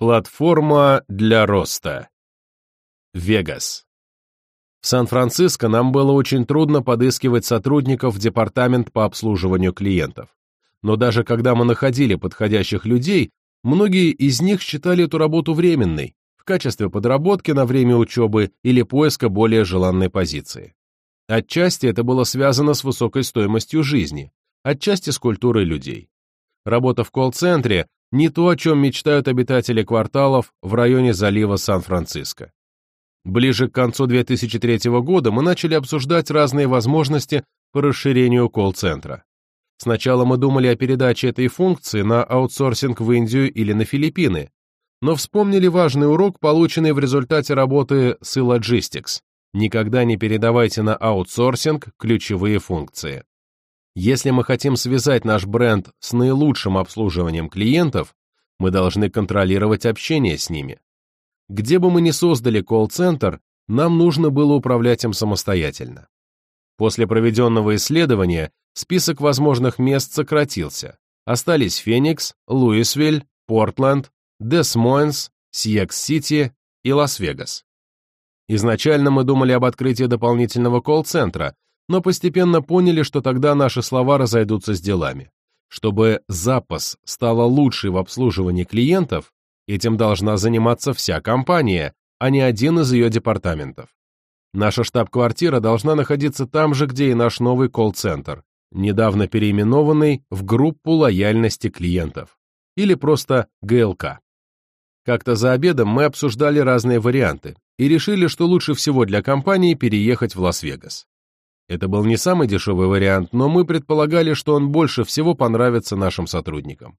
Платформа для роста. Вегас. В Сан-Франциско нам было очень трудно подыскивать сотрудников в департамент по обслуживанию клиентов. Но даже когда мы находили подходящих людей, многие из них считали эту работу временной, в качестве подработки на время учебы или поиска более желанной позиции. Отчасти это было связано с высокой стоимостью жизни, отчасти с культурой людей. Работа в колл-центре не то, о чем мечтают обитатели кварталов в районе залива Сан-Франциско. Ближе к концу 2003 года мы начали обсуждать разные возможности по расширению колл-центра. Сначала мы думали о передаче этой функции на аутсорсинг в Индию или на Филиппины, но вспомнили важный урок, полученный в результате работы с e-Logistics. Никогда не передавайте на аутсорсинг ключевые функции. Если мы хотим связать наш бренд с наилучшим обслуживанием клиентов, мы должны контролировать общение с ними. Где бы мы ни создали колл-центр, нам нужно было управлять им самостоятельно. После проведенного исследования список возможных мест сократился. Остались Феникс, Луисвиль, Портленд, Дес-Мойнс, Сиукс-Сити и Лас-Вегас. Изначально мы думали об открытии дополнительного колл-центра, но постепенно поняли, что тогда наши слова разойдутся с делами. Чтобы запас стала лучшей в обслуживании клиентов, этим должна заниматься вся компания, а не один из ее департаментов. Наша штаб-квартира должна находиться там же, где и наш новый колл-центр, недавно переименованный в группу лояльности клиентов, или просто ГЛК. Как-то за обедом мы обсуждали разные варианты и решили, что лучше всего для компании переехать в Лас-Вегас. Это был не самый дешевый вариант, но мы предполагали, что он больше всего понравится нашим сотрудникам.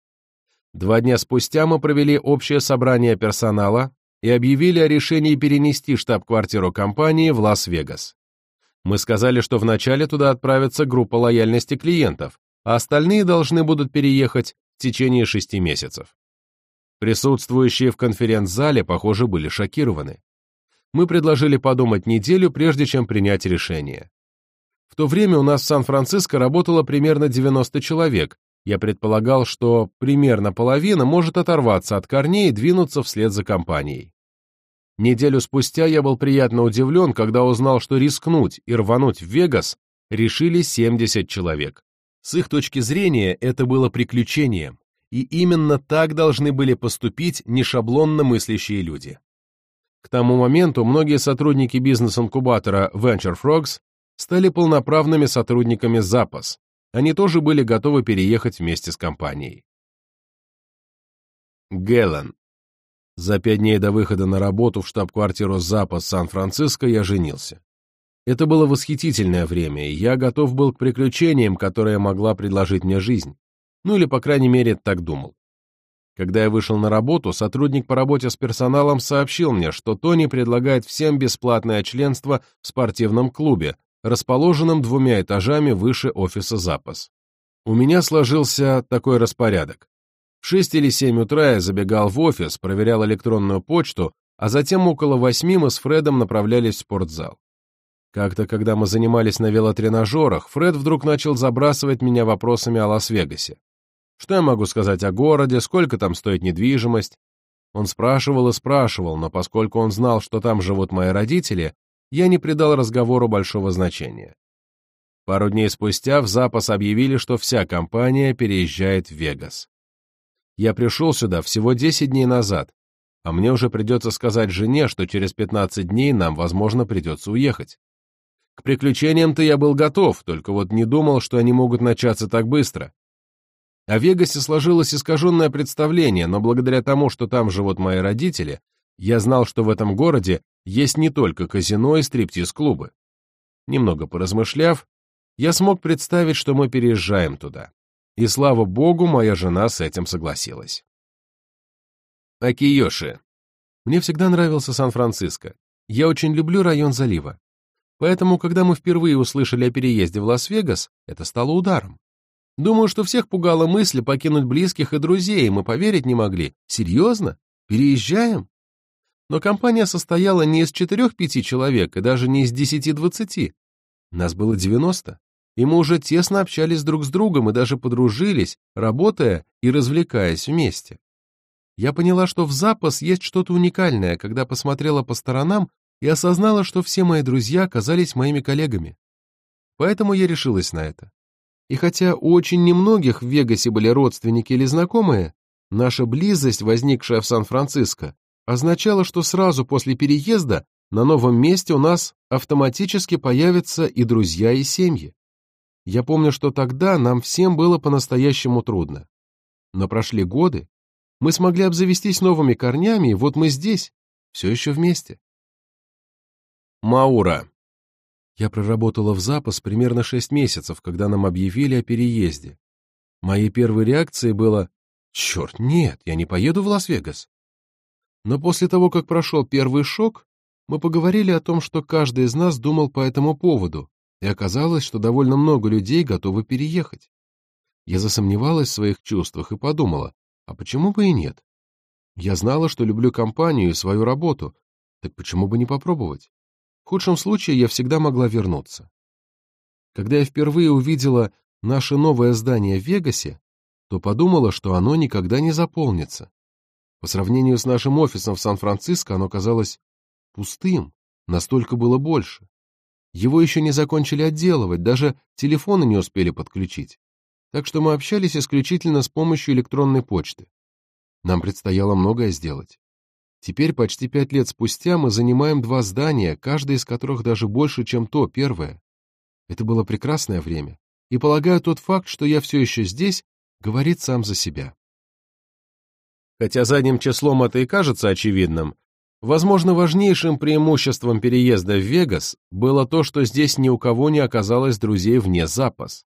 Два дня спустя мы провели общее собрание персонала и объявили о решении перенести штаб-квартиру компании в Лас-Вегас. Мы сказали, что вначале туда отправится группа лояльности клиентов, а остальные должны будут переехать в течение шести месяцев. Присутствующие в конференц-зале, похоже, были шокированы. Мы предложили подумать неделю, прежде чем принять решение. В то время у нас в Сан-Франциско работало примерно 90 человек. Я предполагал, что примерно половина может оторваться от корней и двинуться вслед за компанией. Неделю спустя я был приятно удивлен, когда узнал, что рискнуть и рвануть в Вегас решили 70 человек. С их точки зрения это было приключением, и именно так должны были поступить нешаблонно мыслящие люди. К тому моменту многие сотрудники бизнес-инкубатора Venture Frogs стали полноправными сотрудниками запас. Они тоже были готовы переехать вместе с компанией. Гелен. За пять дней до выхода на работу в штаб-квартиру запас Сан-Франциско я женился. Это было восхитительное время, и я готов был к приключениям, которые могла предложить мне жизнь. Ну или, по крайней мере, так думал. Когда я вышел на работу, сотрудник по работе с персоналом сообщил мне, что Тони предлагает всем бесплатное членство в спортивном клубе, расположенном двумя этажами выше офиса запас. У меня сложился такой распорядок. В 6 или 7 утра я забегал в офис, проверял электронную почту, а затем около восьми мы с Фредом направлялись в спортзал. Как-то, когда мы занимались на велотренажерах, Фред вдруг начал забрасывать меня вопросами о Лас-Вегасе. Что я могу сказать о городе, сколько там стоит недвижимость? Он спрашивал и спрашивал, но поскольку он знал, что там живут мои родители, я не придал разговору большого значения. Пару дней спустя в запас объявили, что вся компания переезжает в Вегас. Я пришел сюда всего 10 дней назад, а мне уже придется сказать жене, что через 15 дней нам, возможно, придется уехать. К приключениям-то я был готов, только вот не думал, что они могут начаться так быстро. О Вегасе сложилось искаженное представление, но благодаря тому, что там живут мои родители, я знал, что в этом городе есть не только казино и стриптиз-клубы. Немного поразмышляв, я смог представить, что мы переезжаем туда. И слава богу, моя жена с этим согласилась. Акиёши. Мне всегда нравился Сан-Франциско. Я очень люблю район залива. Поэтому, когда мы впервые услышали о переезде в Лас-Вегас, это стало ударом. Думаю, что всех пугала мысль покинуть близких и друзей, и мы поверить не могли. Серьезно? Переезжаем? Но компания состояла не из четырех-пяти человек и даже не из десяти-двадцати. Нас было девяносто, и мы уже тесно общались друг с другом и даже подружились, работая и развлекаясь вместе. Я поняла, что в запас есть что-то уникальное, когда посмотрела по сторонам и осознала, что все мои друзья оказались моими коллегами. Поэтому я решилась на это. И хотя у очень немногих в Вегасе были родственники или знакомые, наша близость, возникшая в Сан-Франциско, означала, что сразу после переезда на новом месте у нас автоматически появятся и друзья, и семьи. Я помню, что тогда нам всем было по-настоящему трудно. Но прошли годы, мы смогли обзавестись новыми корнями, и вот мы здесь, все еще вместе. Маура. Я проработала в запас примерно шесть месяцев, когда нам объявили о переезде. Моей первой реакцией было «Черт, нет, я не поеду в Лас-Вегас». Но после того, как прошел первый шок, мы поговорили о том, что каждый из нас думал по этому поводу, и оказалось, что довольно много людей готовы переехать. Я засомневалась в своих чувствах и подумала, а почему бы и нет? Я знала, что люблю компанию и свою работу, так почему бы не попробовать? В худшем случае я всегда могла вернуться. Когда я впервые увидела наше новое здание в Вегасе, то подумала, что оно никогда не заполнится. По сравнению с нашим офисом в Сан-Франциско оно казалось пустым, настолько было больше. Его еще не закончили отделывать, даже телефоны не успели подключить. Так что мы общались исключительно с помощью электронной почты. Нам предстояло многое сделать. Теперь, почти пять лет спустя, мы занимаем два здания, каждое из которых даже больше, чем то первое. Это было прекрасное время, и, полагаю, тот факт, что я все еще здесь, говорит сам за себя. Хотя задним числом это и кажется очевидным, Возможно, важнейшим преимуществом переезда в Вегас было то, что здесь ни у кого не оказалось друзей вне запас,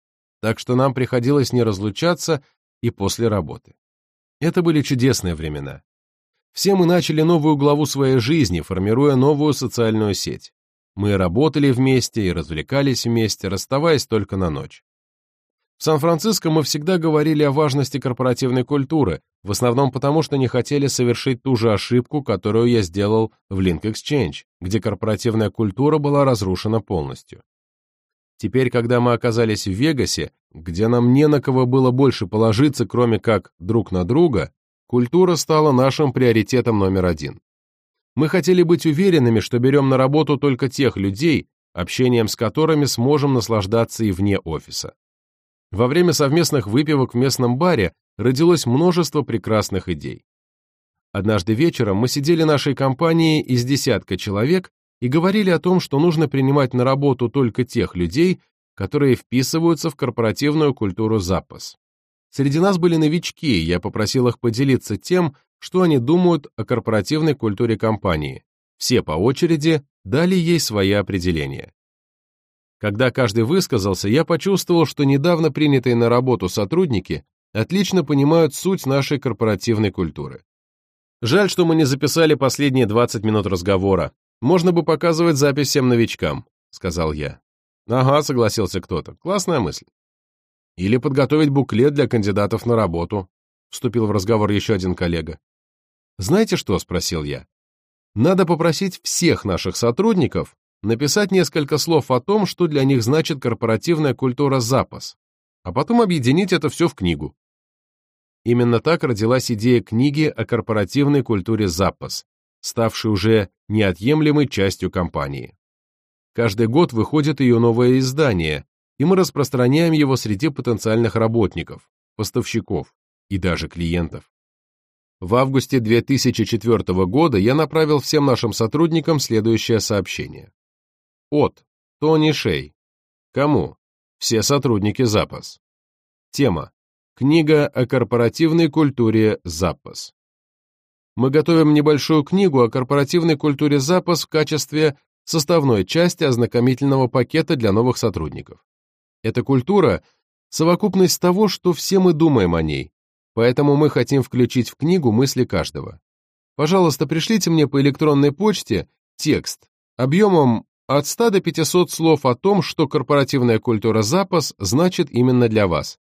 так что нам приходилось не разлучаться и после работы. Это были чудесные времена. Все мы начали новую главу своей жизни, формируя новую социальную сеть. Мы работали вместе и развлекались вместе, расставаясь только на ночь. В Сан-Франциско мы всегда говорили о важности корпоративной культуры, в основном потому, что не хотели совершить ту же ошибку, которую я сделал в Link Exchange, где корпоративная культура была разрушена полностью. Теперь, когда мы оказались в Вегасе, где нам не на кого было больше положиться, кроме как друг на друга, культура стала нашим приоритетом номер один. Мы хотели быть уверенными, что берем на работу только тех людей, общением с которыми сможем наслаждаться и вне офиса. Во время совместных выпивок в местном баре родилось множество прекрасных идей. Однажды вечером мы сидели нашей компанией из десятка человек и говорили о том, что нужно принимать на работу только тех людей, которые вписываются в корпоративную культуру запас. Среди нас были новички, я попросил их поделиться тем, что они думают о корпоративной культуре компании. Все по очереди дали ей свои определения. Когда каждый высказался, я почувствовал, что недавно принятые на работу сотрудники отлично понимают суть нашей корпоративной культуры. Жаль, что мы не записали последние 20 минут разговора. Можно бы показывать запись всем новичкам, сказал я. Ага, согласился кто-то. Классная мысль. Или подготовить буклет для кандидатов на работу, вступил в разговор еще один коллега. Знаете что, спросил я. Надо попросить всех наших сотрудников написать несколько слов о том, что для них значит корпоративная культура запас, а потом объединить это все в книгу. Именно так родилась идея книги о корпоративной культуре запас, ставшей уже неотъемлемой частью компании. Каждый год выходит ее новое издание, и мы распространяем его среди потенциальных работников, поставщиков и даже клиентов. В августе 2004 года я направил всем нашим сотрудникам следующее сообщение. От. Тони Шей. Кому? Все сотрудники запас. Тема. Книга о корпоративной культуре запас. Мы готовим небольшую книгу о корпоративной культуре запас в качестве составной части ознакомительного пакета для новых сотрудников. Эта культура – совокупность того, что все мы думаем о ней, поэтому мы хотим включить в книгу мысли каждого. Пожалуйста, пришлите мне по электронной почте текст объемом от 100 до 500 слов о том, что корпоративная культура запас значит именно для вас.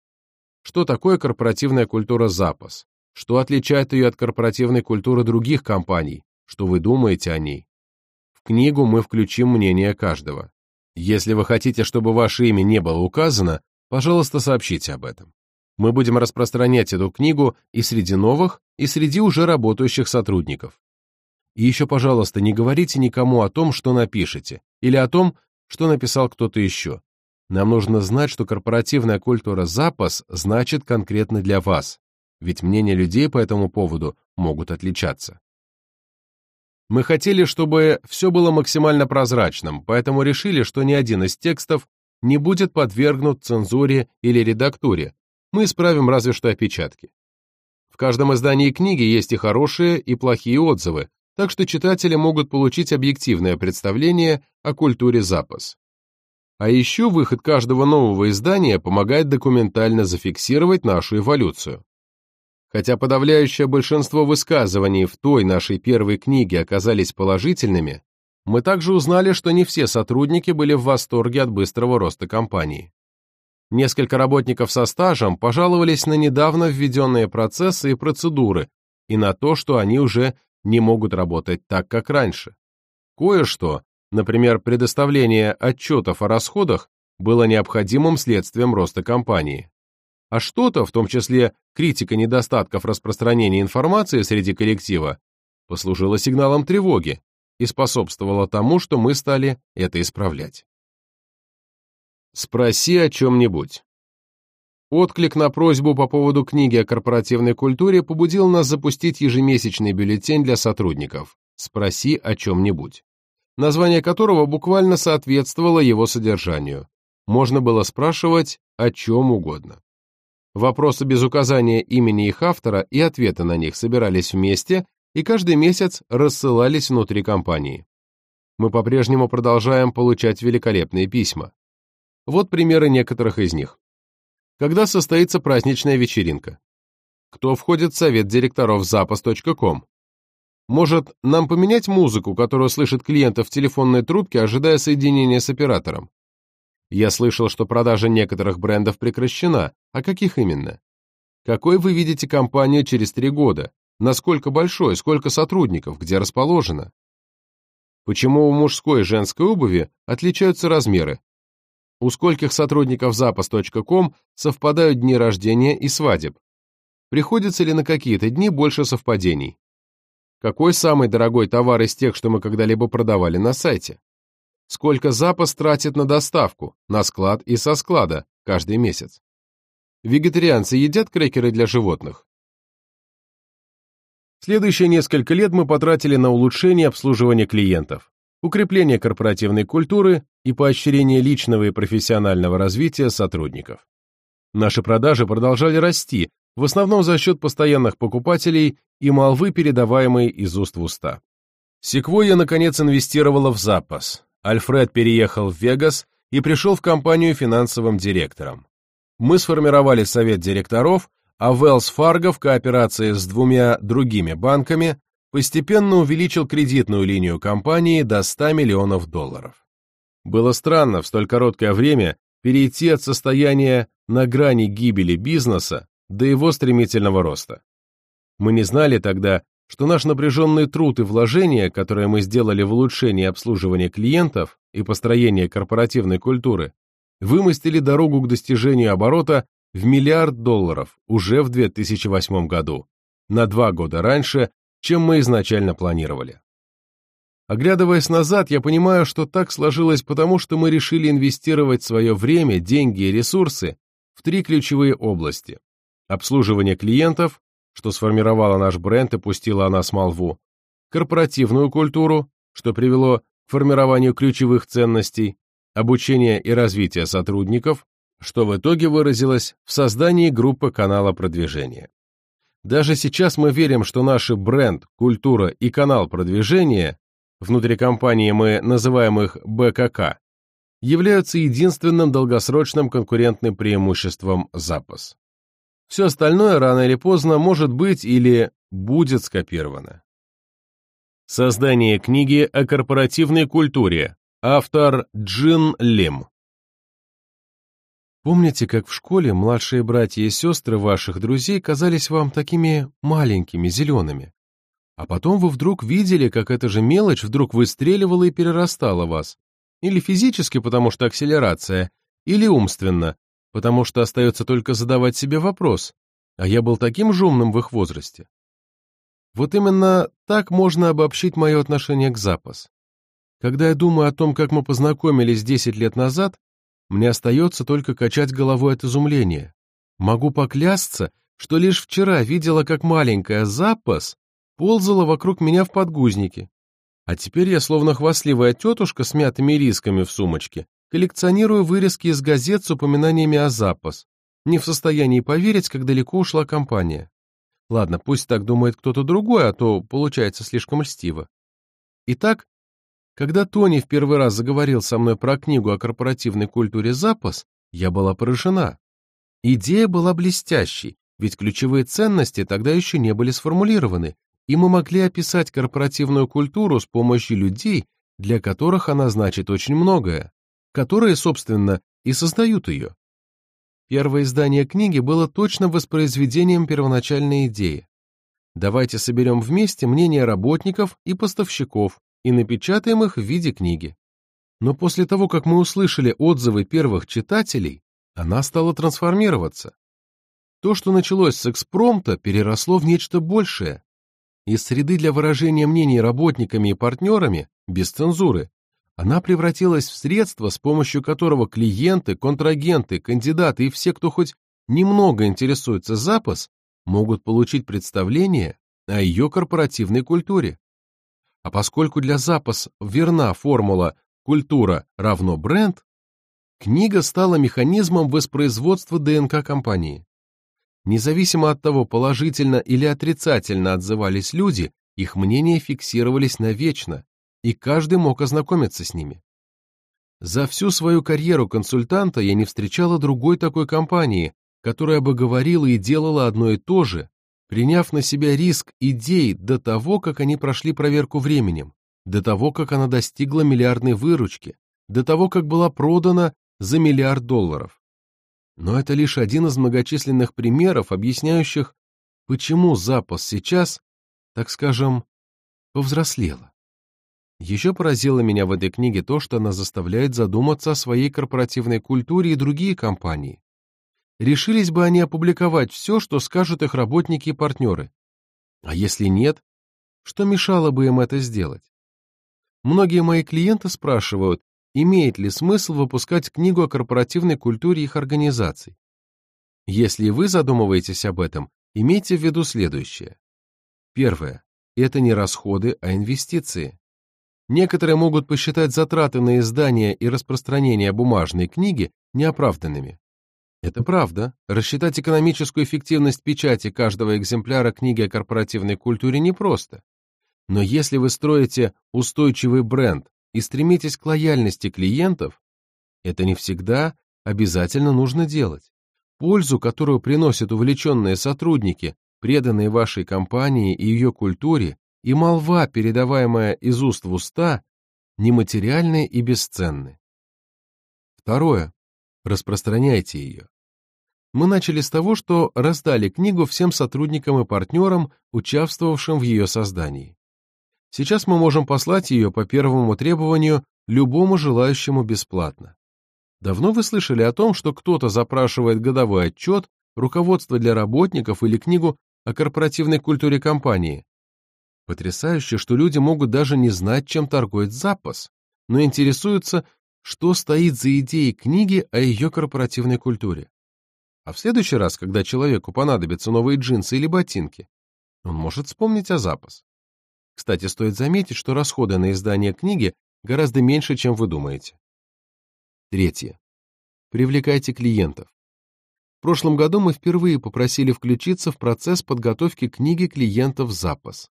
Что такое корпоративная культура запас? Что отличает ее от корпоративной культуры других компаний? Что вы думаете о ней? В книгу мы включим мнение каждого. Если вы хотите, чтобы ваше имя не было указано, пожалуйста, сообщите об этом. Мы будем распространять эту книгу и среди новых, и среди уже работающих сотрудников. И еще, пожалуйста, не говорите никому о том, что напишете, или о том, что написал кто-то еще. Нам нужно знать, что корпоративная культура запас значит конкретно для вас, ведь мнения людей по этому поводу могут отличаться. Мы хотели, чтобы все было максимально прозрачным, поэтому решили, что ни один из текстов не будет подвергнут цензуре или редактуре, мы исправим разве что опечатки. В каждом издании книги есть и хорошие, и плохие отзывы, так что читатели могут получить объективное представление о культуре запас. А еще выход каждого нового издания помогает документально зафиксировать нашу эволюцию. Хотя подавляющее большинство высказываний в той нашей первой книге оказались положительными, мы также узнали, что не все сотрудники были в восторге от быстрого роста компании. Несколько работников со стажем пожаловались на недавно введенные процессы и процедуры и на то, что они уже не могут работать так, как раньше. Кое-что, например, предоставление отчетов о расходах, было необходимым следствием роста компании. А что-то, в том числе критика недостатков распространения информации среди коллектива, послужило сигналом тревоги и способствовало тому, что мы стали это исправлять. Спроси о чем-нибудь. Отклик на просьбу по поводу книги о корпоративной культуре побудил нас запустить ежемесячный бюллетень для сотрудников «Спроси о чем-нибудь», название которого буквально соответствовало его содержанию. Можно было спрашивать о чем угодно. Вопросы без указания имени их автора и ответы на них собирались вместе и каждый месяц рассылались внутри компании. Мы по-прежнему продолжаем получать великолепные письма. Вот примеры некоторых из них. Когда состоится праздничная вечеринка? Кто входит в совет директоров запас.ком? Может, нам поменять музыку, которую слышит клиента в телефонной трубке, ожидая соединения с оператором? Я слышал, что продажа некоторых брендов прекращена. А каких именно? Какой вы видите компанию через три года? Насколько большой, сколько сотрудников, где расположена? Почему у мужской и женской обуви отличаются размеры? У скольких сотрудников запас.ком совпадают дни рождения и свадеб? Приходится ли на какие-то дни больше совпадений? Какой самый дорогой товар из тех, что мы когда-либо продавали на сайте? Сколько запас тратит на доставку, на склад и со склада каждый месяц? Вегетарианцы едят крекеры для животных? Следующие несколько лет мы потратили на улучшение обслуживания клиентов укрепление корпоративной культуры и поощрение личного и профессионального развития сотрудников. Наши продажи продолжали расти, в основном за счет постоянных покупателей и молвы, передаваемой из уст в уста. Секвойя, наконец, инвестировала в запас. Альфред переехал в Вегас и пришел в компанию финансовым директором. Мы сформировали совет директоров, а Wells Fargo в кооперации с двумя другими банками постепенно увеличил кредитную линию компании до 100 миллионов долларов. Было странно в столь короткое время перейти от состояния на грани гибели бизнеса до его стремительного роста. Мы не знали тогда, что наш напряженный труд и вложения, которые мы сделали в улучшение обслуживания клиентов и построение корпоративной культуры, вымостили дорогу к достижению оборота в миллиард долларов уже в 2008 году, на два года раньше, чем мы изначально планировали. Оглядываясь назад, я понимаю, что так сложилось потому, что мы решили инвестировать свое время, деньги и ресурсы в три ключевые области. Обслуживание клиентов, что сформировало наш бренд и пустило о нас молву, корпоративную культуру, что привело к формированию ключевых ценностей, обучение и развитие сотрудников, что в итоге выразилось в создании группы канала продвижения. Даже сейчас мы верим, что наши бренд, культура и канал продвижения, внутри компании мы называем их БКК, являются единственным долгосрочным конкурентным преимуществом запас. Все остальное рано или поздно может быть или будет скопировано. Создание книги о корпоративной культуре. Автор Джин Лим. Помните, как в школе младшие братья и сестры ваших друзей казались вам такими маленькими, зелеными? А потом вы вдруг видели, как эта же мелочь вдруг выстреливала и перерастала вас. Или физически, потому что акселерация, или умственно, потому что остается только задавать себе вопрос, а я был таким же умным в их возрасте. Вот именно так можно обобщить мое отношение к запас. Когда я думаю о том, как мы познакомились 10 лет назад, мне остается только качать головой от изумления. Могу поклясться, что лишь вчера видела, как маленькая запас ползала вокруг меня в подгузнике. А теперь я, словно хвастливая тетушка с мятыми рисками в сумочке, коллекционирую вырезки из газет с упоминаниями о запас, не в состоянии поверить, как далеко ушла компания. Ладно, пусть так думает кто-то другой, а то получается слишком льстиво. Итак, когда Тони в первый раз заговорил со мной про книгу о корпоративной культуре запас, я была поражена. Идея была блестящей, ведь ключевые ценности тогда еще не были сформулированы, и мы могли описать корпоративную культуру с помощью людей, для которых она значит очень многое, которые, собственно, и создают ее. Первое издание книги было точно воспроизведением первоначальной идеи. Давайте соберем вместе мнения работников и поставщиков, и напечатаем их в виде книги. Но после того, как мы услышали отзывы первых читателей, она стала трансформироваться. То, что началось с экспромта, переросло в нечто большее. Из среды для выражения мнений работниками и партнерами, без цензуры, она превратилась в средство, с помощью которого клиенты, контрагенты, кандидаты и все, кто хоть немного интересуется запас, могут получить представление о ее корпоративной культуре. А поскольку для запас верна формула «культура равно бренд», книга стала механизмом воспроизводства ДНК компании. Независимо от того, положительно или отрицательно отзывались люди, их мнения фиксировались навечно, и каждый мог ознакомиться с ними. За всю свою карьеру консультанта я не встречала другой такой компании, которая бы говорила и делала одно и то же, приняв на себя риск идей до того, как они прошли проверку временем, до того, как она достигла миллиардной выручки, до того, как была продана за миллиард долларов. Но это лишь один из многочисленных примеров, объясняющих, почему запас сейчас, так скажем, повзрослела. Еще поразило меня в этой книге то, что она заставляет задуматься о своей корпоративной культуре и другие компании, решились бы они опубликовать все, что скажут их работники и партнеры? А если нет, что мешало бы им это сделать? Многие мои клиенты спрашивают, имеет ли смысл выпускать книгу о корпоративной культуре их организаций. Если вы задумываетесь об этом, имейте в виду следующее. Первое. Это не расходы, а инвестиции. Некоторые могут посчитать затраты на издание и распространение бумажной книги неоправданными. Это правда. Рассчитать экономическую эффективность печати каждого экземпляра книги о корпоративной культуре непросто. Но если вы строите устойчивый бренд и стремитесь к лояльности клиентов, это не всегда обязательно нужно делать. Пользу, которую приносят увлеченные сотрудники, преданные вашей компании и ее культуре, и молва, передаваемая из уст в уста, нематериальны и бесценны. Второе. Распространяйте ее. Мы начали с того, что раздали книгу всем сотрудникам и партнерам, участвовавшим в ее создании. Сейчас мы можем послать ее по первому требованию любому желающему бесплатно. Давно вы слышали о том, что кто-то запрашивает годовой отчет, руководство для работников или книгу о корпоративной культуре компании? Потрясающе, что люди могут даже не знать, чем торгует запас, но интересуются, что стоит за идеей книги о ее корпоративной культуре. А в следующий раз, когда человеку понадобятся новые джинсы или ботинки, он может вспомнить о запас. Кстати, стоит заметить, что расходы на издание книги гораздо меньше, чем вы думаете. Третье. Привлекайте клиентов. В прошлом году мы впервые попросили включиться в процесс подготовки книги клиентов запас.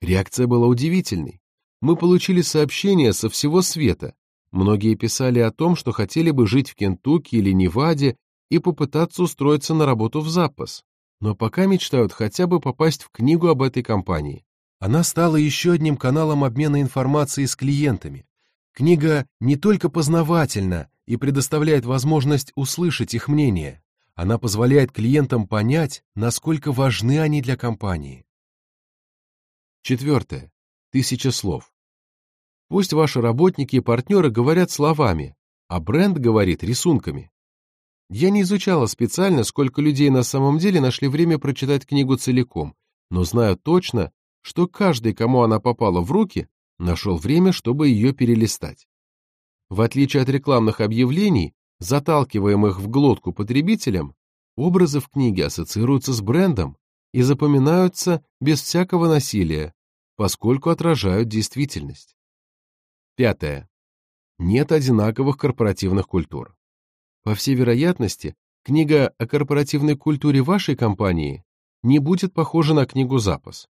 Реакция была удивительной. Мы получили сообщения со всего света. Многие писали о том, что хотели бы жить в Кентукки или Неваде и попытаться устроиться на работу в запас, но пока мечтают хотя бы попасть в книгу об этой компании. Она стала еще одним каналом обмена информацией с клиентами. Книга не только познавательна и предоставляет возможность услышать их мнение, она позволяет клиентам понять, насколько важны они для компании. Четвертое. Тысяча слов. Пусть ваши работники и партнеры говорят словами, а бренд говорит рисунками. Я не изучала специально, сколько людей на самом деле нашли время прочитать книгу целиком, но знаю точно, что каждый, кому она попала в руки, нашел время, чтобы ее перелистать. В отличие от рекламных объявлений, заталкиваемых в глотку потребителям, образы в книге ассоциируются с брендом и запоминаются без всякого насилия, поскольку отражают действительность. Пятое. Нет одинаковых корпоративных культур. По всей вероятности, книга о корпоративной культуре вашей компании не будет похожа на книгу «Запас».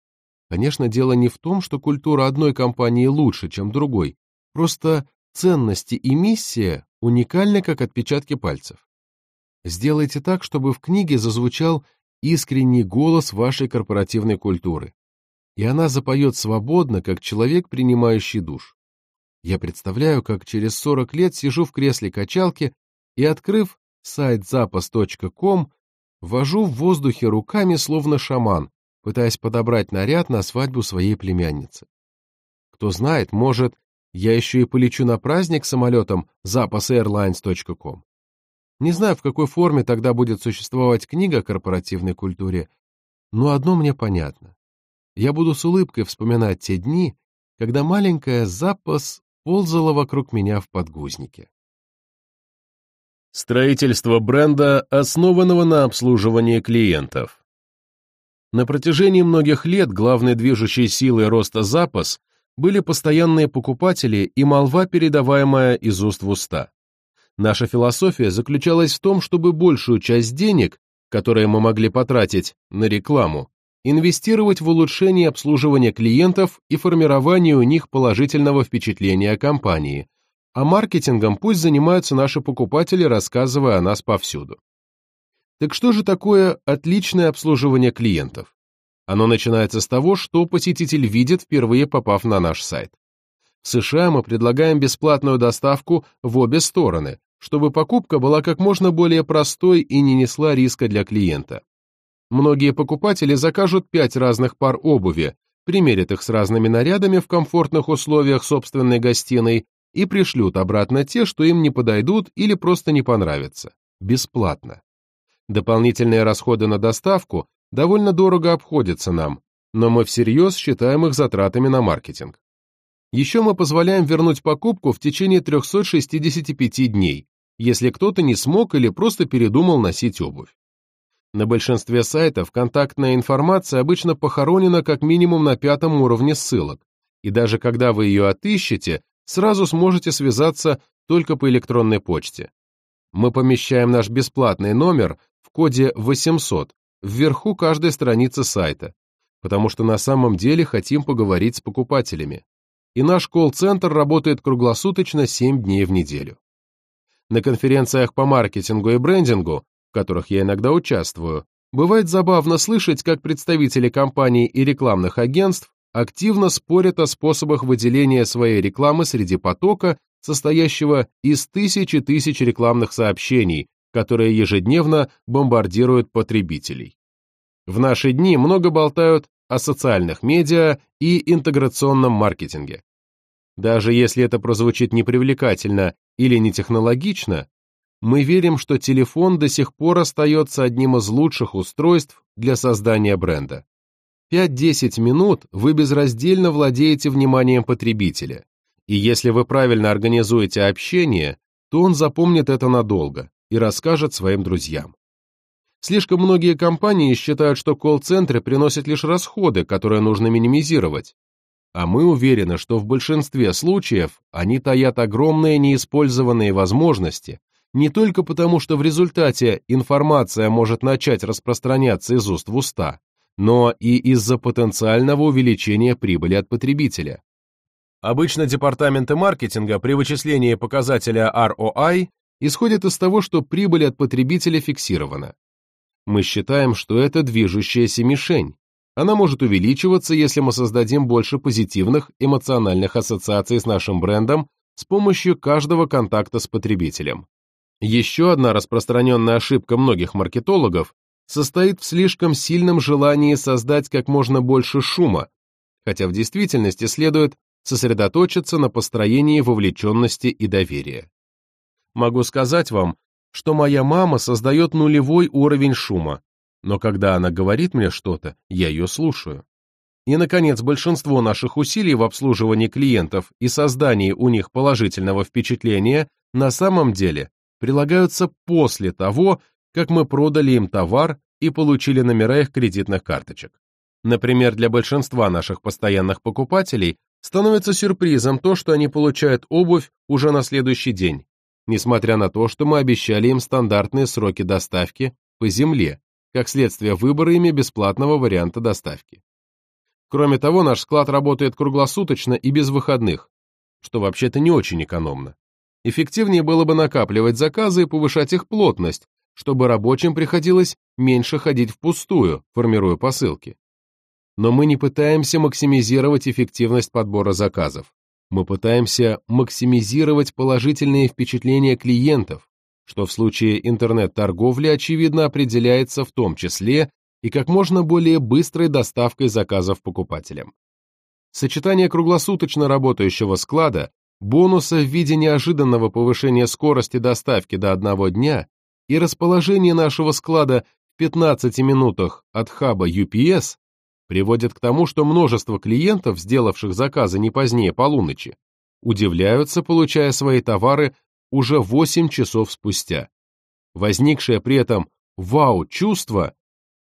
Конечно, дело не в том, что культура одной компании лучше, чем другой, просто ценности и миссия уникальны, как отпечатки пальцев. Сделайте так, чтобы в книге зазвучал искренний голос вашей корпоративной культуры, и она запоет свободно, как человек, принимающий душ. Я представляю, как через 40 лет сижу в кресле качалки и, открыв сайт запас.ком, вожу в воздухе руками, словно шаман, пытаясь подобрать наряд на свадьбу своей племянницы. Кто знает, может, я еще и полечу на праздник самолетом zapasairlines.com. Не знаю, в какой форме тогда будет существовать книга о корпоративной культуре, но одно мне понятно. Я буду с улыбкой вспоминать те дни, когда маленькая запас ползала вокруг меня в подгузнике. Строительство бренда, основанного на обслуживании клиентов. На протяжении многих лет главной движущей силой роста запас были постоянные покупатели и молва, передаваемая из уст в уста. Наша философия заключалась в том, чтобы большую часть денег, которые мы могли потратить на рекламу, инвестировать в улучшение обслуживания клиентов и формирование у них положительного впечатления о компании, а маркетингом пусть занимаются наши покупатели, рассказывая о нас повсюду. Так что же такое отличное обслуживание клиентов? Оно начинается с того, что посетитель видит, впервые попав на наш сайт. В США мы предлагаем бесплатную доставку в обе стороны, чтобы покупка была как можно более простой и не несла риска для клиента. Многие покупатели закажут пять разных пар обуви, примерят их с разными нарядами в комфортных условиях собственной гостиной и пришлют обратно те, что им не подойдут или просто не понравятся. Бесплатно. Дополнительные расходы на доставку довольно дорого обходятся нам, но мы всерьез считаем их затратами на маркетинг. Еще мы позволяем вернуть покупку в течение 365 дней, если кто-то не смог или просто передумал носить обувь. На большинстве сайтов контактная информация обычно похоронена как минимум на пятом уровне ссылок, и даже когда вы ее отыщете, сразу сможете связаться только по электронной почте. Мы помещаем наш бесплатный номер коде 800 вверху каждой страницы сайта, потому что на самом деле хотим поговорить с покупателями. И наш колл-центр работает круглосуточно 7 дней в неделю. На конференциях по маркетингу и брендингу, в которых я иногда участвую, бывает забавно слышать, как представители компаний и рекламных агентств активно спорят о способах выделения своей рекламы среди потока, состоящего из тысяч и тысяч рекламных сообщений, которые ежедневно бомбардируют потребителей. В наши дни много болтают о социальных медиа и интеграционном маркетинге. Даже если это прозвучит непривлекательно или нетехнологично, мы верим, что телефон до сих пор остается одним из лучших устройств для создания бренда. 5-10 минут вы безраздельно владеете вниманием потребителя, и если вы правильно организуете общение, то он запомнит это надолго и расскажет своим друзьям. Слишком многие компании считают, что колл-центры приносят лишь расходы, которые нужно минимизировать. А мы уверены, что в большинстве случаев они таят огромные неиспользованные возможности, не только потому, что в результате информация может начать распространяться из уст в уста, но и из-за потенциального увеличения прибыли от потребителя. Обычно департаменты маркетинга при вычислении показателя ROI исходит из того, что прибыль от потребителя фиксирована. Мы считаем, что это движущаяся мишень. Она может увеличиваться, если мы создадим больше позитивных эмоциональных ассоциаций с нашим брендом с помощью каждого контакта с потребителем. Еще одна распространенная ошибка многих маркетологов состоит в слишком сильном желании создать как можно больше шума, хотя в действительности следует сосредоточиться на построении вовлеченности и доверия. Могу сказать вам, что моя мама создает нулевой уровень шума, но когда она говорит мне что-то, я ее слушаю. И, наконец, большинство наших усилий в обслуживании клиентов и создании у них положительного впечатления на самом деле прилагаются после того, как мы продали им товар и получили номера их кредитных карточек. Например, для большинства наших постоянных покупателей становится сюрпризом то, что они получают обувь уже на следующий день, несмотря на то, что мы обещали им стандартные сроки доставки по земле, как следствие выбора ими бесплатного варианта доставки. Кроме того, наш склад работает круглосуточно и без выходных, что вообще-то не очень экономно. Эффективнее было бы накапливать заказы и повышать их плотность, чтобы рабочим приходилось меньше ходить впустую, формируя посылки. Но мы не пытаемся максимизировать эффективность подбора заказов. Мы пытаемся максимизировать положительные впечатления клиентов, что в случае интернет-торговли очевидно определяется в том числе и как можно более быстрой доставкой заказов покупателям. Сочетание круглосуточно работающего склада, бонуса в виде неожиданного повышения скорости доставки до одного дня и расположение нашего склада в 15 минутах от хаба UPS приводит к тому, что множество клиентов, сделавших заказы не позднее полуночи, удивляются, получая свои товары уже 8 часов спустя. Возникшее при этом «вау-чувство»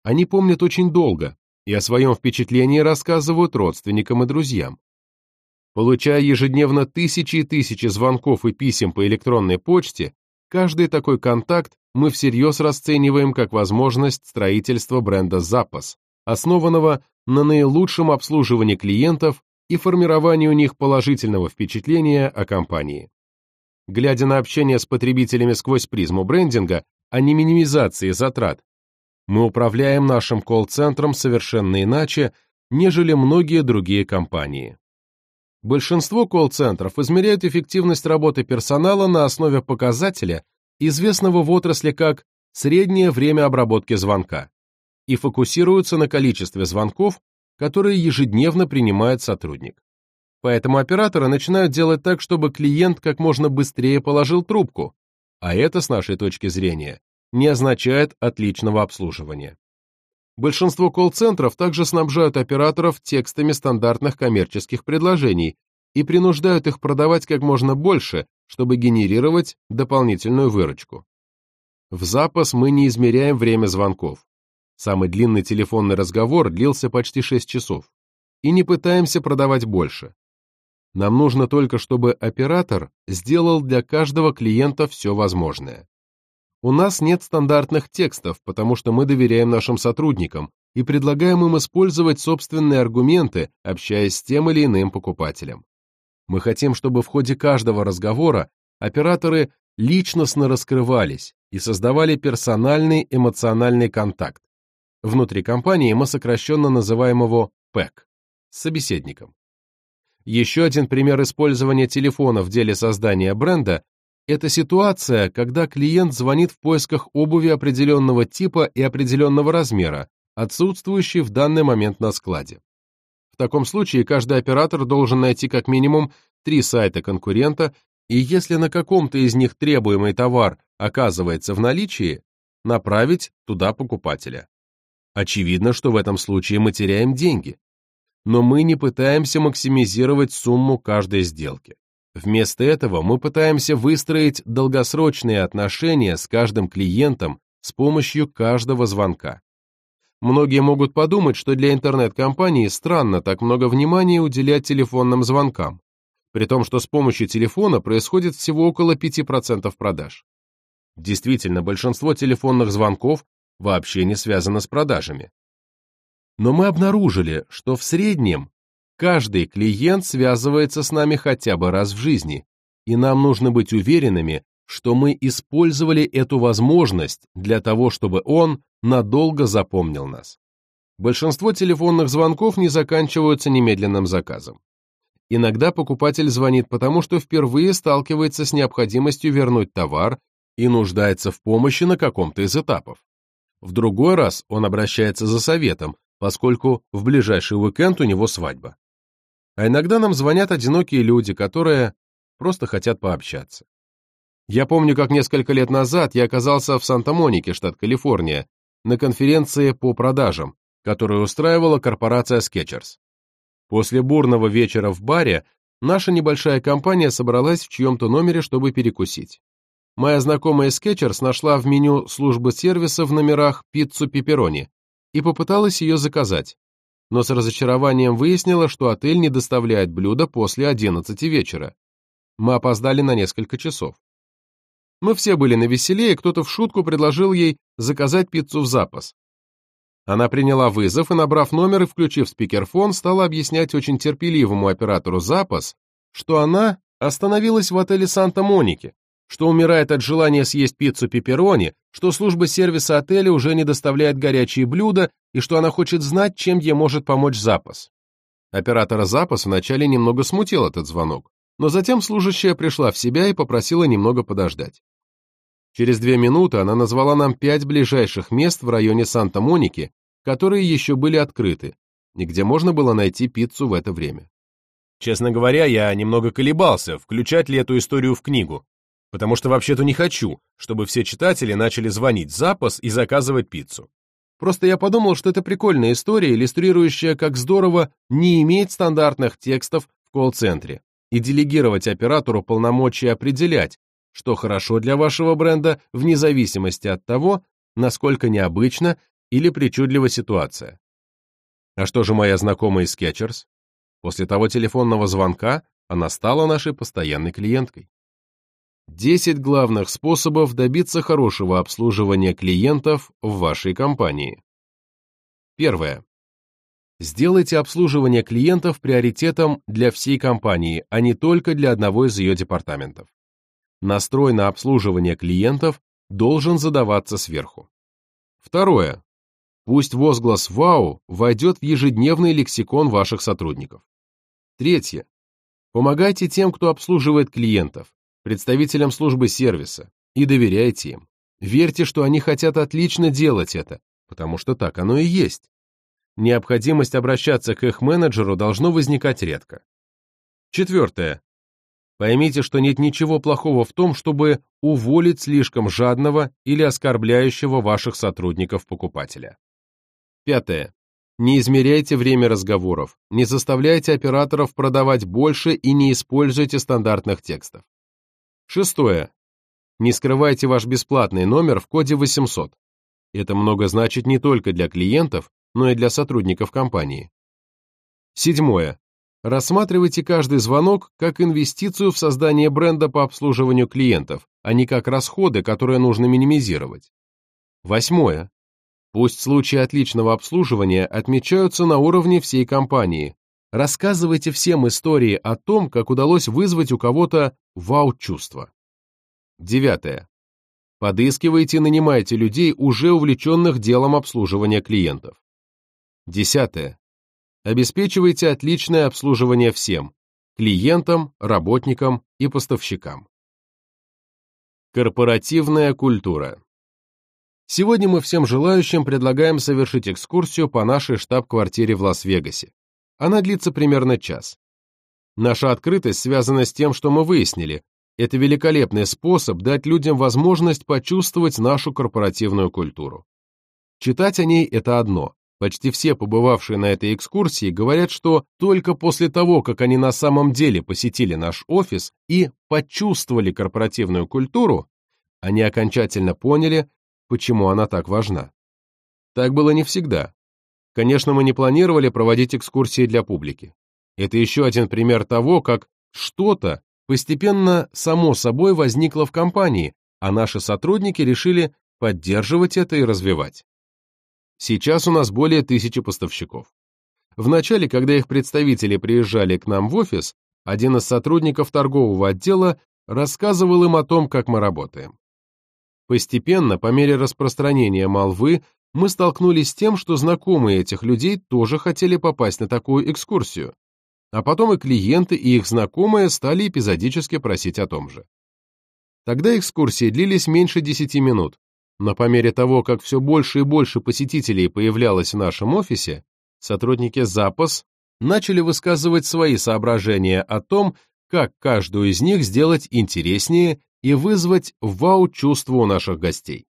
они помнят очень долго и о своем впечатлении рассказывают родственникам и друзьям. Получая ежедневно тысячи и тысячи звонков и писем по электронной почте, каждый такой контакт мы всерьез расцениваем как возможность строительства бренда «Запас», основанного на наилучшем обслуживании клиентов и формировании у них положительного впечатления о компании. Глядя на общение с потребителями сквозь призму брендинга, а не минимизации затрат, мы управляем нашим колл-центром совершенно иначе, нежели многие другие компании. Большинство колл-центров измеряют эффективность работы персонала на основе показателя, известного в отрасли как среднее время обработки звонка и фокусируются на количестве звонков, которые ежедневно принимает сотрудник. Поэтому операторы начинают делать так, чтобы клиент как можно быстрее положил трубку, а это, с нашей точки зрения, не означает отличного обслуживания. Большинство колл-центров также снабжают операторов текстами стандартных коммерческих предложений и принуждают их продавать как можно больше, чтобы генерировать дополнительную выручку. В запас мы не измеряем время звонков. Самый длинный телефонный разговор длился почти 6 часов. И не пытаемся продавать больше. Нам нужно только, чтобы оператор сделал для каждого клиента все возможное. У нас нет стандартных текстов, потому что мы доверяем нашим сотрудникам и предлагаем им использовать собственные аргументы, общаясь с тем или иным покупателем. Мы хотим, чтобы в ходе каждого разговора операторы личностно раскрывались и создавали персональный эмоциональный контакт, Внутри компании мы сокращенно называем его ПЭК – собеседником. Еще один пример использования телефона в деле создания бренда – это ситуация, когда клиент звонит в поисках обуви определенного типа и определенного размера, отсутствующей в данный момент на складе. В таком случае каждый оператор должен найти как минимум три сайта конкурента, и если на каком-то из них требуемый товар оказывается в наличии, направить туда покупателя. Очевидно, что в этом случае мы теряем деньги. Но мы не пытаемся максимизировать сумму каждой сделки. Вместо этого мы пытаемся выстроить долгосрочные отношения с каждым клиентом с помощью каждого звонка. Многие могут подумать, что для интернет-компании странно так много внимания уделять телефонным звонкам, при том, что с помощью телефона происходит всего около 5% продаж. Действительно, большинство телефонных звонков вообще не связано с продажами. Но мы обнаружили, что в среднем каждый клиент связывается с нами хотя бы раз в жизни, и нам нужно быть уверенными, что мы использовали эту возможность для того, чтобы он надолго запомнил нас. Большинство телефонных звонков не заканчиваются немедленным заказом. Иногда покупатель звонит потому, что впервые сталкивается с необходимостью вернуть товар и нуждается в помощи на каком-то из этапов. В другой раз он обращается за советом, поскольку в ближайший уикенд у него свадьба. А иногда нам звонят одинокие люди, которые просто хотят пообщаться. Я помню, как несколько лет назад я оказался в Санта-Монике, штат Калифорния, на конференции по продажам, которую устраивала корпорация Skechers. После бурного вечера в баре наша небольшая компания собралась в чьем-то номере, чтобы перекусить. Моя знакомая Skechers нашла в меню службы сервиса в номерах пиццу пепперони и попыталась ее заказать, но с разочарованием выяснила, что отель не доставляет блюда после 11 вечера. Мы опоздали на несколько часов. Мы все были навеселе, и кто-то в шутку предложил ей заказать пиццу в запас. Она приняла вызов и, набрав номер и включив спикерфон, стала объяснять очень терпеливому оператору запас, что она остановилась в отеле Санта-Моники, что умирает от желания съесть пиццу пепперони, что служба сервиса отеля уже не доставляет горячие блюда и что она хочет знать, чем ей может помочь запас. Оператора запас вначале немного смутил этот звонок, но затем служащая пришла в себя и попросила немного подождать. Через две минуты она назвала нам пять ближайших мест в районе Санта-Моники, которые еще были открыты, и где можно было найти пиццу в это время. Честно говоря, я немного колебался, включать ли эту историю в книгу, потому что вообще-то не хочу, чтобы все читатели начали звонить запас и заказывать пиццу. Просто я подумал, что это прикольная история, иллюстрирующая, как здорово не иметь стандартных текстов в колл-центре и делегировать оператору полномочия определять, что хорошо для вашего бренда вне зависимости от того, насколько необычна или причудлива ситуация. А что же моя знакомая из Skechers? После того телефонного звонка она стала нашей постоянной клиенткой. 10 главных способов добиться хорошего обслуживания клиентов в вашей компании. Первое. Сделайте обслуживание клиентов приоритетом для всей компании, а не только для одного из ее департаментов. Настрой на обслуживание клиентов должен задаваться сверху. Второе. Пусть возглас «Вау» войдет в ежедневный лексикон ваших сотрудников. Третье. Помогайте тем, кто обслуживает клиентов, представителям службы сервиса, и доверяйте им. Верьте, что они хотят отлично делать это, потому что так оно и есть. Необходимость обращаться к их менеджеру должно возникать редко. Четвертое. Поймите, что нет ничего плохого в том, чтобы уволить слишком жадного или оскорбляющего ваших сотрудников покупателя. Пятое. Не измеряйте время разговоров, не заставляйте операторов продавать больше и не используйте стандартных текстов. Шестое. Не скрывайте ваш бесплатный номер в коде 800. Это много значит не только для клиентов, но и для сотрудников компании. Седьмое. Рассматривайте каждый звонок как инвестицию в создание бренда по обслуживанию клиентов, а не как расходы, которые нужно минимизировать. Восьмое. Пусть случаи отличного обслуживания отмечаются на уровне всей компании, Рассказывайте всем истории о том, как удалось вызвать у кого-то вау-чувство. Девятое. Подыскивайте и нанимайте людей, уже увлеченных делом обслуживания клиентов. Десятое. Обеспечивайте отличное обслуживание всем – клиентам, работникам и поставщикам. Корпоративная культура. Сегодня мы всем желающим предлагаем совершить экскурсию по нашей штаб-квартире в Лас-Вегасе. Она длится примерно час. Наша открытость связана с тем, что мы выяснили. Это великолепный способ дать людям возможность почувствовать нашу корпоративную культуру. Читать о ней – это одно. Почти все побывавшие на этой экскурсии говорят, что только после того, как они на самом деле посетили наш офис и почувствовали корпоративную культуру, они окончательно поняли, почему она так важна. Так было не всегда. Конечно, мы не планировали проводить экскурсии для публики. Это еще один пример того, как что-то постепенно само собой возникло в компании, а наши сотрудники решили поддерживать это и развивать. Сейчас у нас более тысячи поставщиков. Вначале, когда их представители приезжали к нам в офис, один из сотрудников торгового отдела рассказывал им о том, как мы работаем. Постепенно, по мере распространения молвы, мы столкнулись с тем, что знакомые этих людей тоже хотели попасть на такую экскурсию, а потом и клиенты, и их знакомые стали эпизодически просить о том же. Тогда экскурсии длились меньше 10 минут, но по мере того, как все больше и больше посетителей появлялось в нашем офисе, сотрудники запас начали высказывать свои соображения о том, как каждую из них сделать интереснее и вызвать вау-чувство у наших гостей.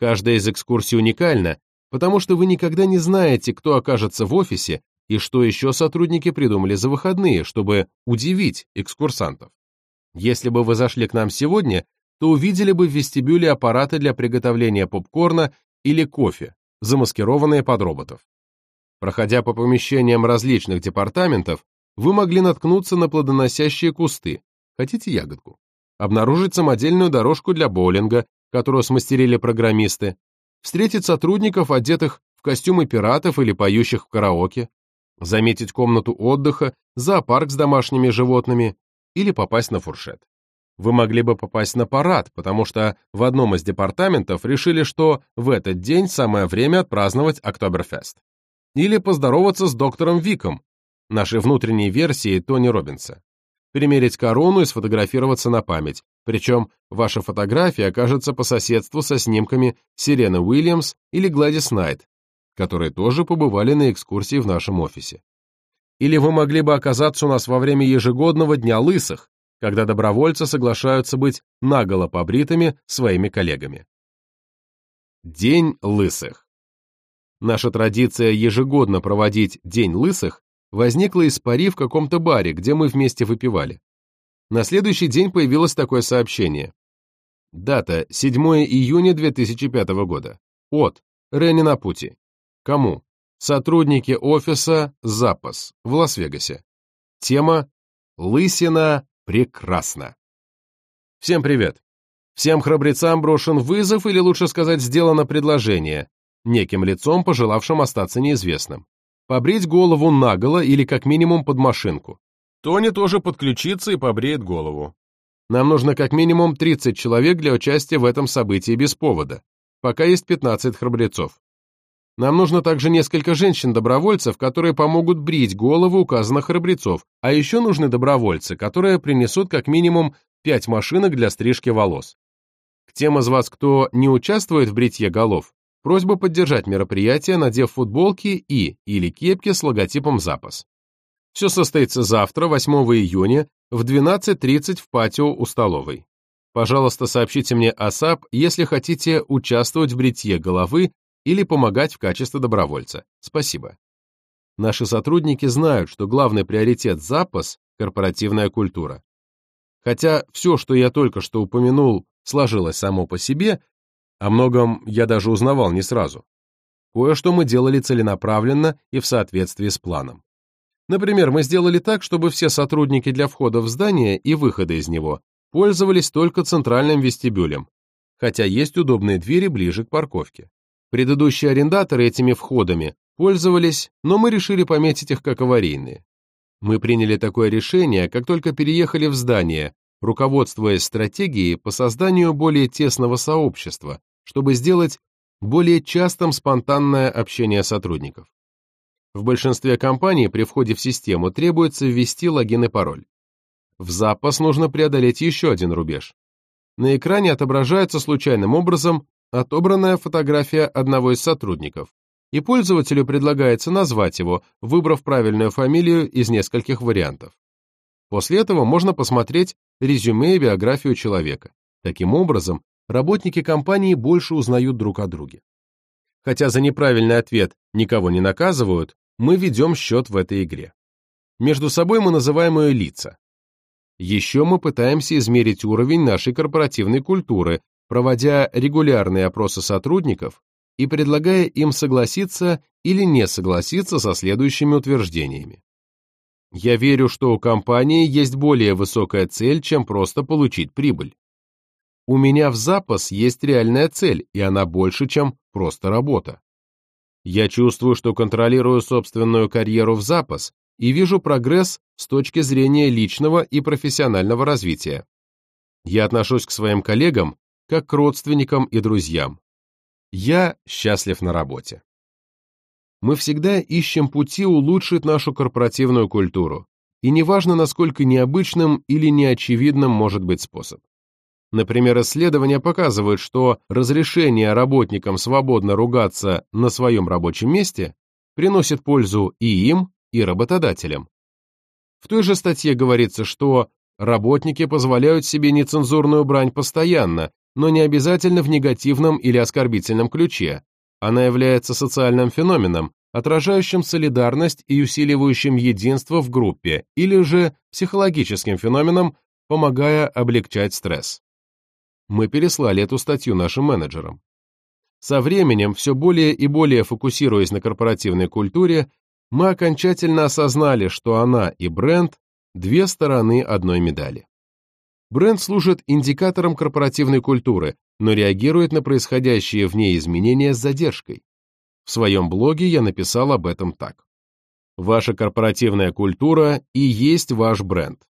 Каждая из экскурсий уникальна, потому что вы никогда не знаете, кто окажется в офисе И что еще сотрудники придумали за выходные, чтобы удивить экскурсантов? Если бы вы зашли к нам сегодня, то увидели бы в вестибюле аппараты для приготовления попкорна или кофе, замаскированные под роботов. Проходя по помещениям различных департаментов, вы могли наткнуться на плодоносящие кусты, хотите ягодку, обнаружить самодельную дорожку для боулинга, которую смастерили программисты, встретить сотрудников, одетых в костюмы пиратов или поющих в караоке, заметить комнату отдыха, зоопарк с домашними животными или попасть на фуршет. Вы могли бы попасть на парад, потому что в одном из департаментов решили, что в этот день самое время отпраздновать Октоберфест. Или поздороваться с доктором Виком, нашей внутренней версией Тони Робинса. Примерить корону и сфотографироваться на память, причем ваша фотография окажется по соседству со снимками Сирены Уильямс или Гладис Найт, которые тоже побывали на экскурсии в нашем офисе. Или вы могли бы оказаться у нас во время ежегодного Дня Лысых, когда добровольцы соглашаются быть наголо побритыми своими коллегами. День Лысых Наша традиция ежегодно проводить День Лысых возникла из пари в каком-то баре, где мы вместе выпивали. На следующий день появилось такое сообщение. Дата 7 июня 2005 года. От Ренни на пути. Кому? Сотрудники офиса «Запас» в Лас-Вегасе. Тема «Лысина прекрасна». Всем привет. Всем храбрецам брошен вызов, или лучше сказать, сделано предложение, неким лицом, пожелавшим остаться неизвестным. Побрить голову наголо или как минимум под машинку. Тони тоже подключится и побреет голову. Нам нужно как минимум 30 человек для участия в этом событии без повода. Пока есть 15 храбрецов. Нам нужно также несколько женщин-добровольцев, которые помогут брить головы указанных храбрецов, а еще нужны добровольцы, которые принесут как минимум 5 машинок для стрижки волос. К тем из вас, кто не участвует в бритье голов, просьба поддержать мероприятие, надев футболки и или кепки с логотипом «Запас». Все состоится завтра, 8 июня, в 12.30 в патио у столовой. Пожалуйста, сообщите мне АСАП, если хотите участвовать в бритье головы или помогать в качестве добровольца. Спасибо. Наши сотрудники знают, что главный приоритет запас – корпоративная культура. Хотя все, что я только что упомянул, сложилось само по себе, о многом я даже узнавал не сразу. Кое-что мы делали целенаправленно и в соответствии с планом. Например, мы сделали так, чтобы все сотрудники для входа в здание и выхода из него пользовались только центральным вестибюлем, хотя есть удобные двери ближе к парковке. Предыдущие арендаторы этими входами пользовались, но мы решили пометить их как аварийные. Мы приняли такое решение, как только переехали в здание, руководствуясь стратегией по созданию более тесного сообщества, чтобы сделать более частым спонтанное общение сотрудников. В большинстве компаний при входе в систему требуется ввести логин и пароль. В запас нужно преодолеть еще один рубеж. На экране отображается случайным образом отобранная фотография одного из сотрудников, и пользователю предлагается назвать его, выбрав правильную фамилию из нескольких вариантов. После этого можно посмотреть резюме и биографию человека. Таким образом, работники компании больше узнают друг о друге. Хотя за неправильный ответ никого не наказывают, мы ведем счет в этой игре. Между собой мы называем ее лица. Еще мы пытаемся измерить уровень нашей корпоративной культуры, проводя регулярные опросы сотрудников и предлагая им согласиться или не согласиться со следующими утверждениями. Я верю, что у компании есть более высокая цель, чем просто получить прибыль. У меня в запас есть реальная цель, и она больше, чем просто работа. Я чувствую, что контролирую собственную карьеру в запас и вижу прогресс с точки зрения личного и профессионального развития. Я отношусь к своим коллегам как к родственникам и друзьям. Я счастлив на работе. Мы всегда ищем пути улучшить нашу корпоративную культуру, и неважно, насколько необычным или неочевидным может быть способ. Например, исследования показывают, что разрешение работникам свободно ругаться на своем рабочем месте приносит пользу и им, и работодателям. В той же статье говорится, что работники позволяют себе нецензурную брань постоянно, но не обязательно в негативном или оскорбительном ключе. Она является социальным феноменом, отражающим солидарность и усиливающим единство в группе, или же психологическим феноменом, помогая облегчать стресс. Мы переслали эту статью нашим менеджерам. Со временем, все более и более фокусируясь на корпоративной культуре, мы окончательно осознали, что она и бренд – две стороны одной медали. Бренд служит индикатором корпоративной культуры, но реагирует на происходящие в ней изменения с задержкой. В своем блоге я написал об этом так. Ваша корпоративная культура и есть ваш бренд.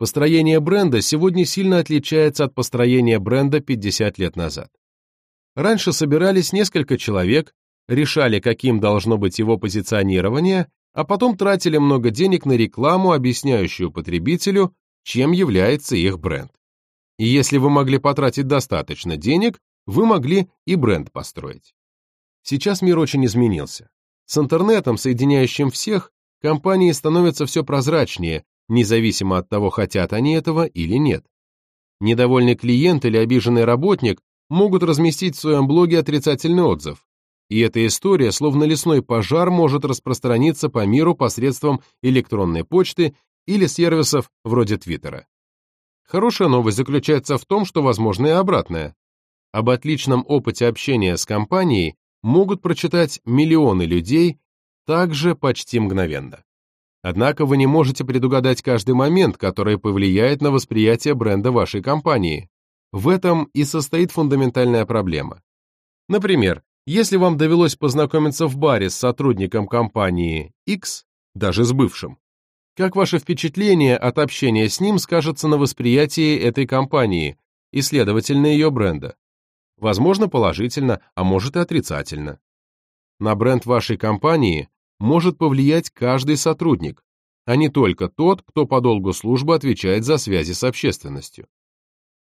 Построение бренда сегодня сильно отличается от построения бренда 50 лет назад. Раньше собирались несколько человек, решали, каким должно быть его позиционирование, а потом тратили много денег на рекламу, объясняющую потребителю, чем является их бренд. И если вы могли потратить достаточно денег, вы могли и бренд построить. Сейчас мир очень изменился. С интернетом, соединяющим всех, компании становятся все прозрачнее, независимо от того, хотят они этого или нет. Недовольный клиент или обиженный работник могут разместить в своем блоге отрицательный отзыв. И эта история, словно лесной пожар, может распространиться по миру посредством электронной почты или сервисов вроде Твиттера. Хорошая новость заключается в том, что возможно и обратное. Об отличном опыте общения с компанией могут прочитать миллионы людей также почти мгновенно. Однако вы не можете предугадать каждый момент, который повлияет на восприятие бренда вашей компании. В этом и состоит фундаментальная проблема. Например, если вам довелось познакомиться в баре с сотрудником компании X, даже с бывшим, как ваше впечатление от общения с ним скажется на восприятии этой компании и, следовательно, ее бренда? Возможно, положительно, а может и отрицательно. На бренд вашей компании может повлиять каждый сотрудник, а не только тот, кто по долгу службы отвечает за связи с общественностью.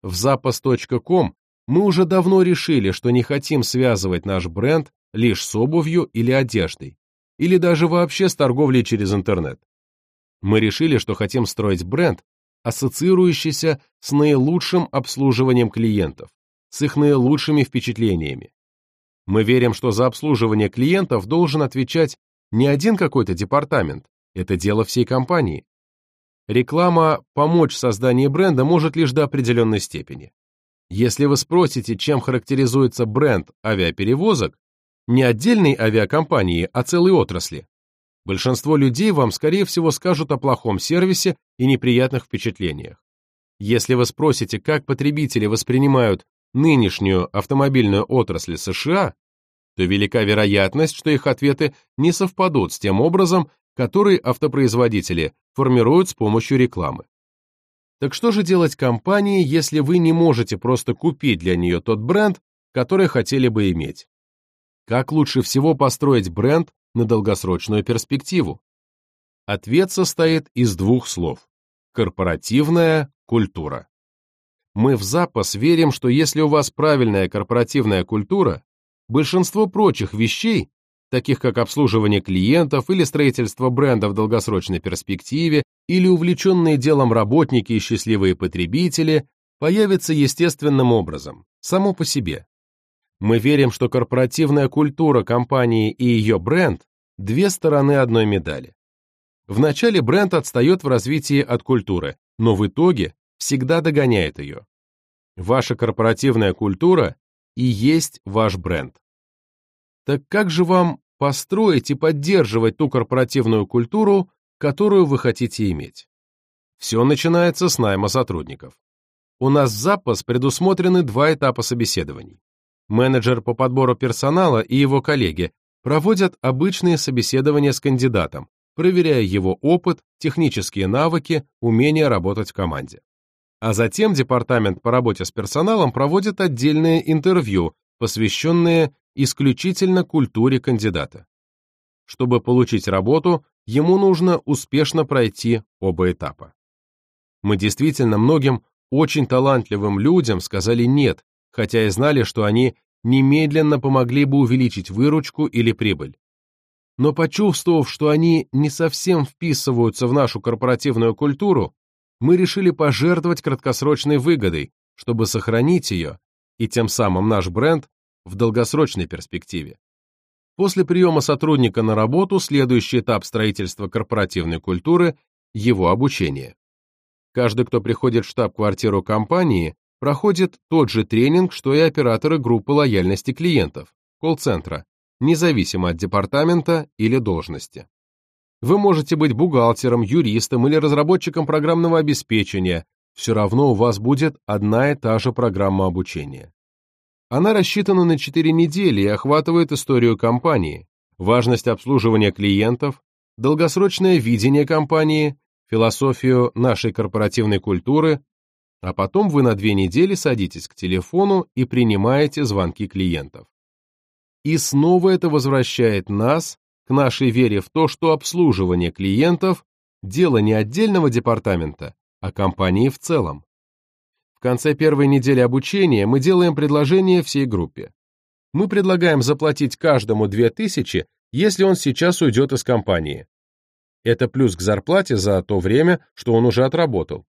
В запас.ком мы уже давно решили, что не хотим связывать наш бренд лишь с обувью или одеждой, или даже вообще с торговлей через интернет. Мы решили, что хотим строить бренд, ассоциирующийся с наилучшим обслуживанием клиентов, с их наилучшими впечатлениями. Мы верим, что за обслуживание клиентов должен отвечать не один какой-то департамент, это дело всей компании. Реклама помочь в создании бренда может лишь до определенной степени. Если вы спросите, чем характеризуется бренд авиаперевозок, не отдельной авиакомпании, а целой отрасли, большинство людей вам, скорее всего, скажут о плохом сервисе и неприятных впечатлениях. Если вы спросите, как потребители воспринимают нынешнюю автомобильную отрасль США, то велика вероятность, что их ответы не совпадут с тем образом, который автопроизводители формируют с помощью рекламы. Так что же делать компании, если вы не можете просто купить для нее тот бренд, который хотели бы иметь? Как лучше всего построить бренд на долгосрочную перспективу? Ответ состоит из двух слов – корпоративная культура. Мы в запас верим, что если у вас правильная корпоративная культура, большинство прочих вещей, таких как обслуживание клиентов или строительство бренда в долгосрочной перспективе, или увлеченные делом работники и счастливые потребители, появятся естественным образом, само по себе. Мы верим, что корпоративная культура компании и ее бренд – две стороны одной медали. Вначале бренд отстает в развитии от культуры, но в итоге всегда догоняет ее. Ваша корпоративная культура и есть ваш бренд. Так как же вам построить и поддерживать ту корпоративную культуру, которую вы хотите иметь? Все начинается с найма сотрудников. У нас в запас предусмотрены два этапа собеседований. Менеджер по подбору персонала и его коллеги проводят обычные собеседования с кандидатом, проверяя его опыт, технические навыки, умение работать в команде. А затем департамент по работе с персоналом проводит отдельные интервью, посвященные исключительно культуре кандидата. Чтобы получить работу, ему нужно успешно пройти оба этапа. Мы действительно многим очень талантливым людям сказали «нет», хотя и знали, что они немедленно помогли бы увеличить выручку или прибыль. Но почувствовав, что они не совсем вписываются в нашу корпоративную культуру, мы решили пожертвовать краткосрочной выгодой, чтобы сохранить ее, и тем самым наш бренд в долгосрочной перспективе. После приема сотрудника на работу следующий этап строительства корпоративной культуры – его обучение. Каждый, кто приходит в штаб-квартиру компании, проходит тот же тренинг, что и операторы группы лояльности клиентов, колл-центра, независимо от департамента или должности. Вы можете быть бухгалтером, юристом или разработчиком программного обеспечения, все равно у вас будет одна и та же программа обучения. Она рассчитана на 4 недели и охватывает историю компании, важность обслуживания клиентов, долгосрочное видение компании, философию нашей корпоративной культуры, а потом вы на две недели садитесь к телефону и принимаете звонки клиентов. И снова это возвращает нас к нашей вере в то, что обслуживание клиентов – дело не отдельного департамента, а компании в целом. В конце первой недели обучения мы делаем предложение всей группе. Мы предлагаем заплатить каждому 2000, если он сейчас уйдет из компании. Это плюс к зарплате за то время, что он уже отработал.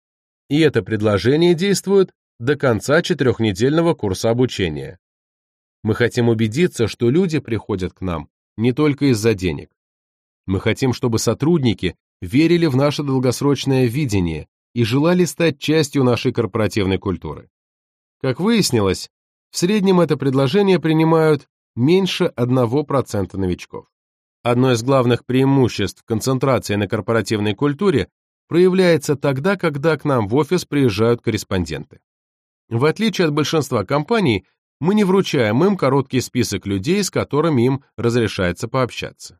И это предложение действует до конца четырехнедельного курса обучения. Мы хотим убедиться, что люди приходят к нам не только из-за денег. Мы хотим, чтобы сотрудники верили в наше долгосрочное видение и желали стать частью нашей корпоративной культуры. Как выяснилось, в среднем это предложение принимают меньше 1% новичков. Одно из главных преимуществ концентрации на корпоративной культуре проявляется тогда, когда к нам в офис приезжают корреспонденты. В отличие от большинства компаний, мы не вручаем им короткий список людей, с которыми им разрешается пообщаться.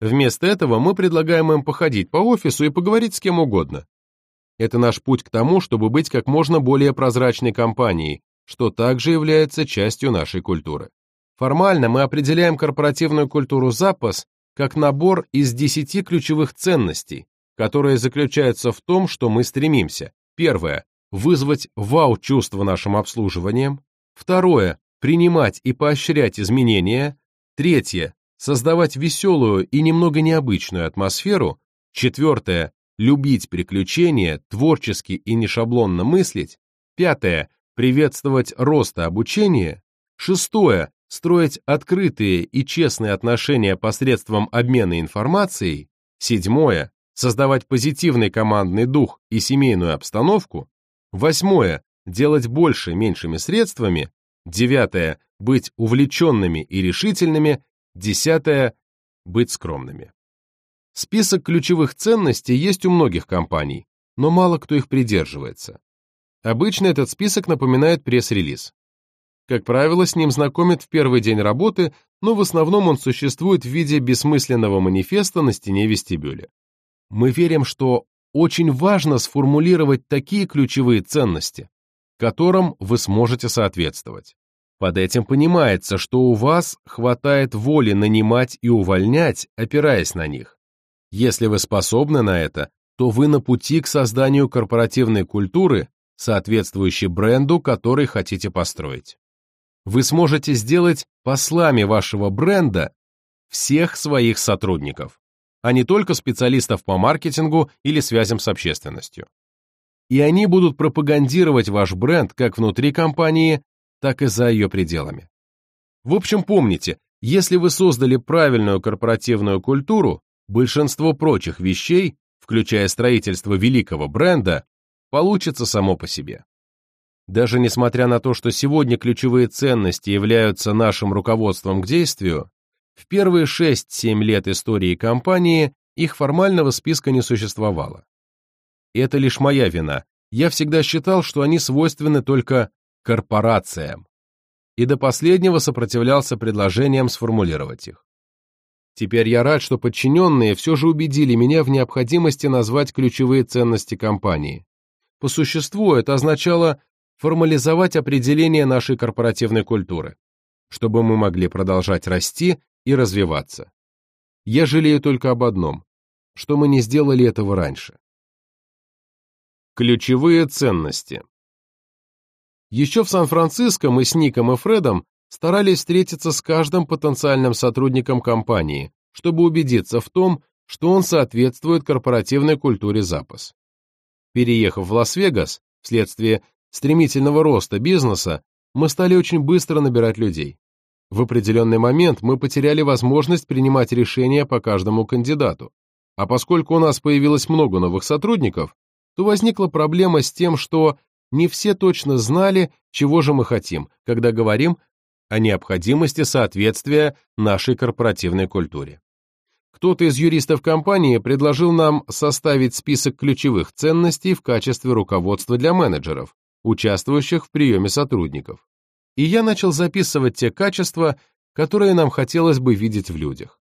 Вместо этого мы предлагаем им походить по офису и поговорить с кем угодно. Это наш путь к тому, чтобы быть как можно более прозрачной компанией, что также является частью нашей культуры. Формально мы определяем корпоративную культуру запас как набор из 10 ключевых ценностей, которые заключаются в том, что мы стремимся. Первое – вызвать вау-чувство нашим обслуживанием. Второе – принимать и поощрять изменения. Третье – создавать веселую и немного необычную атмосферу. Четвертое – любить приключения, творчески и нешаблонно мыслить. Пятое – приветствовать рост и обучение. Шестое строить открытые и честные отношения посредством обмена информацией, седьмое, создавать позитивный командный дух и семейную обстановку, восьмое, делать больше меньшими средствами, девятое, быть увлеченными и решительными, десятое, быть скромными. Список ключевых ценностей есть у многих компаний, но мало кто их придерживается. Обычно этот список напоминает пресс-релиз. Как правило, с ним знакомят в первый день работы, но в основном он существует в виде бессмысленного манифеста на стене вестибюля. Мы верим, что очень важно сформулировать такие ключевые ценности, которым вы сможете соответствовать. Под этим понимается, что у вас хватает воли нанимать и увольнять, опираясь на них. Если вы способны на это, то вы на пути к созданию корпоративной культуры, соответствующей бренду, который хотите построить вы сможете сделать послами вашего бренда всех своих сотрудников, а не только специалистов по маркетингу или связям с общественностью. И они будут пропагандировать ваш бренд как внутри компании, так и за ее пределами. В общем, помните, если вы создали правильную корпоративную культуру, большинство прочих вещей, включая строительство великого бренда, получится само по себе. Даже несмотря на то, что сегодня ключевые ценности являются нашим руководством к действию, в первые 6-7 лет истории компании их формального списка не существовало. Это лишь моя вина. Я всегда считал, что они свойственны только корпорациям. И до последнего сопротивлялся предложениям сформулировать их. Теперь я рад, что подчиненные все же убедили меня в необходимости назвать ключевые ценности компании. По существу это означало формализовать определение нашей корпоративной культуры, чтобы мы могли продолжать расти и развиваться. Я жалею только об одном, что мы не сделали этого раньше. Ключевые ценности Еще в Сан-Франциско мы с Ником и Фредом старались встретиться с каждым потенциальным сотрудником компании, чтобы убедиться в том, что он соответствует корпоративной культуре запас. Переехав в Лас-Вегас, вследствие стремительного роста бизнеса мы стали очень быстро набирать людей. В определенный момент мы потеряли возможность принимать решения по каждому кандидату. А поскольку у нас появилось много новых сотрудников, то возникла проблема с тем, что не все точно знали, чего же мы хотим, когда говорим о необходимости соответствия нашей корпоративной культуре. Кто-то из юристов компании предложил нам составить список ключевых ценностей в качестве руководства для менеджеров, участвующих в приеме сотрудников. И я начал записывать те качества, которые нам хотелось бы видеть в людях.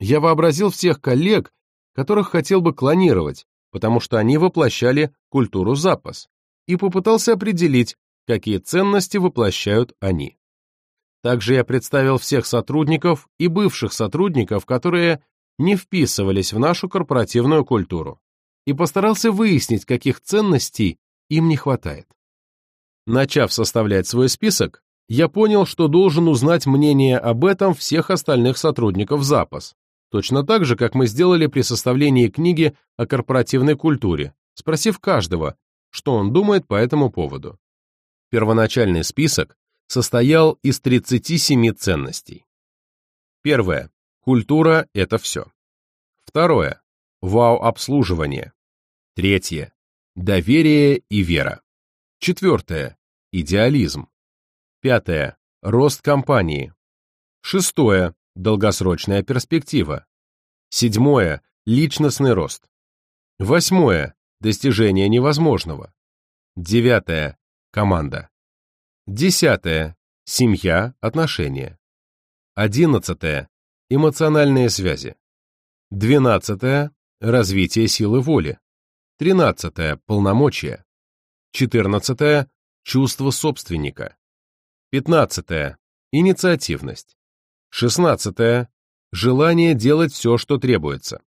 Я вообразил всех коллег, которых хотел бы клонировать, потому что они воплощали культуру запас, и попытался определить, какие ценности воплощают они. Также я представил всех сотрудников и бывших сотрудников, которые не вписывались в нашу корпоративную культуру, и постарался выяснить, каких ценностей им не хватает. Начав составлять свой список, я понял, что должен узнать мнение об этом всех остальных сотрудников запас, точно так же, как мы сделали при составлении книги о корпоративной культуре, спросив каждого, что он думает по этому поводу. Первоначальный список состоял из 37 ценностей. Первое. Культура – это все. Второе. Вау-обслуживание. Третье. Доверие и вера. Четвертое. Идеализм. Пятое. Рост компании. Шестое. Долгосрочная перспектива. Седьмое. Личностный рост. Восьмое. Достижение невозможного. Девятое. Команда. Десятое. Семья, отношения. Одиннадцатое. Эмоциональные связи. Двенадцатое. Развитие силы воли. Тринадцатое. Полномочия. Четырнадцатое. Чувство собственника. Пятнадцатое. Инициативность. Шестнадцатое. Желание делать все, что требуется.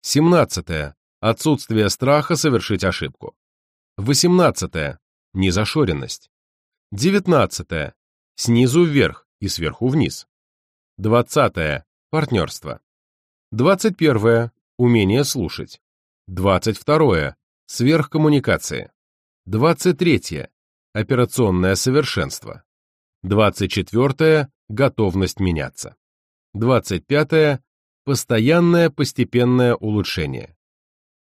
Семнадцатое. Отсутствие страха совершить ошибку. Восемнадцатое. Незашоренность. Девятнадцатое. Снизу вверх и сверху вниз. Двадцатое. Партнерство. Двадцать первое. Умение слушать. Двадцать второе. Сверхкоммуникация. 23. Операционное совершенство. 24. Готовность меняться. 25. Постоянное постепенное улучшение.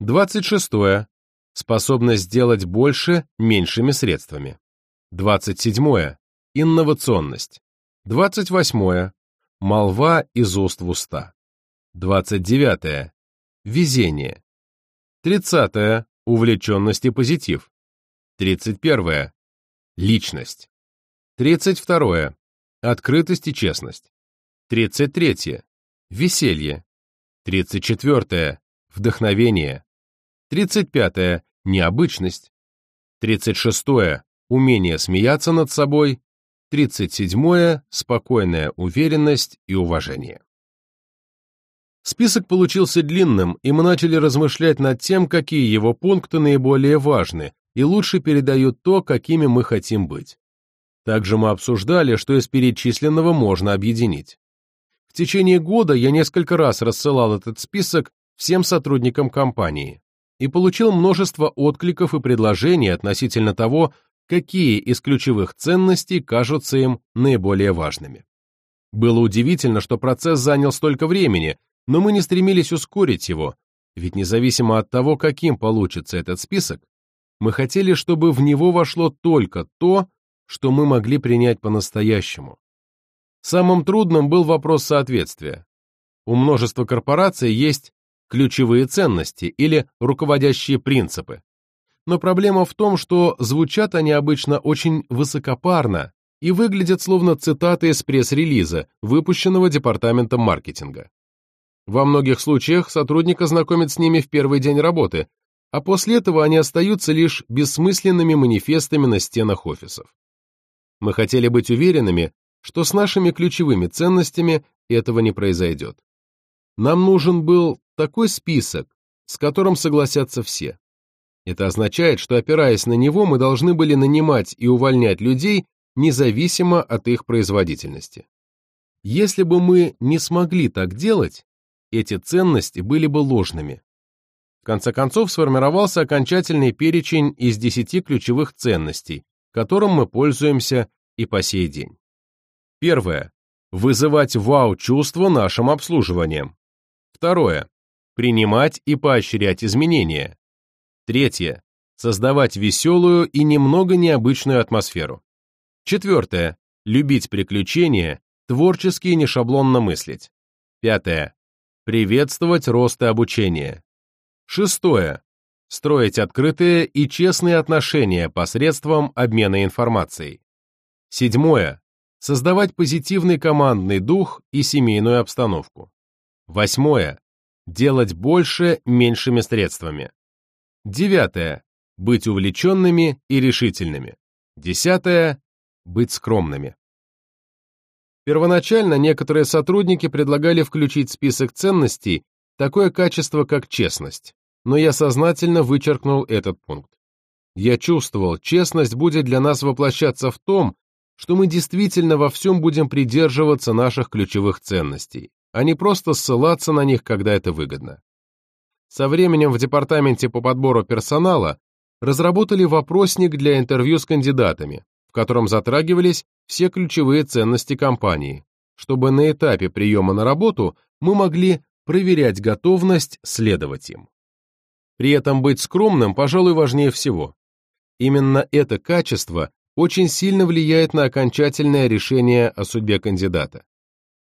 26. Способность сделать больше меньшими средствами. 27. Инновационность. 28. Молва из уст в уста. 29. Везение. 30. Увлеченность и позитив. 31. Личность. 32. Открытость и честность. 33. Веселье. 34. Вдохновение. 35. Необычность. 36. Умение смеяться над собой. 37. Спокойная уверенность и уважение. Список получился длинным, и мы начали размышлять над тем, какие его пункты наиболее важны, и лучше передают то, какими мы хотим быть. Также мы обсуждали, что из перечисленного можно объединить. В течение года я несколько раз рассылал этот список всем сотрудникам компании и получил множество откликов и предложений относительно того, какие из ключевых ценностей кажутся им наиболее важными. Было удивительно, что процесс занял столько времени, но мы не стремились ускорить его, ведь независимо от того, каким получится этот список, мы хотели, чтобы в него вошло только то, что мы могли принять по-настоящему. Самым трудным был вопрос соответствия. У множества корпораций есть ключевые ценности или руководящие принципы. Но проблема в том, что звучат они обычно очень высокопарно и выглядят словно цитаты из пресс-релиза, выпущенного департаментом маркетинга. Во многих случаях сотрудника знакомят с ними в первый день работы, а после этого они остаются лишь бессмысленными манифестами на стенах офисов. Мы хотели быть уверенными, что с нашими ключевыми ценностями этого не произойдет. Нам нужен был такой список, с которым согласятся все. Это означает, что опираясь на него, мы должны были нанимать и увольнять людей независимо от их производительности. Если бы мы не смогли так делать, эти ценности были бы ложными. В конце концов сформировался окончательный перечень из 10 ключевых ценностей, которым мы пользуемся и по сей день. Первое. Вызывать вау-чувство нашим обслуживанием. Второе. Принимать и поощрять изменения. Третье. Создавать веселую и немного необычную атмосферу. Четвертое. Любить приключения, творчески и нешаблонно мыслить. Пятое. Приветствовать рост и обучение. Шестое. Строить открытые и честные отношения посредством обмена информацией. Седьмое. Создавать позитивный командный дух и семейную обстановку. Восьмое. Делать больше меньшими средствами. Девятое. Быть увлеченными и решительными. Десятое. Быть скромными. Первоначально некоторые сотрудники предлагали включить в список ценностей такое качество, как честность, но я сознательно вычеркнул этот пункт. Я чувствовал, честность будет для нас воплощаться в том, что мы действительно во всем будем придерживаться наших ключевых ценностей, а не просто ссылаться на них, когда это выгодно. Со временем в департаменте по подбору персонала разработали вопросник для интервью с кандидатами, в котором затрагивались все ключевые ценности компании, чтобы на этапе приема на работу мы могли проверять готовность следовать им. При этом быть скромным, пожалуй, важнее всего. Именно это качество очень сильно влияет на окончательное решение о судьбе кандидата.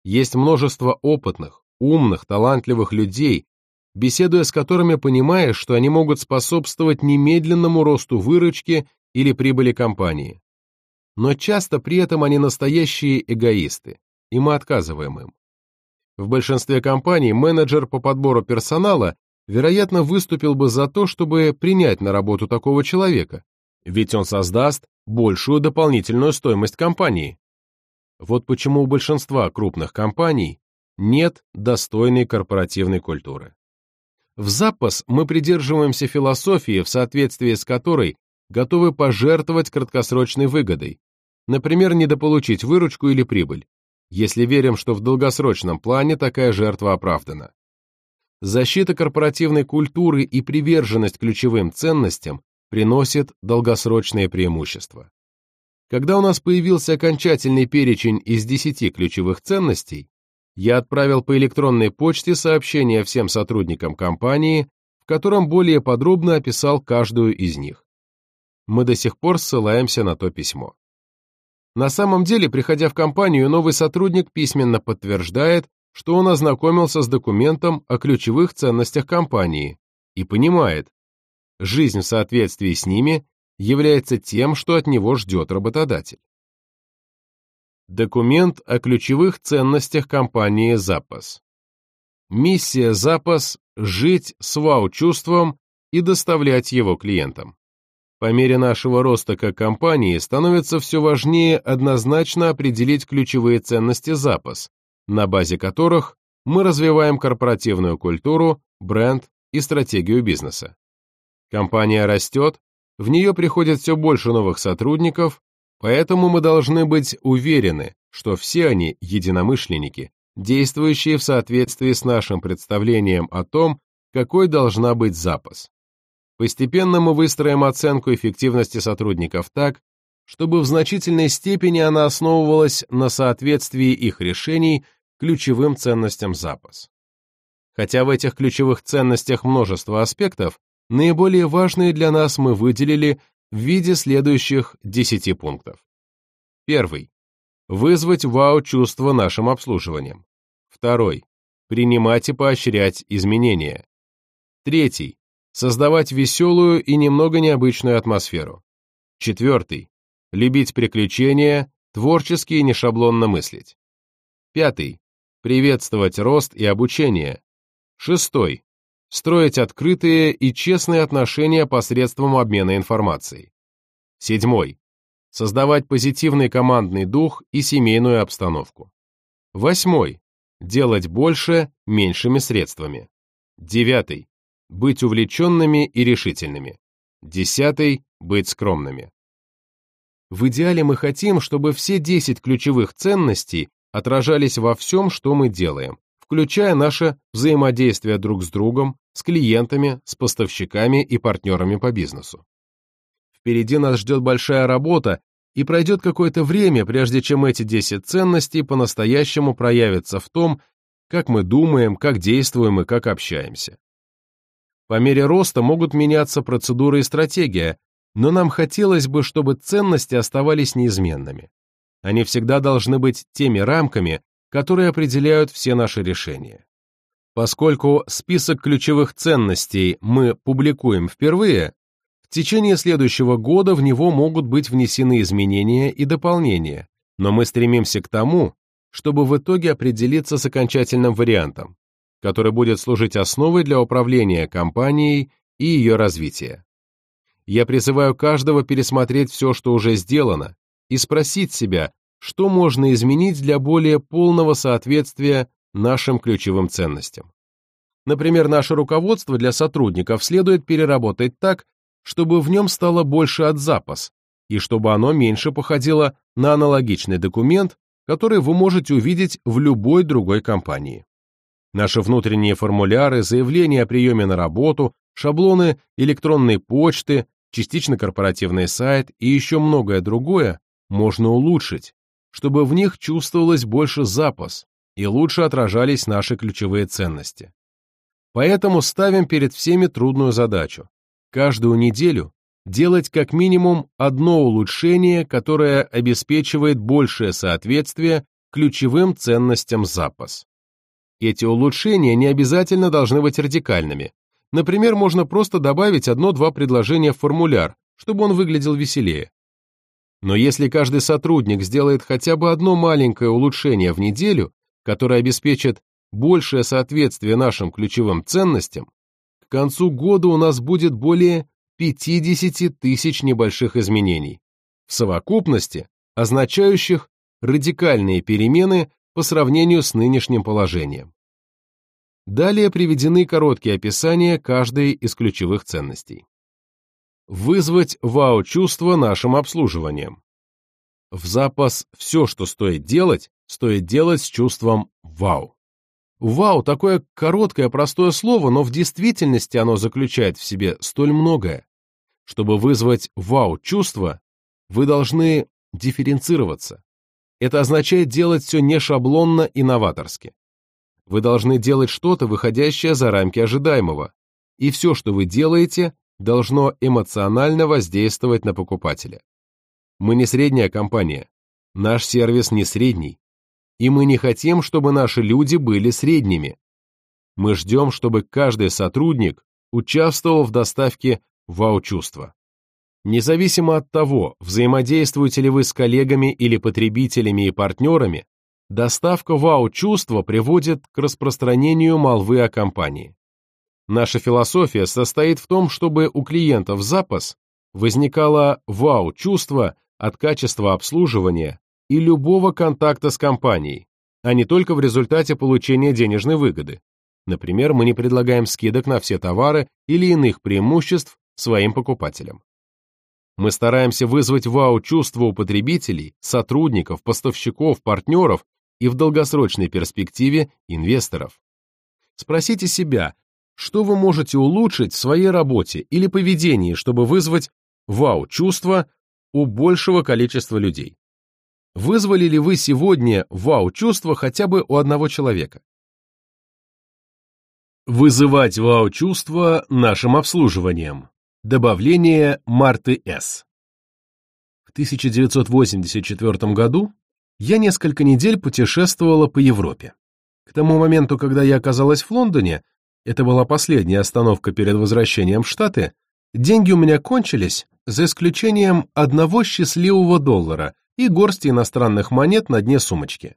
Есть множество опытных, умных, талантливых людей, беседуя с которыми понимаешь, что они могут способствовать немедленному росту выручки или прибыли компании. Но часто при этом они настоящие эгоисты, и мы отказываем им. В большинстве компаний менеджер по подбору персонала, вероятно, выступил бы за то, чтобы принять на работу такого человека, ведь он создаст большую дополнительную стоимость компании. Вот почему у большинства крупных компаний нет достойной корпоративной культуры. В запас мы придерживаемся философии, в соответствии с которой готовы пожертвовать краткосрочной выгодой, например, недополучить выручку или прибыль, если верим, что в долгосрочном плане такая жертва оправдана. Защита корпоративной культуры и приверженность ключевым ценностям приносит долгосрочные преимущества. Когда у нас появился окончательный перечень из 10 ключевых ценностей, я отправил по электронной почте сообщение всем сотрудникам компании, в котором более подробно описал каждую из них. Мы до сих пор ссылаемся на то письмо. На самом деле, приходя в компанию, новый сотрудник письменно подтверждает, что он ознакомился с документом о ключевых ценностях компании и понимает, жизнь в соответствии с ними является тем, что от него ждет работодатель. Документ о ключевых ценностях компании «Запас». Миссия «Запас» – жить с вау-чувством и доставлять его клиентам. По мере нашего роста как компании становится все важнее однозначно определить ключевые ценности «Запас», на базе которых мы развиваем корпоративную культуру, бренд и стратегию бизнеса. Компания растет, в нее приходит все больше новых сотрудников, поэтому мы должны быть уверены, что все они единомышленники, действующие в соответствии с нашим представлением о том, какой должна быть запас. Постепенно мы выстроим оценку эффективности сотрудников так, чтобы в значительной степени она основывалась на соответствии их решений ключевым ценностям запас. Хотя в этих ключевых ценностях множество аспектов, Наиболее важные для нас мы выделили в виде следующих 10 пунктов. Первый. Вызвать вау-чувство нашим обслуживанием. Второй. Принимать и поощрять изменения. Третий. Создавать веселую и немного необычную атмосферу. Четвертый. Любить приключения, творчески и нешаблонно мыслить. Пятый. Приветствовать рост и обучение. Шестой строить открытые и честные отношения посредством обмена информацией. Седьмой. Создавать позитивный командный дух и семейную обстановку. Восьмой. Делать больше меньшими средствами. Девятый. Быть увлеченными и решительными. Десятый. Быть скромными. В идеале мы хотим, чтобы все 10 ключевых ценностей отражались во всем, что мы делаем, включая наше взаимодействие друг с другом, с клиентами, с поставщиками и партнерами по бизнесу. Впереди нас ждет большая работа, и пройдет какое-то время, прежде чем эти 10 ценностей по-настоящему проявятся в том, как мы думаем, как действуем и как общаемся. По мере роста могут меняться процедуры и стратегия, но нам хотелось бы, чтобы ценности оставались неизменными. Они всегда должны быть теми рамками, которые определяют все наши решения. Поскольку список ключевых ценностей мы публикуем впервые, в течение следующего года в него могут быть внесены изменения и дополнения, но мы стремимся к тому, чтобы в итоге определиться с окончательным вариантом, который будет служить основой для управления компанией и ее развития. Я призываю каждого пересмотреть все, что уже сделано, и спросить себя, что можно изменить для более полного соответствия нашим ключевым ценностям. Например, наше руководство для сотрудников следует переработать так, чтобы в нем стало больше от запас, и чтобы оно меньше походило на аналогичный документ, который вы можете увидеть в любой другой компании. Наши внутренние формуляры, заявления о приеме на работу, шаблоны электронной почты, частично корпоративный сайт и еще многое другое можно улучшить, чтобы в них чувствовалось больше запас и лучше отражались наши ключевые ценности. Поэтому ставим перед всеми трудную задачу – каждую неделю делать как минимум одно улучшение, которое обеспечивает большее соответствие ключевым ценностям запас. Эти улучшения не обязательно должны быть радикальными. Например, можно просто добавить одно-два предложения в формуляр, чтобы он выглядел веселее. Но если каждый сотрудник сделает хотя бы одно маленькое улучшение в неделю, которое обеспечит большее соответствие нашим ключевым ценностям, к концу года у нас будет более 50 тысяч небольших изменений, в совокупности означающих радикальные перемены по сравнению с нынешним положением. Далее приведены короткие описания каждой из ключевых ценностей. Вызвать вау-чувство нашим обслуживанием. В запас все, что стоит делать, стоит делать с чувством вау. Вау – такое короткое, простое слово, но в действительности оно заключает в себе столь многое. Чтобы вызвать вау-чувство, вы должны дифференцироваться. Это означает делать все не шаблонно и новаторски. Вы должны делать что-то, выходящее за рамки ожидаемого, и все, что вы делаете, должно эмоционально воздействовать на покупателя. Мы не средняя компания. Наш сервис не средний. И мы не хотим, чтобы наши люди были средними. Мы ждем, чтобы каждый сотрудник участвовал в доставке вау-чувства. Независимо от того, взаимодействуете ли вы с коллегами или потребителями и партнерами, доставка вау-чувства приводит к распространению молвы о компании. Наша философия состоит в том, чтобы у клиентов запас возникало вау-чувство от качества обслуживания и любого контакта с компанией, а не только в результате получения денежной выгоды. Например, мы не предлагаем скидок на все товары или иных преимуществ своим покупателям. Мы стараемся вызвать вау-чувство у потребителей, сотрудников, поставщиков, партнеров и в долгосрочной перспективе инвесторов. Спросите себя, что вы можете улучшить в своей работе или поведении, чтобы вызвать вау-чувство у большего количества людей. Вызвали ли вы сегодня вау-чувство хотя бы у одного человека? Вызывать вау-чувство нашим обслуживанием. Добавление Марты С. В 1984 году я несколько недель путешествовала по Европе. К тому моменту, когда я оказалась в Лондоне, это была последняя остановка перед возвращением в Штаты, деньги у меня кончились, за исключением одного счастливого доллара и горсти иностранных монет на дне сумочки.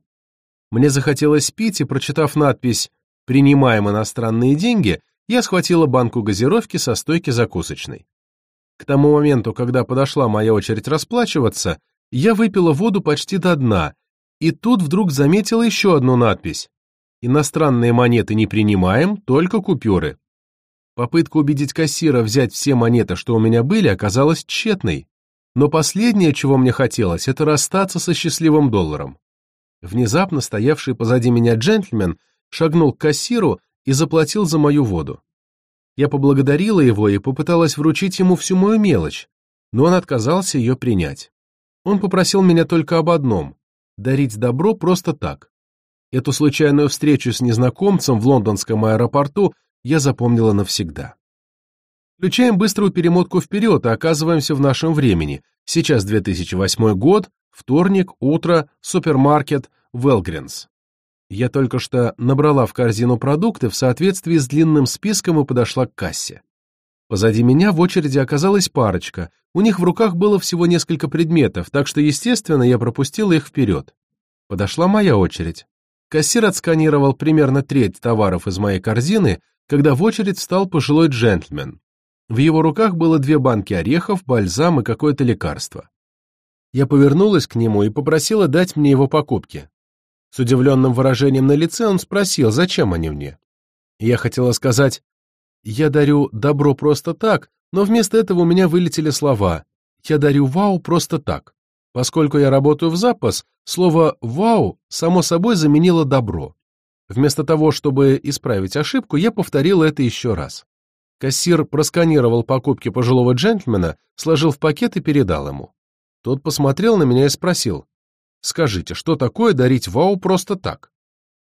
Мне захотелось пить, и, прочитав надпись «Принимаем иностранные деньги», я схватила банку газировки со стойки закусочной. К тому моменту, когда подошла моя очередь расплачиваться, я выпила воду почти до дна, и тут вдруг заметила еще одну надпись «Иностранные монеты не принимаем, только купюры». Попытка убедить кассира взять все монеты, что у меня были, оказалась тщетной. Но последнее, чего мне хотелось, это расстаться со счастливым долларом. Внезапно стоявший позади меня джентльмен шагнул к кассиру и заплатил за мою воду. Я поблагодарила его и попыталась вручить ему всю мою мелочь, но он отказался ее принять. Он попросил меня только об одном — дарить добро просто так. Эту случайную встречу с незнакомцем в лондонском аэропорту я запомнила навсегда. Включаем быструю перемотку вперед и оказываемся в нашем времени. Сейчас 2008 год, вторник, утро, супермаркет, Велгринс. Я только что набрала в корзину продукты в соответствии с длинным списком и подошла к кассе. Позади меня в очереди оказалась парочка, у них в руках было всего несколько предметов, так что, естественно, я пропустила их вперед. Подошла моя очередь. Кассир отсканировал примерно треть товаров из моей корзины, когда в очередь встал пожилой джентльмен. В его руках было две банки орехов, бальзам и какое-то лекарство. Я повернулась к нему и попросила дать мне его покупки. С удивленным выражением на лице он спросил, зачем они мне. Я хотела сказать, я дарю добро просто так, но вместо этого у меня вылетели слова «я дарю вау просто так». Поскольку я работаю в запас, слово «вау» само собой заменило «добро». Вместо того, чтобы исправить ошибку, я повторил это еще раз. Кассир просканировал покупки пожилого джентльмена, сложил в пакет и передал ему. Тот посмотрел на меня и спросил, «Скажите, что такое дарить вау просто так?»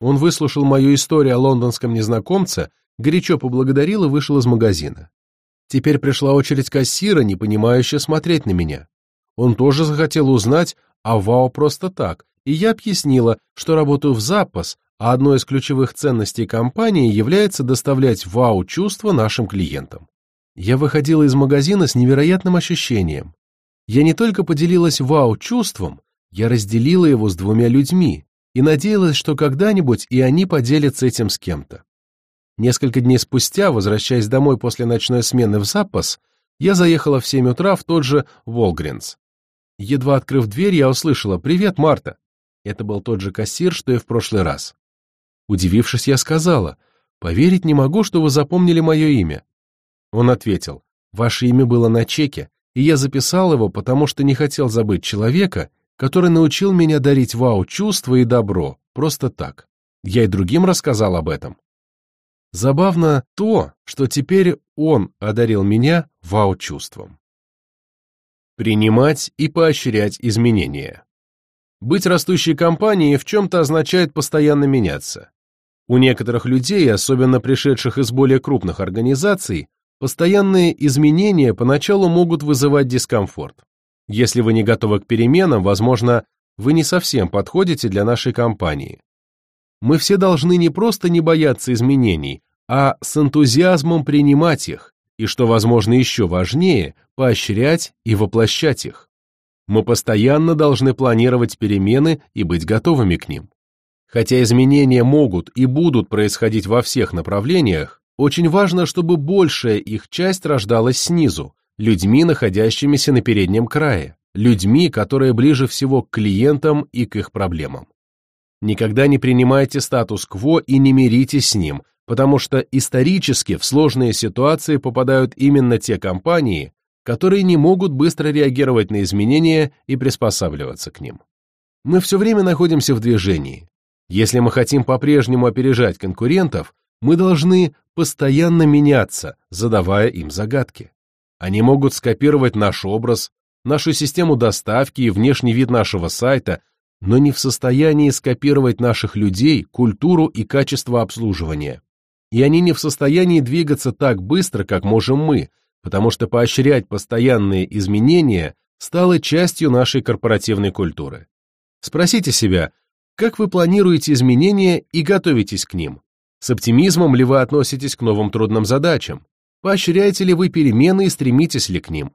Он выслушал мою историю о лондонском незнакомце, горячо поблагодарил и вышел из магазина. Теперь пришла очередь кассира, не понимающе смотреть на меня. Он тоже захотел узнать, а вау просто так, и я объяснила, что работаю в запас, а одной из ключевых ценностей компании является доставлять вау-чувство нашим клиентам. Я выходила из магазина с невероятным ощущением. Я не только поделилась вау-чувством, я разделила его с двумя людьми и надеялась, что когда-нибудь и они поделятся этим с кем-то. Несколько дней спустя, возвращаясь домой после ночной смены в запас, я заехала в 7 утра в тот же Волгринс. Едва открыв дверь, я услышала «Привет, Марта». Это был тот же кассир, что и в прошлый раз. Удивившись, я сказала, «Поверить не могу, что вы запомнили мое имя». Он ответил, «Ваше имя было на чеке, и я записал его, потому что не хотел забыть человека, который научил меня дарить вау-чувство и добро, просто так. Я и другим рассказал об этом». Забавно то, что теперь он одарил меня вау-чувством. Принимать и поощрять изменения. Быть растущей компанией в чем-то означает постоянно меняться. У некоторых людей, особенно пришедших из более крупных организаций, постоянные изменения поначалу могут вызывать дискомфорт. Если вы не готовы к переменам, возможно, вы не совсем подходите для нашей компании. Мы все должны не просто не бояться изменений, а с энтузиазмом принимать их, и, что возможно еще важнее, поощрять и воплощать их. Мы постоянно должны планировать перемены и быть готовыми к ним. Хотя изменения могут и будут происходить во всех направлениях, очень важно, чтобы большая их часть рождалась снизу, людьми, находящимися на переднем крае, людьми, которые ближе всего к клиентам и к их проблемам. Никогда не принимайте статус-кво и не миритесь с ним, потому что исторически в сложные ситуации попадают именно те компании, которые не могут быстро реагировать на изменения и приспосабливаться к ним. Мы все время находимся в движении, если мы хотим по-прежнему опережать конкурентов, мы должны постоянно меняться, задавая им загадки. Они могут скопировать наш образ, нашу систему доставки и внешний вид нашего сайта, но не в состоянии скопировать наших людей, культуру и качество обслуживания. И они не в состоянии двигаться так быстро, как можем мы, потому что поощрять постоянные изменения стало частью нашей корпоративной культуры. Спросите себя, как вы планируете изменения и готовитесь к ним? С оптимизмом ли вы относитесь к новым трудным задачам? Поощряете ли вы перемены и стремитесь ли к ним?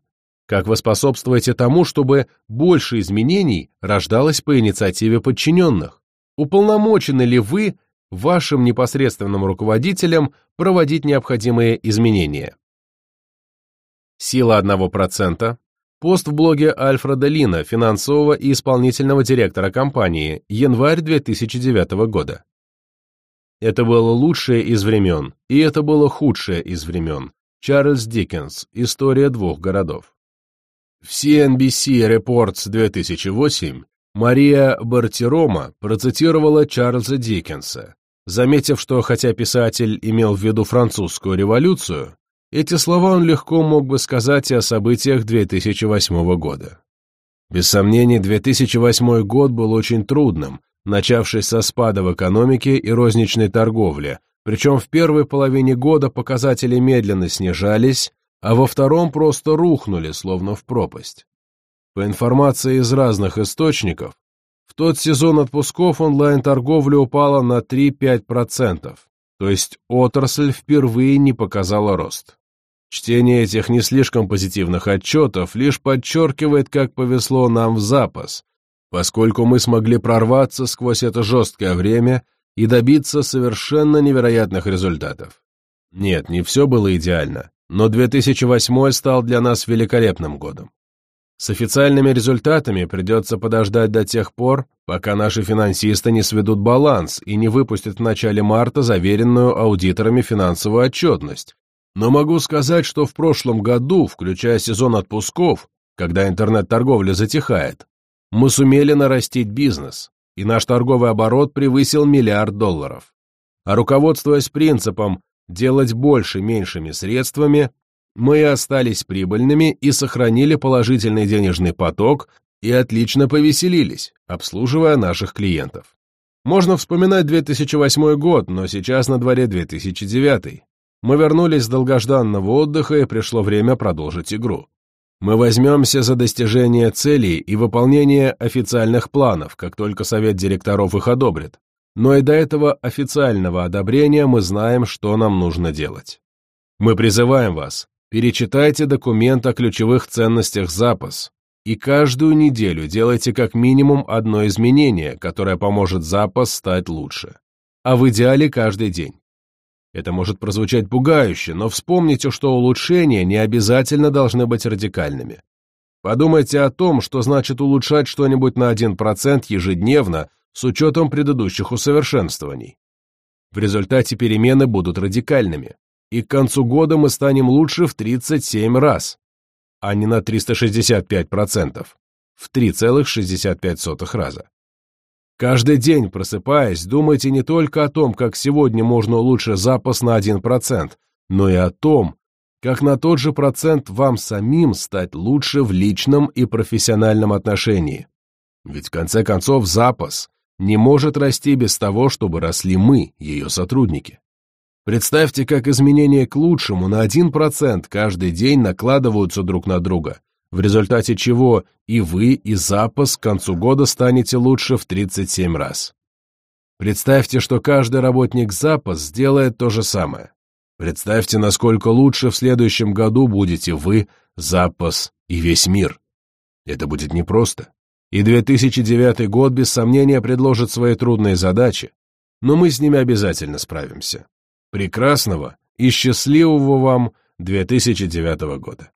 Как вы способствуете тому, чтобы больше изменений рождалось по инициативе подчиненных? Уполномочены ли вы вашим непосредственным руководителям проводить необходимые изменения? Сила 1%, Пост в блоге Альфреда Лина, финансового и исполнительного директора компании, январь 2009 года. Это было лучшее из времен, и это было худшее из времен. Чарльз Диккенс. История двух городов. В CNBC Reports 2008 Мария Бартирома процитировала Чарльза Диккенса, заметив, что хотя писатель имел в виду французскую революцию, эти слова он легко мог бы сказать и о событиях 2008 года. Без сомнений, 2008 год был очень трудным, начавшись со спада в экономике и розничной торговле, причем в первой половине года показатели медленно снижались, а во втором просто рухнули, словно в пропасть. По информации из разных источников, в тот сезон отпусков онлайн-торговля упала на 3-5%, то есть отрасль впервые не показала рост. Чтение этих не слишком позитивных отчетов лишь подчеркивает, как повезло нам в запас, поскольку мы смогли прорваться сквозь это жесткое время и добиться совершенно невероятных результатов. Нет, не все было идеально, но 2008 стал для нас великолепным годом. С официальными результатами придется подождать до тех пор, пока наши финансисты не сведут баланс и не выпустят в начале марта заверенную аудиторами финансовую отчетность. Но могу сказать, что в прошлом году, включая сезон отпусков, когда интернет-торговля затихает, мы сумели нарастить бизнес, и наш торговый оборот превысил миллиард долларов. А руководствуясь принципом «делать больше меньшими средствами», мы остались прибыльными и сохранили положительный денежный поток и отлично повеселились, обслуживая наших клиентов. Можно вспоминать 2008 год, но сейчас на дворе 2009. Мы вернулись с долгожданного отдыха и пришло время продолжить игру. Мы возьмемся за достижение целей и выполнение официальных планов, как только совет директоров их одобрит. Но и до этого официального одобрения мы знаем, что нам нужно делать. Мы призываем вас, перечитайте документ о ключевых ценностях запас и каждую неделю делайте как минимум одно изменение, которое поможет запас стать лучше. А в идеале каждый день. Это может прозвучать пугающе, но вспомните, что улучшения не обязательно должны быть радикальными. Подумайте о том, что значит улучшать что-нибудь на 1% ежедневно с учетом предыдущих усовершенствований. В результате перемены будут радикальными, и к концу года мы станем лучше в 37 раз, а не на 365%, в 3,65 раза. Каждый день, просыпаясь, думайте не только о том, как сегодня можно улучшить запас на 1%, но и о том, как на тот же процент вам самим стать лучше в личном и профессиональном отношении. Ведь в конце концов запас не может расти без того, чтобы росли мы, ее сотрудники. Представьте, как изменения к лучшему на 1% каждый день накладываются друг на друга, в результате чего и вы, и запас к концу года станете лучше в 37 раз. Представьте, что каждый работник запас сделает то же самое. Представьте, насколько лучше в следующем году будете вы, запас и весь мир. Это будет непросто. И 2009 год без сомнения предложит свои трудные задачи, но мы с ними обязательно справимся. Прекрасного и счастливого вам 2009 года.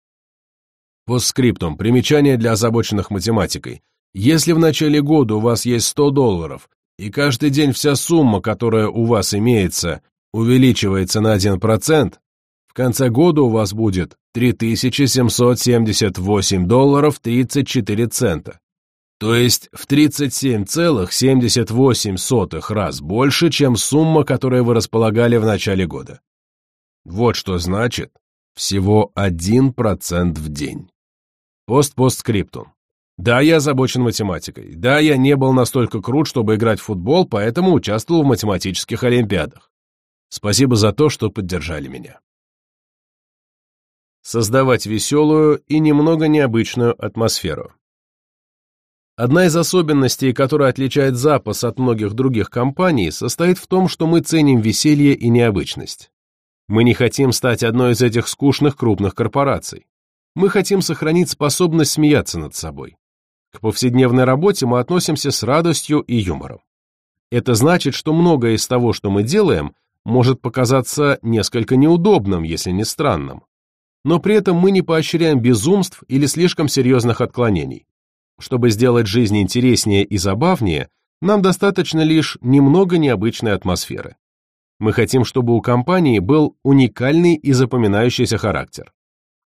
Постскриптум. Примечание для озабоченных математикой. Если в начале года у вас есть 100 долларов, и каждый день вся сумма, которая у вас имеется, увеличивается на 1%, в конце года у вас будет 3778 долларов 34 цента. То есть в 37,78 раз больше, чем сумма, которой вы располагали в начале года. Вот что значит всего 1% в день. Пост-постскриптум. Да, я озабочен математикой. Да, я не был настолько крут, чтобы играть в футбол, поэтому участвовал в математических олимпиадах. Спасибо за то, что поддержали меня. Создавать веселую и немного необычную атмосферу. Одна из особенностей, которая отличает запас от многих других компаний, состоит в том, что мы ценим веселье и необычность. Мы не хотим стать одной из этих скучных крупных корпораций. Мы хотим сохранить способность смеяться над собой. К повседневной работе мы относимся с радостью и юмором. Это значит, что многое из того, что мы делаем, может показаться несколько неудобным, если не странным. Но при этом мы не поощряем безумств или слишком серьезных отклонений. Чтобы сделать жизнь интереснее и забавнее, нам достаточно лишь немного необычной атмосферы. Мы хотим, чтобы у компании был уникальный и запоминающийся характер.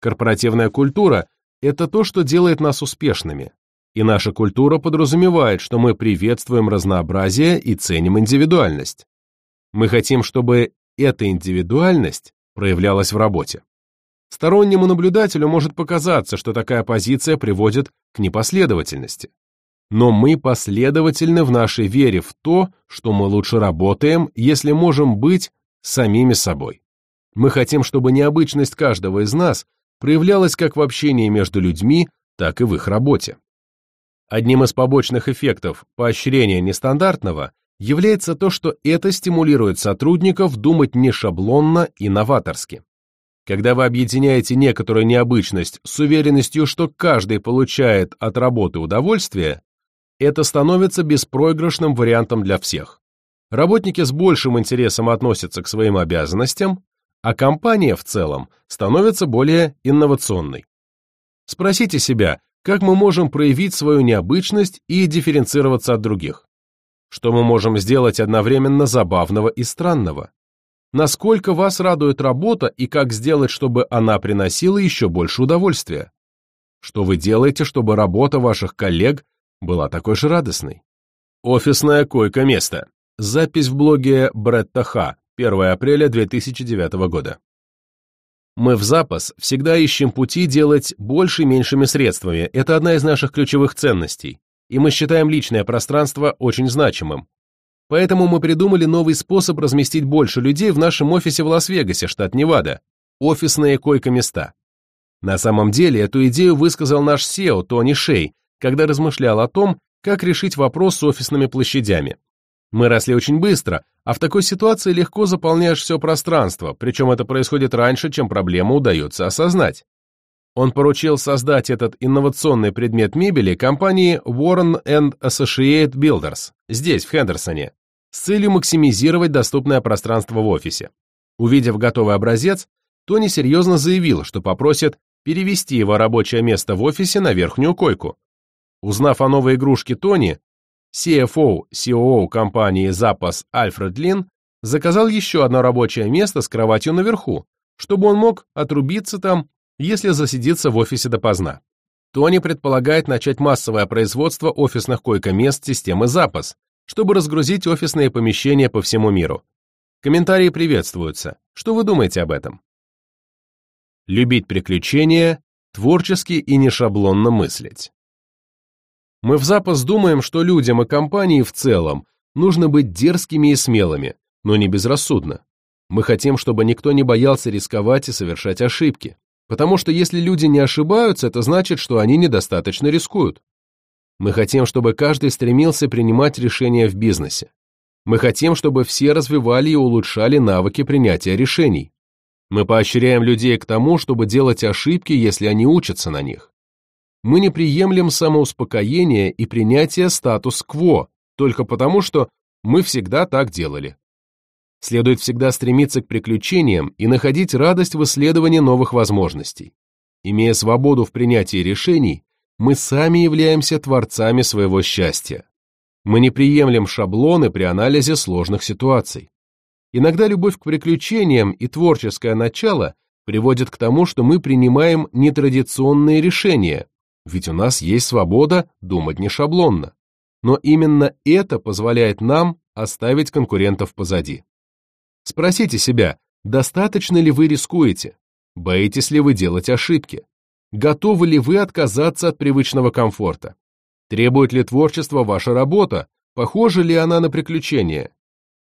Корпоративная культура – это то, что делает нас успешными. И наша культура подразумевает, что мы приветствуем разнообразие и ценим индивидуальность. Мы хотим, чтобы эта индивидуальность проявлялась в работе. Стороннему наблюдателю может показаться, что такая позиция приводит к непоследовательности. Но мы последовательны в нашей вере в то, что мы лучше работаем, если можем быть самими собой. Мы хотим, чтобы необычность каждого из нас проявлялась как в общении между людьми, так и в их работе. Одним из побочных эффектов поощрения нестандартного является то, что это стимулирует сотрудников думать не шаблонно и новаторски. Когда вы объединяете некоторую необычность с уверенностью, что каждый получает от работы удовольствие, это становится беспроигрышным вариантом для всех. Работники с большим интересом относятся к своим обязанностям, а компания в целом становится более инновационной. Спросите себя, как мы можем проявить свою необычность и дифференцироваться от других? Что мы можем сделать одновременно забавного и странного? Насколько вас радует работа и как сделать, чтобы она приносила еще больше удовольствия? Что вы делаете, чтобы работа ваших коллег была такой же радостной? Офисное койко-место. Запись в блоге Бретта Ха, 1 апреля 2009 года. Мы в запас всегда ищем пути делать больше меньшими средствами. Это одна из наших ключевых ценностей. И мы считаем личное пространство очень значимым. Поэтому мы придумали новый способ разместить больше людей в нашем офисе в Лас-Вегасе, штат Невада. Офисные койко-места. На самом деле, эту идею высказал наш SEO Тони Шей, когда размышлял о том, как решить вопрос с офисными площадями. Мы росли очень быстро, а в такой ситуации легко заполняешь все пространство, причем это происходит раньше, чем проблему удается осознать. Он поручил создать этот инновационный предмет мебели компании Warren and Associate Builders здесь, в Хендерсоне, с целью максимизировать доступное пространство в офисе. Увидев готовый образец, Тони серьезно заявил, что попросит перевести его рабочее место в офисе на верхнюю койку. Узнав о новой игрушке Тони, CFO COO компании «Запас» Альфред Лин заказал еще одно рабочее место с кроватью наверху, чтобы он мог отрубиться там, если засидится в офисе допоздна. Тони предполагает начать массовое производство офисных койко-мест системы «Запас», чтобы разгрузить офисные помещения по всему миру. Комментарии приветствуются. Что вы думаете об этом? Любить приключения, творчески и не шаблонно мыслить. Мы в запас думаем, что людям и компании в целом нужно быть дерзкими и смелыми, но не безрассудно. Мы хотим, чтобы никто не боялся рисковать и совершать ошибки, потому что если люди не ошибаются, это значит, что они недостаточно рискуют. Мы хотим, чтобы каждый стремился принимать решения в бизнесе. Мы хотим, чтобы все развивали и улучшали навыки принятия решений. Мы поощряем людей к тому, чтобы делать ошибки, если они учатся на них мы не приемлем самоуспокоение и принятие статус-кво только потому, что мы всегда так делали. Следует всегда стремиться к приключениям и находить радость в исследовании новых возможностей. Имея свободу в принятии решений, мы сами являемся творцами своего счастья. Мы не приемлем шаблоны при анализе сложных ситуаций. Иногда любовь к приключениям и творческое начало приводит к тому, что мы принимаем нетрадиционные решения, ведь у нас есть свобода думать не шаблонно. Но именно это позволяет нам оставить конкурентов позади. Спросите себя, достаточно ли вы рискуете? Боитесь ли вы делать ошибки? Готовы ли вы отказаться от привычного комфорта? Требует ли творчество ваша работа? Похожа ли она на приключения?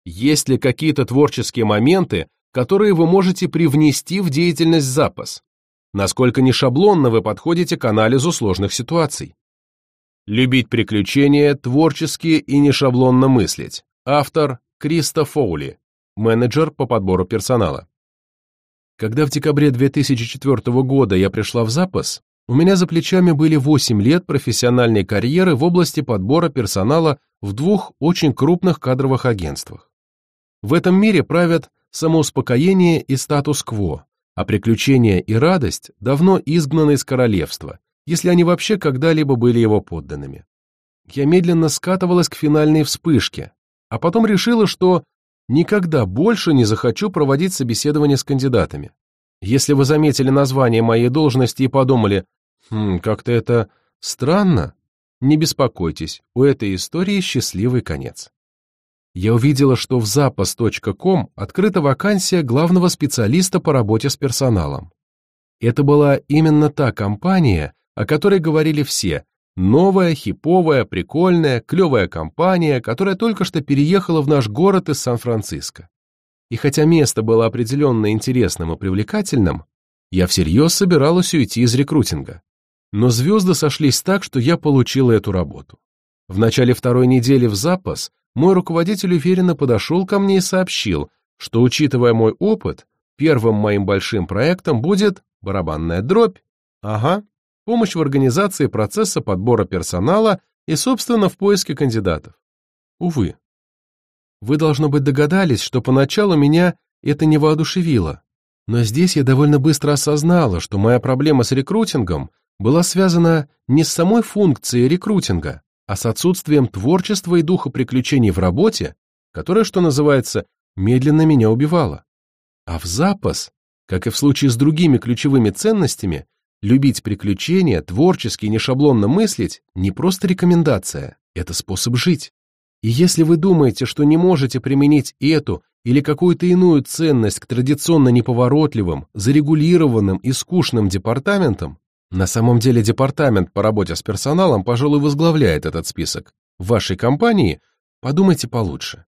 Есть ли какие-то творческие моменты, которые вы можете привнести в деятельность запас? насколько не шаблонно вы подходите к анализу сложных ситуаций. Любить приключения, творческие и не шаблонно мыслить. Автор Криста Фоули, менеджер по подбору персонала. Когда в декабре 2004 года я пришла в запас, у меня за плечами были 8 лет профессиональной карьеры в области подбора персонала в двух очень крупных кадровых агентствах. В этом мире правят самоуспокоение и статус-кво, а приключения и радость давно изгнаны из королевства, если они вообще когда-либо были его подданными. Я медленно скатывалась к финальной вспышке, а потом решила, что никогда больше не захочу проводить собеседование с кандидатами. Если вы заметили название моей должности и подумали, «Хм, как-то это странно», не беспокойтесь, у этой истории счастливый конец я увидела, что в запас.ком открыта вакансия главного специалиста по работе с персоналом. Это была именно та компания, о которой говорили все, новая, хиповая, прикольная, клевая компания, которая только что переехала в наш город из Сан-Франциско. И хотя место было определенно интересным и привлекательным, я всерьез собиралась уйти из рекрутинга. Но звезды сошлись так, что я получила эту работу. В начале второй недели в запас мой руководитель уверенно подошел ко мне и сообщил, что, учитывая мой опыт, первым моим большим проектом будет барабанная дробь, ага, помощь в организации процесса подбора персонала и, собственно, в поиске кандидатов. Увы. Вы, должно быть, догадались, что поначалу меня это не воодушевило, но здесь я довольно быстро осознала, что моя проблема с рекрутингом была связана не с самой функцией рекрутинга, а с отсутствием творчества и духа приключений в работе, которое, что называется, медленно меня убивало. А в запас, как и в случае с другими ключевыми ценностями, любить приключения, творчески и нешаблонно мыслить – не просто рекомендация, это способ жить. И если вы думаете, что не можете применить эту или какую-то иную ценность к традиционно неповоротливым, зарегулированным и скучным департаментам, на самом деле департамент по работе с персоналом, пожалуй, возглавляет этот список. В вашей компании подумайте получше.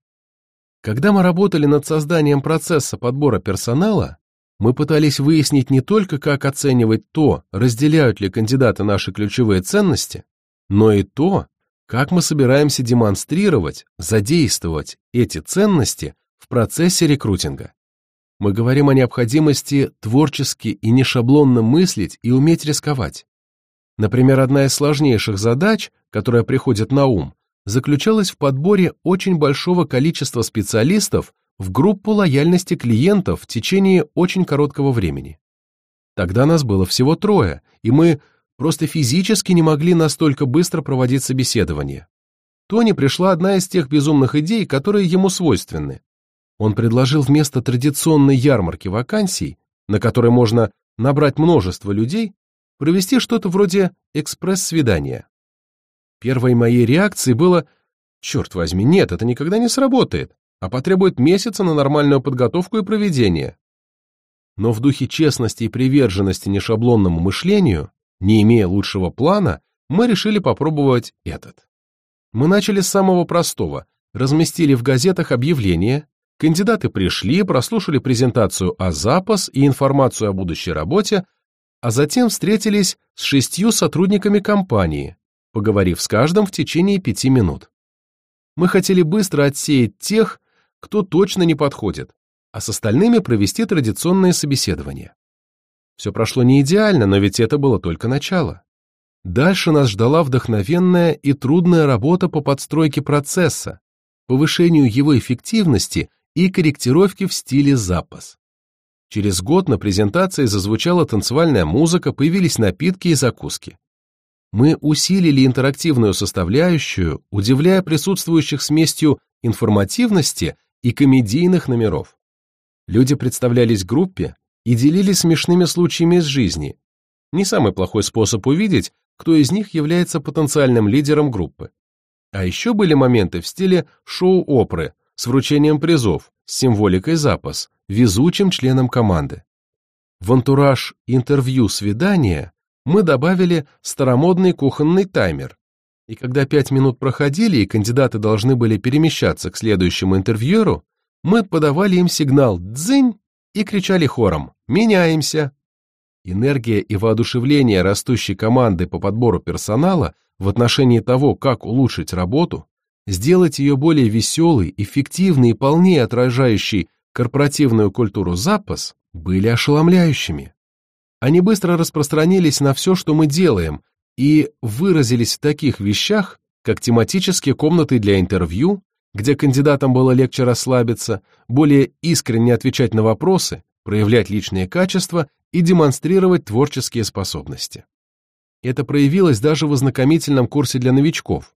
Когда мы работали над созданием процесса подбора персонала, мы пытались выяснить не только, как оценивать то, разделяют ли кандидаты наши ключевые ценности, но и то, как мы собираемся демонстрировать, задействовать эти ценности в процессе рекрутинга. Мы говорим о необходимости творчески и нешаблонно мыслить и уметь рисковать. Например, одна из сложнейших задач, которая приходит на ум, заключалась в подборе очень большого количества специалистов в группу лояльности клиентов в течение очень короткого времени. Тогда нас было всего трое, и мы просто физически не могли настолько быстро проводить собеседование. Тони пришла одна из тех безумных идей, которые ему свойственны. Он предложил вместо традиционной ярмарки вакансий, на которой можно набрать множество людей, провести что-то вроде экспресс-свидания. Первой моей реакцией было «Черт возьми, нет, это никогда не сработает, а потребует месяца на нормальную подготовку и проведение». Но в духе честности и приверженности нешаблонному мышлению, не имея лучшего плана, мы решили попробовать этот. Мы начали с самого простого, разместили в газетах объявление, Кандидаты пришли, прослушали презентацию о запас и информацию о будущей работе, а затем встретились с шестью сотрудниками компании, поговорив с каждым в течение пяти минут. Мы хотели быстро отсеять тех, кто точно не подходит, а с остальными провести традиционное собеседование. Все прошло не идеально, но ведь это было только начало. Дальше нас ждала вдохновенная и трудная работа по подстройке процесса, повышению его эффективности и корректировки в стиле запас. Через год на презентации зазвучала танцевальная музыка, появились напитки и закуски. Мы усилили интерактивную составляющую, удивляя присутствующих смесью информативности и комедийных номеров. Люди представлялись группе и делились смешными случаями из жизни. Не самый плохой способ увидеть, кто из них является потенциальным лидером группы. А еще были моменты в стиле шоу-оперы, с вручением призов, с символикой запас, везучим членам команды. В антураж интервью-свидания мы добавили старомодный кухонный таймер, и когда пять минут проходили и кандидаты должны были перемещаться к следующему интервьюеру, мы подавали им сигнал «дзынь» и кричали хором «меняемся». Энергия и воодушевление растущей команды по подбору персонала в отношении того, как улучшить работу, сделать ее более веселой, эффективной и полнее отражающей корпоративную культуру запас, были ошеломляющими. Они быстро распространились на все, что мы делаем, и выразились в таких вещах, как тематические комнаты для интервью, где кандидатам было легче расслабиться, более искренне отвечать на вопросы, проявлять личные качества и демонстрировать творческие способности. Это проявилось даже в ознакомительном курсе для новичков,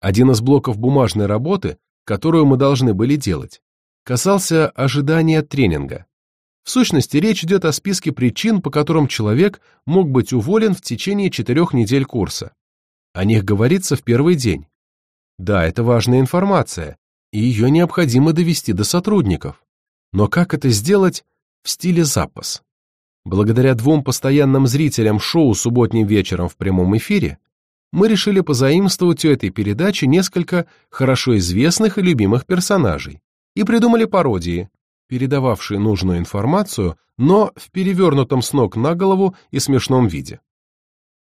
один из блоков бумажной работы, которую мы должны были делать, касался ожидания тренинга. В сущности, речь идет о списке причин, по которым человек мог быть уволен в течение четырех недель курса. О них говорится в первый день. Да, это важная информация, и ее необходимо довести до сотрудников. Но как это сделать в стиле запас? Благодаря двум постоянным зрителям шоу субботним вечером в прямом эфире, мы решили позаимствовать у этой передачи несколько хорошо известных и любимых персонажей и придумали пародии, передававшие нужную информацию, но в перевернутом с ног на голову и смешном виде.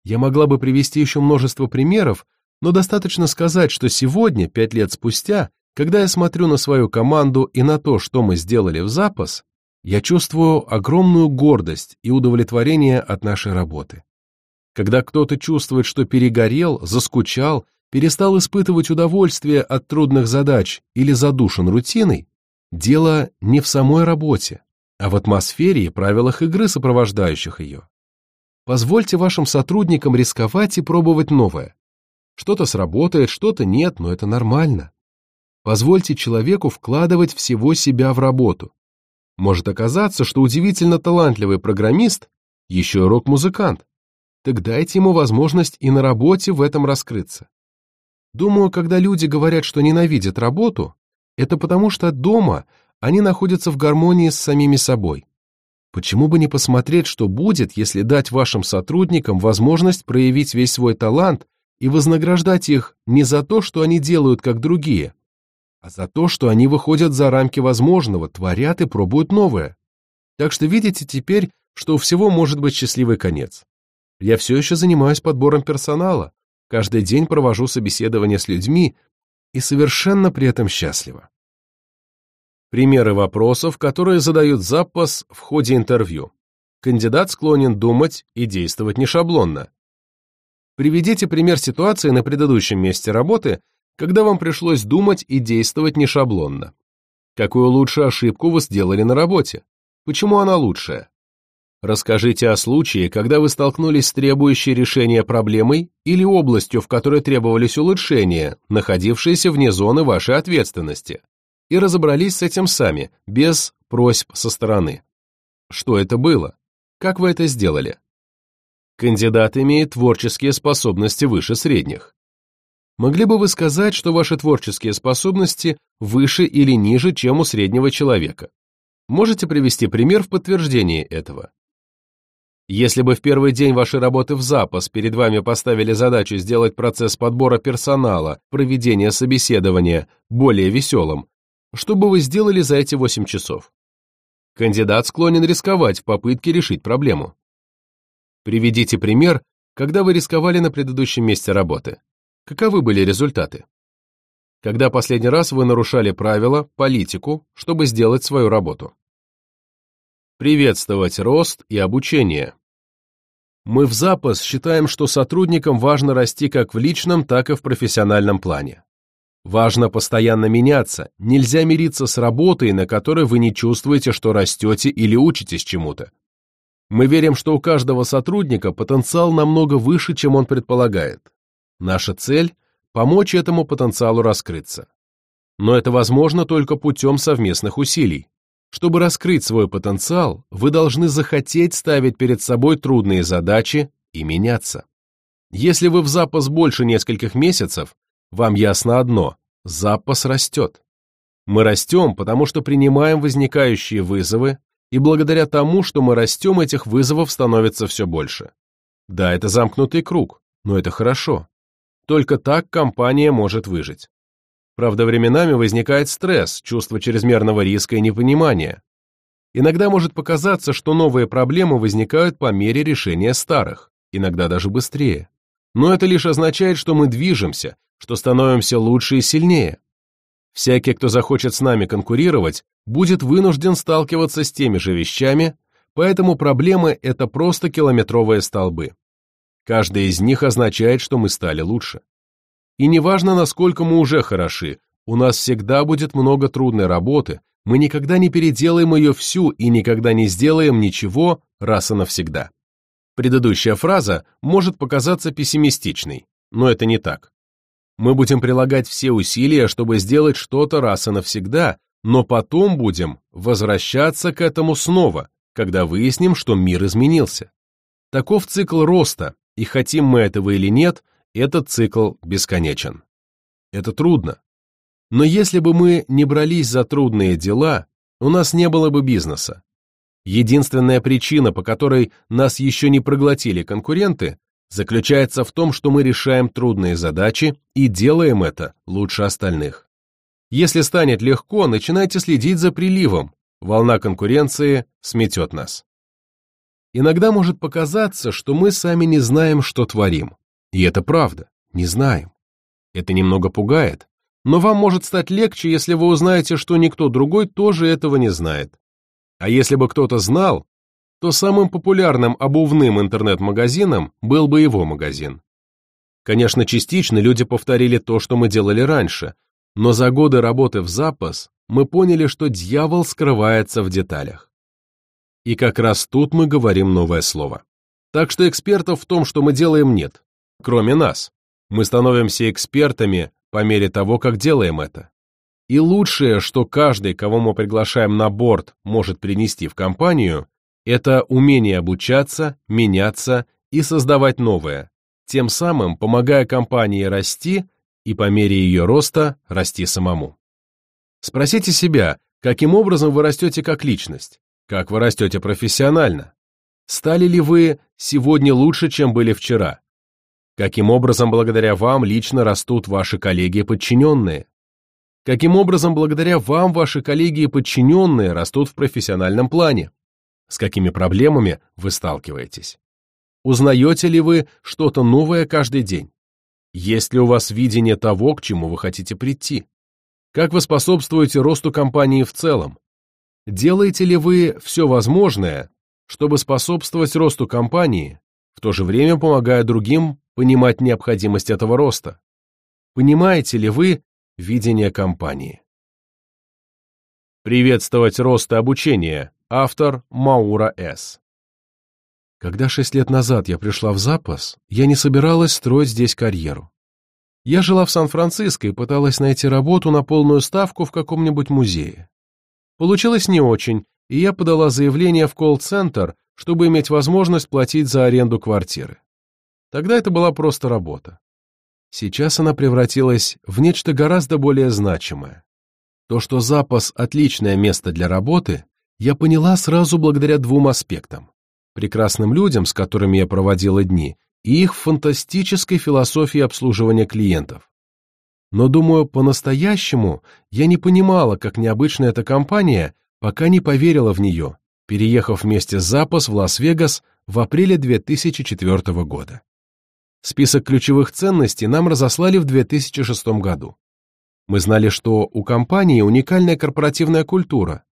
Я могла бы привести еще множество примеров, но достаточно сказать, что сегодня, пять лет спустя, когда я смотрю на свою команду и на то, что мы сделали в запас, я чувствую огромную гордость и удовлетворение от нашей работы. Когда кто-то чувствует, что перегорел, заскучал, перестал испытывать удовольствие от трудных задач или задушен рутиной, дело не в самой работе, а в атмосфере и правилах игры, сопровождающих ее. Позвольте вашим сотрудникам рисковать и пробовать новое. Что-то сработает, что-то нет, но это нормально. Позвольте человеку вкладывать всего себя в работу. Может оказаться, что удивительно талантливый программист еще и рок-музыкант. Так дайте ему возможность и на работе в этом раскрыться. Думаю, когда люди говорят, что ненавидят работу, это потому что дома они находятся в гармонии с самими собой. Почему бы не посмотреть, что будет, если дать вашим сотрудникам возможность проявить весь свой талант и вознаграждать их не за то, что они делают как другие, а за то, что они выходят за рамки возможного, творят и пробуют новое. Так что видите теперь, что у всего может быть счастливый конец. Я все еще занимаюсь подбором персонала, каждый день провожу собеседования с людьми и совершенно при этом счастлива. Примеры вопросов, которые задают запас в ходе интервью. Кандидат склонен думать и действовать не шаблонно. Приведите пример ситуации на предыдущем месте работы, когда вам пришлось думать и действовать не шаблонно. Какую лучшую ошибку вы сделали на работе? Почему она лучшая? Расскажите о случае, когда вы столкнулись с требующей решения проблемой или областью, в которой требовались улучшения, находившиеся вне зоны вашей ответственности, и разобрались с этим сами, без просьб со стороны. Что это было? Как вы это сделали? Кандидат имеет творческие способности выше средних. Могли бы вы сказать, что ваши творческие способности выше или ниже, чем у среднего человека? Можете привести пример в подтверждение этого? Если бы в первый день вашей работы в запас перед вами поставили задачу сделать процесс подбора персонала, проведения собеседования более веселым, что бы вы сделали за эти 8 часов? Кандидат склонен рисковать в попытке решить проблему. Приведите пример, когда вы рисковали на предыдущем месте работы. Каковы были результаты? Когда последний раз вы нарушали правила, политику, чтобы сделать свою работу? Приветствовать рост и обучение. Мы в запас считаем, что сотрудникам важно расти как в личном, так и в профессиональном плане. Важно постоянно меняться, нельзя мириться с работой, на которой вы не чувствуете, что растете или учитесь чему-то. Мы верим, что у каждого сотрудника потенциал намного выше, чем он предполагает. Наша цель – помочь этому потенциалу раскрыться. Но это возможно только путем совместных усилий. Чтобы раскрыть свой потенциал, вы должны захотеть ставить перед собой трудные задачи и меняться. Если вы в запас больше нескольких месяцев, вам ясно одно – запас растет. Мы растем, потому что принимаем возникающие вызовы, и благодаря тому, что мы растем, этих вызовов становится все больше. Да, это замкнутый круг, но это хорошо. Только так компания может выжить. Правда, временами возникает стресс, чувство чрезмерного риска и непонимания. Иногда может показаться, что новые проблемы возникают по мере решения старых, иногда даже быстрее. Но это лишь означает, что мы движемся, что становимся лучше и сильнее. Всякий, кто захочет с нами конкурировать, будет вынужден сталкиваться с теми же вещами, поэтому проблемы – это просто километровые столбы. Каждая из них означает, что мы стали лучше. И неважно, насколько мы уже хороши, у нас всегда будет много трудной работы, мы никогда не переделаем ее всю и никогда не сделаем ничего раз и навсегда. Предыдущая фраза может показаться пессимистичной, но это не так. Мы будем прилагать все усилия, чтобы сделать что-то раз и навсегда, но потом будем возвращаться к этому снова, когда выясним, что мир изменился. Таков цикл роста, и хотим мы этого или нет, этот цикл бесконечен. Это трудно. Но если бы мы не брались за трудные дела, у нас не было бы бизнеса. Единственная причина, по которой нас еще не проглотили конкуренты, заключается в том, что мы решаем трудные задачи и делаем это лучше остальных. Если станет легко, начинайте следить за приливом, волна конкуренции сметет нас. Иногда может показаться, что мы сами не знаем, что творим. И это правда, не знаем. Это немного пугает, но вам может стать легче, если вы узнаете, что никто другой тоже этого не знает. А если бы кто-то знал, то самым популярным обувным интернет-магазином был бы его магазин. Конечно, частично люди повторили то, что мы делали раньше, но за годы работы в запас мы поняли, что дьявол скрывается в деталях. И как раз тут мы говорим новое слово. Так что экспертов в том, что мы делаем, нет. Кроме нас. Мы становимся экспертами по мере того, как делаем это. И лучшее, что каждый, кого мы приглашаем на борт, может принести в компанию, это умение обучаться, меняться и создавать новое, тем самым помогая компании расти и по мере ее роста расти самому. Спросите себя, каким образом вы растете как личность, как вы растете профессионально. Стали ли вы сегодня лучше, чем были вчера? Каким образом благодаря вам лично растут ваши коллеги и подчиненные? Каким образом благодаря вам ваши коллеги и подчиненные растут в профессиональном плане? С какими проблемами вы сталкиваетесь? Узнаете ли вы что-то новое каждый день? Есть ли у вас видение того, к чему вы хотите прийти? Как вы способствуете росту компании в целом? Делаете ли вы все возможное, чтобы способствовать росту компании, в то же время помогая другим понимать необходимость этого роста? Понимаете ли вы видение компании? Приветствовать рост и обучение Автор Маура С. Когда шесть лет назад я пришла в запас, я не собиралась строить здесь карьеру. Я жила в Сан-Франциско и пыталась найти работу на полную ставку в каком-нибудь музее. Получилось не очень, и я подала заявление в колл-центр, чтобы иметь возможность платить за аренду квартиры. Тогда это была просто работа. Сейчас она превратилась в нечто гораздо более значимое. То, что запас – отличное место для работы, я поняла сразу благодаря двум аспектам. Прекрасным людям, с которыми я проводила дни, и их фантастической философии обслуживания клиентов. Но, думаю, по-настоящему я не понимала, как необычна эта компания, пока не поверила в нее, переехав вместе с Запас в Лас-Вегас в апреле 2004 года. Список ключевых ценностей нам разослали в 2006 году. Мы знали, что у компании уникальная корпоративная культура,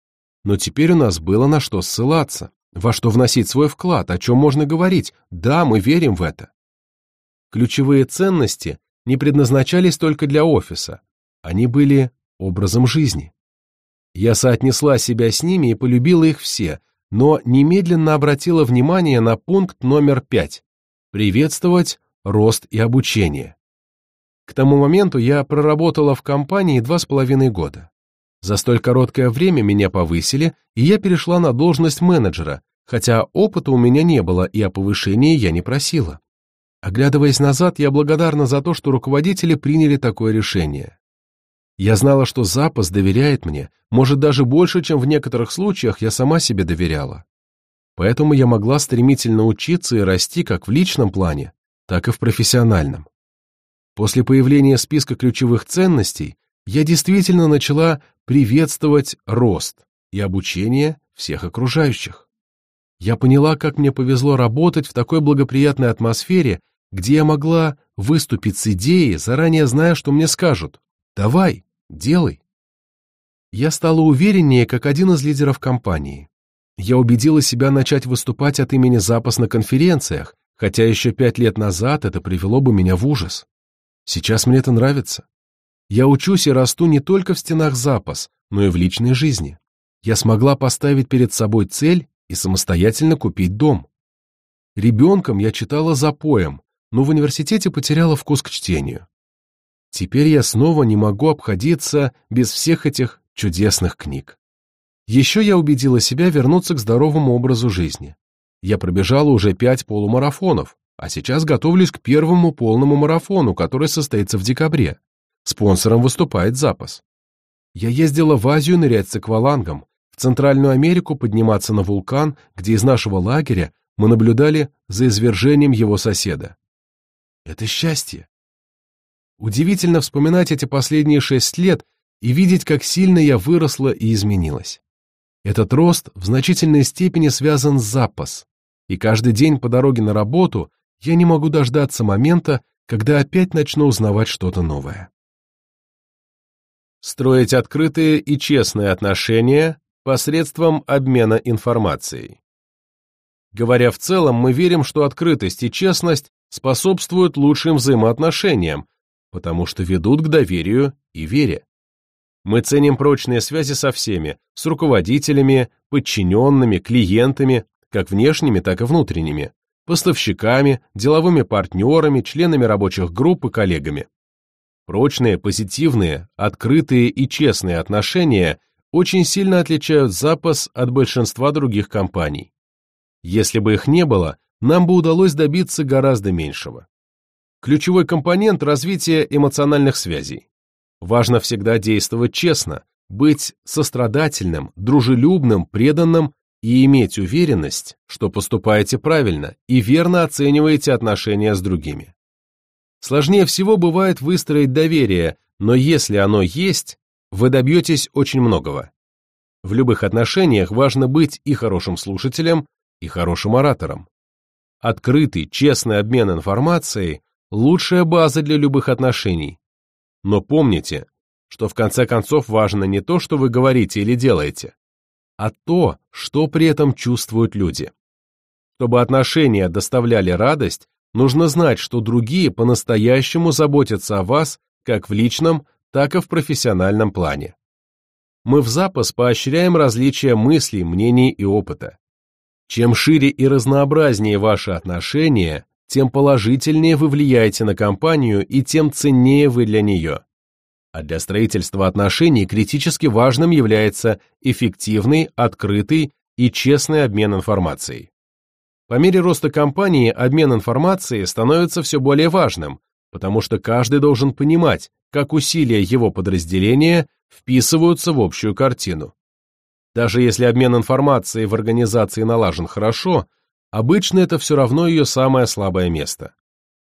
но теперь у нас было на что ссылаться, во что вносить свой вклад, о чем можно говорить. Да, мы верим в это. Ключевые ценности не предназначались только для офиса. Они были образом жизни. Я соотнесла себя с ними и полюбила их все, но немедленно обратила внимание на пункт номер пять – приветствовать рост и обучение. К тому моменту я проработала в компании два с половиной года. За столь короткое время меня повысили, и я перешла на должность менеджера, хотя опыта у меня не было и о повышении я не просила. Оглядываясь назад, я благодарна за то, что руководители приняли такое решение. Я знала, что запас доверяет мне, может даже больше, чем в некоторых случаях я сама себе доверяла. Поэтому я могла стремительно учиться и расти как в личном плане, так и в профессиональном. После появления списка ключевых ценностей я действительно начала приветствовать рост и обучение всех окружающих. Я поняла, как мне повезло работать в такой благоприятной атмосфере, где я могла выступить с идеей, заранее зная, что мне скажут «давай, делай». Я стала увереннее, как один из лидеров компании. Я убедила себя начать выступать от имени запас на конференциях, хотя еще пять лет назад это привело бы меня в ужас. Сейчас мне это нравится. Я учусь и расту не только в стенах запас, но и в личной жизни. Я смогла поставить перед собой цель и самостоятельно купить дом. Ребенком я читала запоем, но в университете потеряла вкус к чтению. Теперь я снова не могу обходиться без всех этих чудесных книг. Еще я убедила себя вернуться к здоровому образу жизни. Я пробежала уже пять полумарафонов, а сейчас готовлюсь к первому полному марафону, который состоится в декабре. Спонсором выступает запас. Я ездила в Азию нырять с аквалангом, в Центральную Америку подниматься на вулкан, где из нашего лагеря мы наблюдали за извержением его соседа. Это счастье. Удивительно вспоминать эти последние шесть лет и видеть, как сильно я выросла и изменилась. Этот рост в значительной степени связан с запас, и каждый день по дороге на работу я не могу дождаться момента, когда опять начну узнавать что-то новое. Строить открытые и честные отношения посредством обмена информацией. Говоря в целом, мы верим, что открытость и честность способствуют лучшим взаимоотношениям, потому что ведут к доверию и вере. Мы ценим прочные связи со всеми, с руководителями, подчиненными, клиентами, как внешними, так и внутренними, поставщиками, деловыми партнерами, членами рабочих групп и коллегами. Прочные, позитивные, открытые и честные отношения очень сильно отличают запас от большинства других компаний. Если бы их не было, нам бы удалось добиться гораздо меньшего. Ключевой компонент развития эмоциональных связей. Важно всегда действовать честно, быть сострадательным, дружелюбным, преданным и иметь уверенность, что поступаете правильно и верно оцениваете отношения с другими. Сложнее всего бывает выстроить доверие, но если оно есть, вы добьетесь очень многого. В любых отношениях важно быть и хорошим слушателем, и хорошим оратором. Открытый, честный обмен информацией – лучшая база для любых отношений. Но помните, что в конце концов важно не то, что вы говорите или делаете, а то, что при этом чувствуют люди. Чтобы отношения доставляли радость, нужно знать, что другие по-настоящему заботятся о вас как в личном, так и в профессиональном плане. Мы в запас поощряем различия мыслей, мнений и опыта. Чем шире и разнообразнее ваши отношения, тем положительнее вы влияете на компанию и тем ценнее вы для нее а для строительства отношений критически важным является эффективный, открытый и честный обмен информацией. По мере роста компании обмен информацией становится все более важным, потому что каждый должен понимать, как усилия его подразделения вписываются в общую картину. Даже если обмен информацией в организации налажен хорошо, обычно это все равно ее самое слабое место.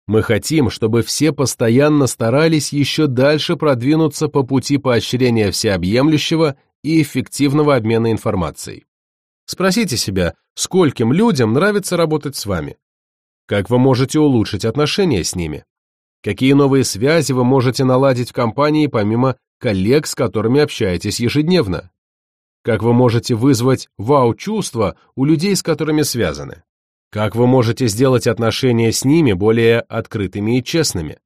Мы хотим, чтобы все постоянно старались еще дальше продвинуться по пути поощрения всеобъемлющего и эффективного обмена информацией. Спросите себя, скольким людям нравится работать с вами? Как вы можете улучшить отношения с ними? Какие новые связи вы можете наладить в компании помимо коллег, с которыми общаетесь ежедневно? Как вы можете вызвать вау-чувство у людей, с которыми связаны? Как вы можете сделать отношения с ними более открытыми и честными?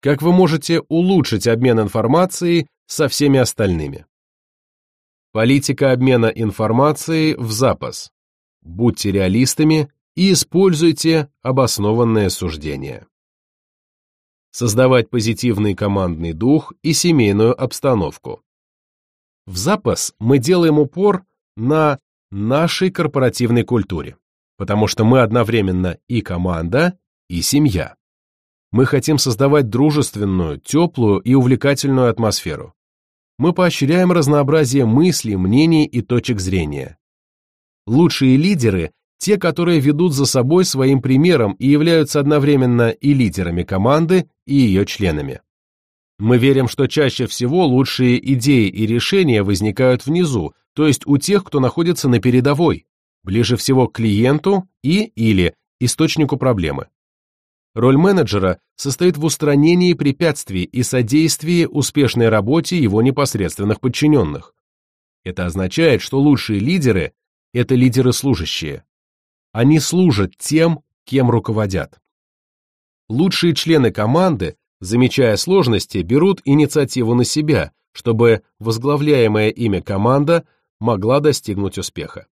Как вы можете улучшить обмен информацией со всеми остальными? Политика обмена информацией в запас. Будьте реалистами и используйте обоснованное суждение. Создавать позитивный командный дух и семейную обстановку. В запас мы делаем упор на нашей корпоративной культуре потому что мы одновременно и команда, и семья. Мы хотим создавать дружественную, теплую и увлекательную атмосферу. Мы поощряем разнообразие мыслей, мнений и точек зрения. Лучшие лидеры – те, которые ведут за собой своим примером и являются одновременно и лидерами команды, и ее членами. Мы верим, что чаще всего лучшие идеи и решения возникают внизу, то есть у тех, кто находится на передовой, ближе всего к клиенту и или источнику проблемы. Роль менеджера состоит в устранении препятствий и содействии успешной работе его непосредственных подчиненных. Это означает, что лучшие лидеры – это лидеры-служащие. Они служат тем, кем руководят. Лучшие члены команды, замечая сложности, берут инициативу на себя, чтобы возглавляемая ими команда могла достигнуть успеха.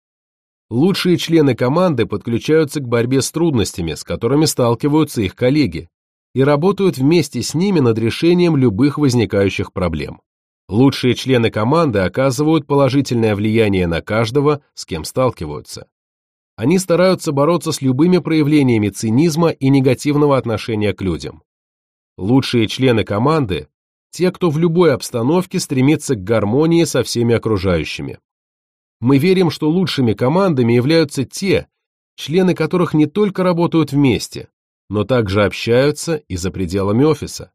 Лучшие члены команды подключаются к борьбе с трудностями, с которыми сталкиваются их коллеги, и работают вместе с ними над решением любых возникающих проблем. Лучшие члены команды оказывают положительное влияние на каждого, с кем сталкиваются. Они стараются бороться с любыми проявлениями цинизма и негативного отношения к людям. Лучшие члены команды – те, кто в любой обстановке стремится к гармонии со всеми окружающими. Мы верим, что лучшими командами являются те, члены которых не только работают вместе, но также общаются и за пределами офиса.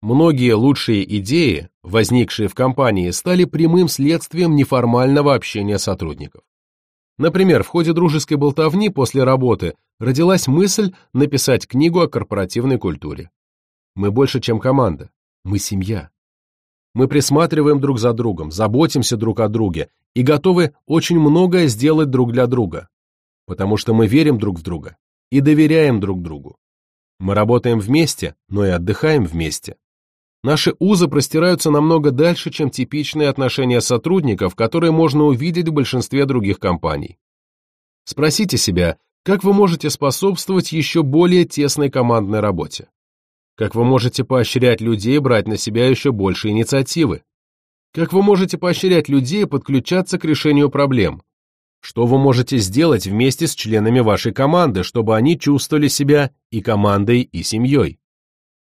Многие лучшие идеи, возникшие в компании, стали прямым следствием неформального общения сотрудников. Например, в ходе дружеской болтовни после работы родилась мысль написать книгу о корпоративной культуре. Мы больше, чем команда. Мы семья. Мы присматриваем друг за другом, заботимся друг о друге и готовы очень многое сделать друг для друга, потому что мы верим друг в друга и доверяем друг другу. Мы работаем вместе, но и отдыхаем вместе. Наши узы простираются намного дальше, чем типичные отношения сотрудников, которые можно увидеть в большинстве других компаний. Спросите себя, как вы можете способствовать еще более тесной командной работе? Как вы можете поощрять людей брать на себя еще больше инициативы? Как вы можете поощрять людей подключаться к решению проблем? Что вы можете сделать вместе с членами вашей команды, чтобы они чувствовали себя и командой, и семьей?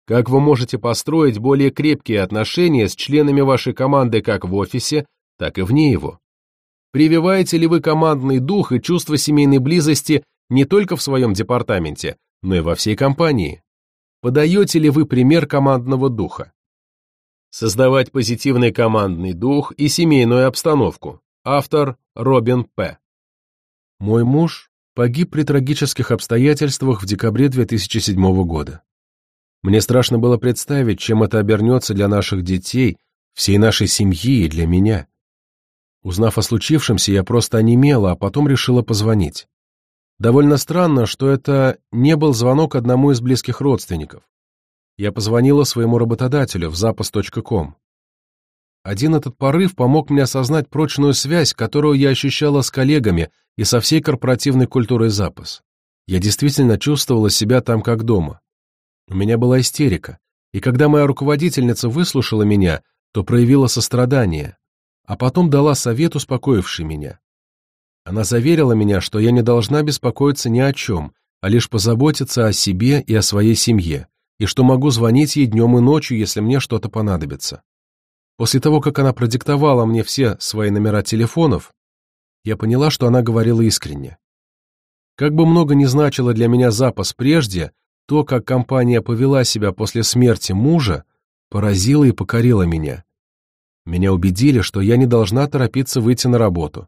Как вы можете построить более крепкие отношения с членами вашей команды как в офисе, так и вне его? Прививаете ли вы командный дух и чувство семейной близости не только в своем департаменте, но и во всей компании? Подаете ли вы пример командного духа? Создавать позитивный командный дух и семейную обстановку. Автор Робин П. Мой муж погиб при трагических обстоятельствах в декабре 2007 года. Мне страшно было представить, чем это обернется для наших детей, всей нашей семьи и для меня. Узнав о случившемся, я просто онемела, а потом решила позвонить. Довольно странно, что это не был звонок одному из близких родственников. Я позвонила своему работодателю в запас.ком. Один этот порыв помог мне осознать прочную связь, которую я ощущала с коллегами и со всей корпоративной культурой запас. Я действительно чувствовала себя там как дома. У меня была истерика, и когда моя руководительница выслушала меня, то проявила сострадание, а потом дала совет, успокоивший меня. Она заверила меня, что я не должна беспокоиться ни о чем, а лишь позаботиться о себе и о своей семье, и что могу звонить ей днем и ночью, если мне что-то понадобится. После того, как она продиктовала мне все свои номера телефонов, я поняла, что она говорила искренне. Как бы много ни значило для меня запас прежде, то, как компания повела себя после смерти мужа, поразило и покорило меня. Меня убедили, что я не должна торопиться выйти на работу.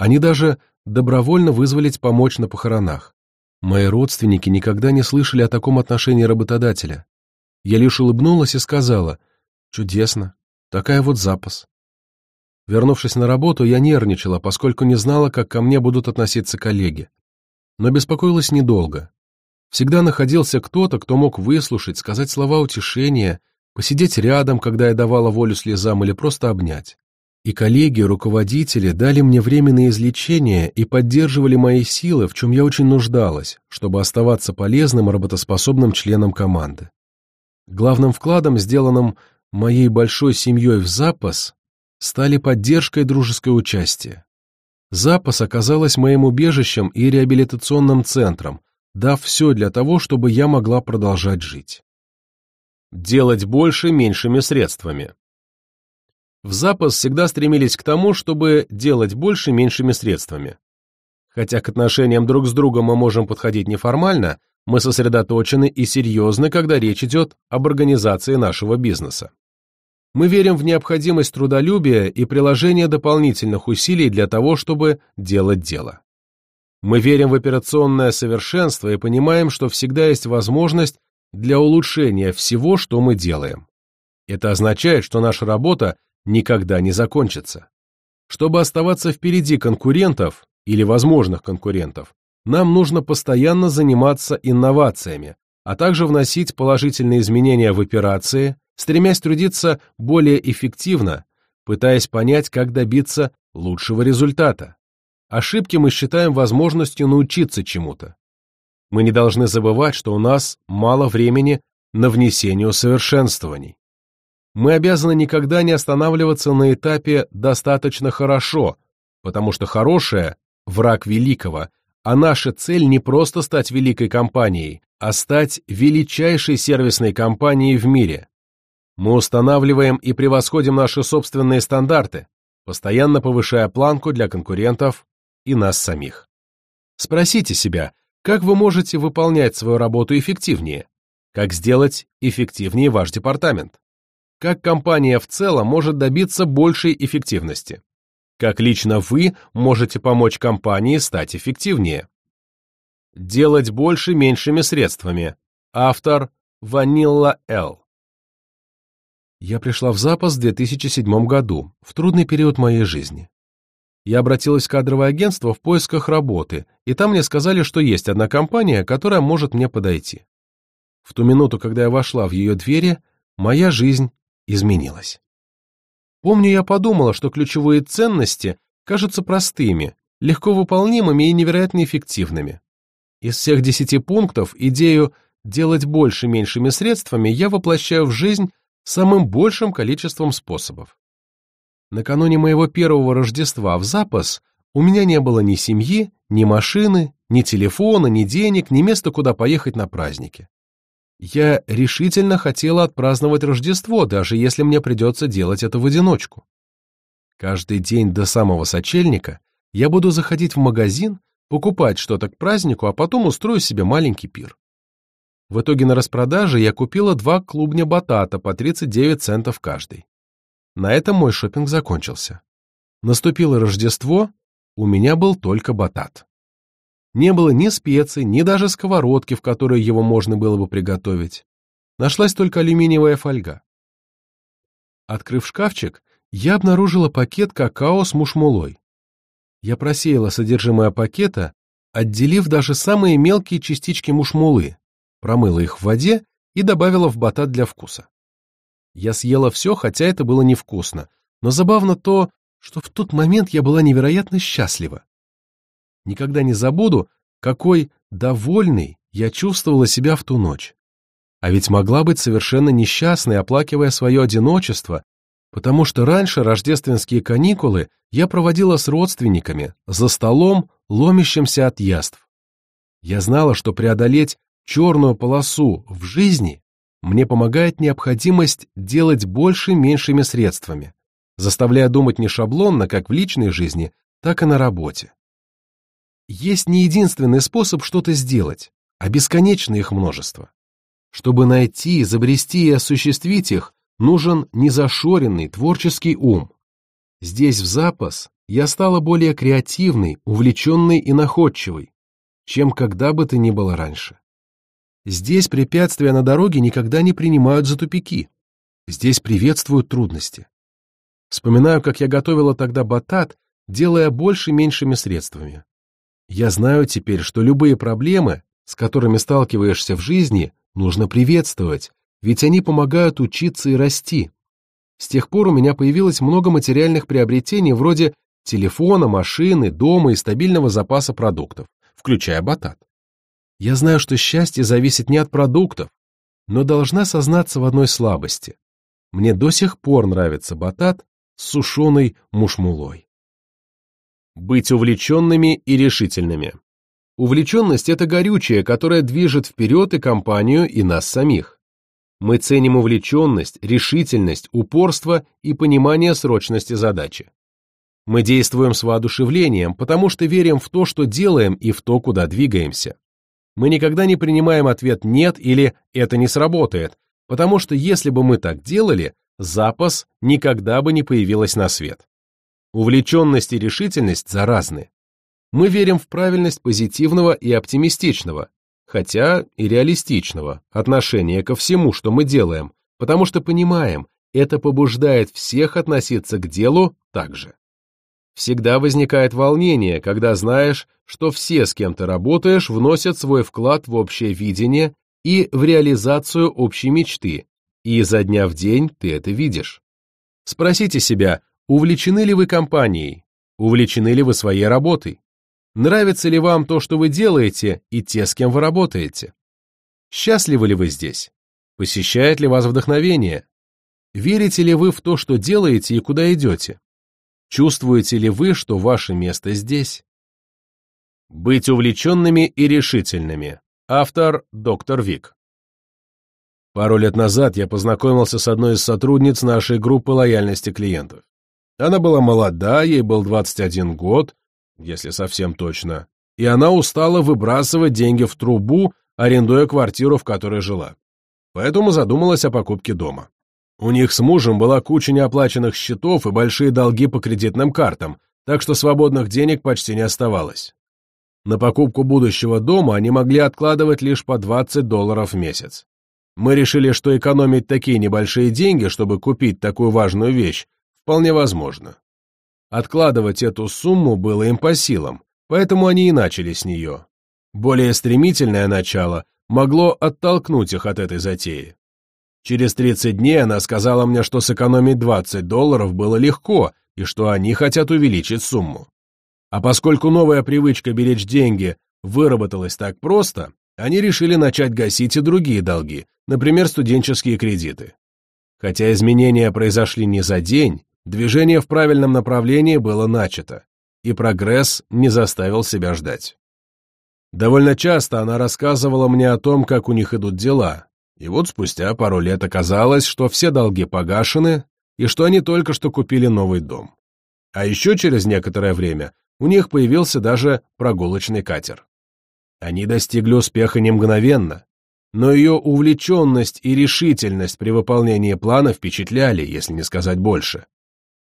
Они даже добровольно вызвались помочь на похоронах. Мои родственники никогда не слышали о таком отношении работодателя. Я лишь улыбнулась и сказала, «Чудесно, такая вот запас». Вернувшись на работу, я нервничала, поскольку не знала, как ко мне будут относиться коллеги. Но беспокоилась недолго. Всегда находился кто-то, кто мог выслушать, сказать слова утешения, посидеть рядом, когда я давала волю слезам, или просто обнять. И коллеги, руководители дали мне временное излечение и поддерживали мои силы, в чем я очень нуждалась, чтобы оставаться полезным и работоспособным членом команды. Главным вкладом, сделанным моей большой семьей в запас, стали поддержка и дружеское участие. Запас оказалась моим убежищем и реабилитационным центром, дав все для того, чтобы я могла продолжать жить. Делать больше меньшими средствами. В запас всегда стремились к тому, чтобы делать больше меньшими средствами. Хотя к отношениям друг с другом мы можем подходить неформально, мы сосредоточены и серьезны, когда речь идет об организации нашего бизнеса. Мы верим в необходимость трудолюбия и приложения дополнительных усилий для того, чтобы делать дело. Мы верим в операционное совершенство и понимаем, что всегда есть возможность для улучшения всего, что мы делаем. Это означает, что наша работа никогда не закончится. Чтобы оставаться впереди конкурентов или возможных конкурентов, нам нужно постоянно заниматься инновациями, а также вносить положительные изменения в операции, стремясь трудиться более эффективно, пытаясь понять, как добиться лучшего результата. Ошибки мы считаем возможностью научиться чему-то. Мы не должны забывать, что у нас мало времени на внесение усовершенствований. Мы обязаны никогда не останавливаться на этапе «достаточно хорошо», потому что хорошее – враг великого, а наша цель не просто стать великой компанией, а стать величайшей сервисной компанией в мире. Мы устанавливаем и превосходим наши собственные стандарты, постоянно повышая планку для конкурентов и нас самих. Спросите себя, как вы можете выполнять свою работу эффективнее? Как сделать эффективнее ваш департамент? Как компания в целом может добиться большей эффективности? Как лично вы можете помочь компании стать эффективнее? Делать больше меньшими средствами. Автор Ванилла Л. Я пришла в запас в 2007 году, в трудный период моей жизни. Я обратилась в кадровое агентство в поисках работы, и там мне сказали, что есть одна компания, которая может мне подойти. В ту минуту, когда я вошла в ее двери, моя жизнь изменилась. Помню, я подумала, что ключевые ценности кажутся простыми, легко выполнимыми и невероятно эффективными. Из всех десяти пунктов идею «делать больше меньшими средствами» я воплощаю в жизнь самым большим количеством способов. Накануне моего первого Рождества в запас у меня не было ни семьи, ни машины, ни телефона, ни денег, ни места, куда поехать на праздники. Я решительно хотела отпраздновать Рождество, даже если мне придется делать это в одиночку. Каждый день до самого сочельника я буду заходить в магазин, покупать что-то к празднику, а потом устрою себе маленький пир. В итоге на распродаже я купила два клубня батата по 39 центов каждый. На этом мой шопинг закончился. Наступило Рождество, у меня был только батат. Не было ни специй, ни даже сковородки, в которой его можно было бы приготовить. Нашлась только алюминиевая фольга. Открыв шкафчик, я обнаружила пакет какао с мушмулой. Я просеяла содержимое пакета, отделив даже самые мелкие частички мушмулы, промыла их в воде и добавила в батат для вкуса. Я съела все, хотя это было невкусно, но забавно то, что в тот момент я была невероятно счастлива. Никогда не забуду, какой довольный я чувствовала себя в ту ночь. А ведь могла быть совершенно несчастной, оплакивая свое одиночество, потому что раньше рождественские каникулы я проводила с родственниками, за столом, ломящимся от яств. Я знала, что преодолеть черную полосу в жизни мне помогает необходимость делать больше меньшими средствами, заставляя думать не шаблонно, как в личной жизни, так и на работе. Есть не единственный способ что-то сделать, а бесконечное их множество. Чтобы найти, изобрести и осуществить их, нужен незашоренный творческий ум. Здесь в запас я стала более креативной, увлеченной и находчивой, чем когда бы то ни было раньше. Здесь препятствия на дороге никогда не принимают за тупики. Здесь приветствуют трудности. Вспоминаю, как я готовила тогда батат, делая больше меньшими средствами. Я знаю теперь, что любые проблемы, с которыми сталкиваешься в жизни, нужно приветствовать, ведь они помогают учиться и расти. С тех пор у меня появилось много материальных приобретений вроде телефона, машины, дома и стабильного запаса продуктов, включая батат. Я знаю, что счастье зависит не от продуктов, но должна сознаться в одной слабости. Мне до сих пор нравится батат с сушеной мушмулой. Быть увлеченными и решительными. Увлеченность – это горючее, которое движет вперед и компанию, и нас самих. Мы ценим увлеченность, решительность, упорство и понимание срочности задачи. Мы действуем с воодушевлением, потому что верим в то, что делаем, и в то, куда двигаемся мы никогда не принимаем ответ «нет» или «это не сработает», потому что если бы мы так делали, запас никогда бы не появилась на свет. Увлеченность и решительность заразны. Мы верим в правильность позитивного и оптимистичного, хотя и реалистичного, отношения ко всему, что мы делаем, потому что понимаем, это побуждает всех относиться к делу так же. Всегда возникает волнение, когда знаешь, что все, с кем ты работаешь, вносят свой вклад в общее видение и в реализацию общей мечты, и изо дня в день ты это видишь. Спросите себя, увлечены ли вы компанией, увлечены ли вы своей работой, нравится ли вам то, что вы делаете, и те, с кем вы работаете. Счастливы ли вы здесь? Посещает ли вас вдохновение? Верите ли вы в то, что делаете и куда идете? Чувствуете ли вы, что ваше место здесь? Быть увлеченными и решительными. Автор доктор Вик. Пару лет назад я познакомился с одной из сотрудниц нашей группы лояльности клиентов. Она была молода, ей был 21 год, если совсем точно, и она устала выбрасывать деньги в трубу, арендуя квартиру, в которой жила. Поэтому задумалась о покупке дома. У них с мужем была куча неоплаченных счетов и большие долги по кредитным картам, так что свободных денег почти не оставалось. На покупку будущего дома они могли откладывать лишь по 20 долларов в месяц. Мы решили, что экономить такие небольшие деньги, чтобы купить такую важную вещь, вполне возможно. Откладывать эту сумму было им по силам, поэтому они и начали с нее. Более стремительное начало могло оттолкнуть их от этой затеи. Через 30 дней она сказала мне, что сэкономить 20 долларов было легко и что они хотят увеличить сумму. А поскольку новая привычка беречь деньги выработалась так просто, они решили начать гасить и другие долги, например, студенческие кредиты. Хотя изменения произошли не за день, движение в правильном направлении было начато, и прогресс не заставил себя ждать. Довольно часто она рассказывала мне о том, как у них идут дела, и вот спустя пару лет оказалось, что все долги погашены и что они только что купили новый дом. А еще через некоторое время у них появился даже прогулочный катер. Они достигли успеха не мгновенно, но ее увлеченность и решительность при выполнении плана впечатляли, если не сказать больше.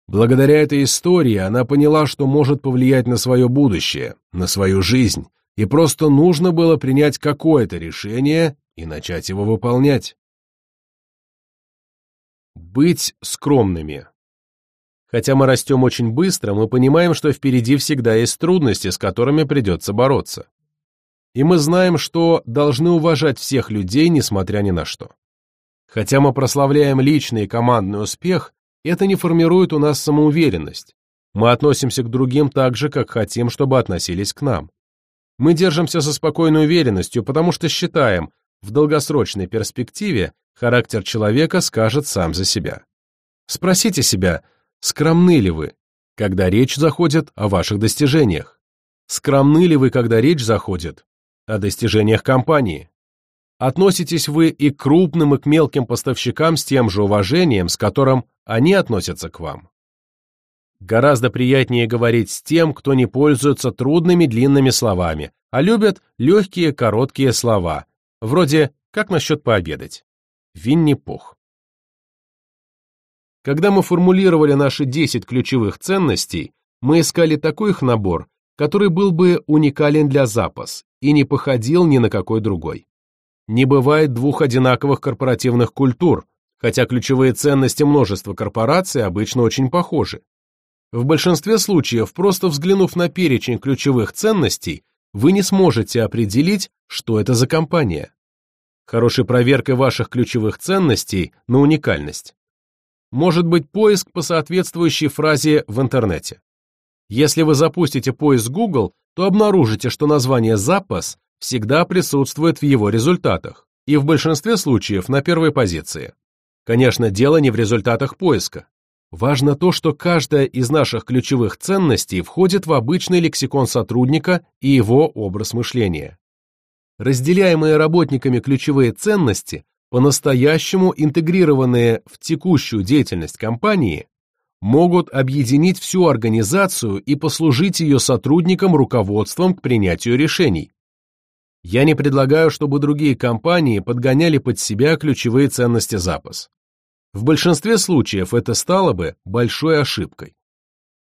Благодаря этой истории она поняла, что может повлиять на свое будущее, на свою жизнь, и просто нужно было принять какое-то решение и начать его выполнять. Быть скромными. Хотя мы растем очень быстро, мы понимаем, что впереди всегда есть трудности, с которыми придется бороться. И мы знаем, что должны уважать всех людей, несмотря ни на что. Хотя мы прославляем личный и командный успех, это не формирует у нас самоуверенность. Мы относимся к другим так же, как хотим, чтобы относились к нам. Мы держимся со спокойной уверенностью, потому что считаем, в долгосрочной перспективе характер человека скажет сам за себя. Спросите себя, скромны ли вы, когда речь заходит о ваших достижениях? Скромны ли вы, когда речь заходит о достижениях компании? Относитесь вы и к крупным, и к мелким поставщикам с тем же уважением, с которым они относятся к вам? Гораздо приятнее говорить с тем, кто не пользуется трудными длинными словами, а любят легкие короткие слова, вроде «как насчет пообедать?» Винни-Пух. Когда мы формулировали наши 10 ключевых ценностей, мы искали такой их набор, который был бы уникален для запас и не походил ни на какой другой. Не бывает двух одинаковых корпоративных культур, хотя ключевые ценности множества корпораций обычно очень похожи. В большинстве случаев, просто взглянув на перечень ключевых ценностей, вы не сможете определить, что это за компания. Хорошей проверкой ваших ключевых ценностей на уникальность может быть поиск по соответствующей фразе в интернете. Если вы запустите поиск Google, то обнаружите, что название «запас» всегда присутствует в его результатах, и в большинстве случаев на первой позиции. Конечно, дело не в результатах поиска. Важно то, что каждая из наших ключевых ценностей входит в обычный лексикон сотрудника и его образ мышления. Разделяемые работниками ключевые ценности, по-настоящему интегрированные в текущую деятельность компании, могут объединить всю организацию и послужить ее сотрудникам руководством к принятию решений. Я не предлагаю, чтобы другие компании подгоняли под себя ключевые ценности запас. В большинстве случаев это стало бы большой ошибкой.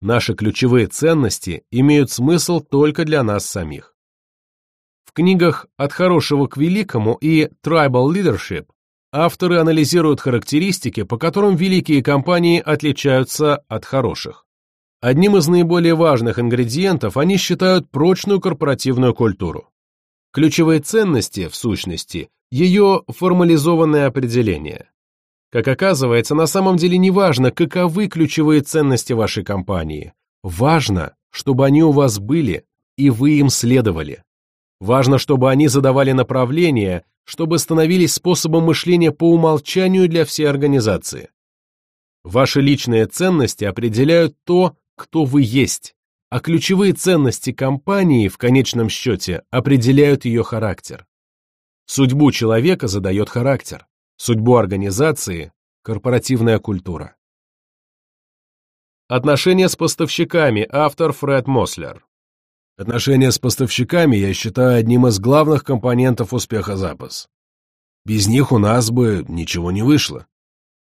Наши ключевые ценности имеют смысл только для нас самих. В книгах «От хорошего к великому» и «Tribal Leadership» авторы анализируют характеристики, по которым великие компании отличаются от хороших. Одним из наиболее важных ингредиентов они считают прочную корпоративную культуру. Ключевые ценности, в сущности, ее формализованное определение. Как оказывается, на самом деле не важно, каковы ключевые ценности вашей компании. Важно, чтобы они у вас были, и вы им следовали. Важно, чтобы они задавали направление, чтобы становились способом мышления по умолчанию для всей организации. Ваши личные ценности определяют то, кто вы есть, а ключевые ценности компании в конечном счете определяют ее характер. Судьбу человека задает характер судьбу организации, корпоративная культура. Отношения с поставщиками, автор Фред Мослер. Отношения с поставщиками я считаю одним из главных компонентов успеха запас. Без них у нас бы ничего не вышло.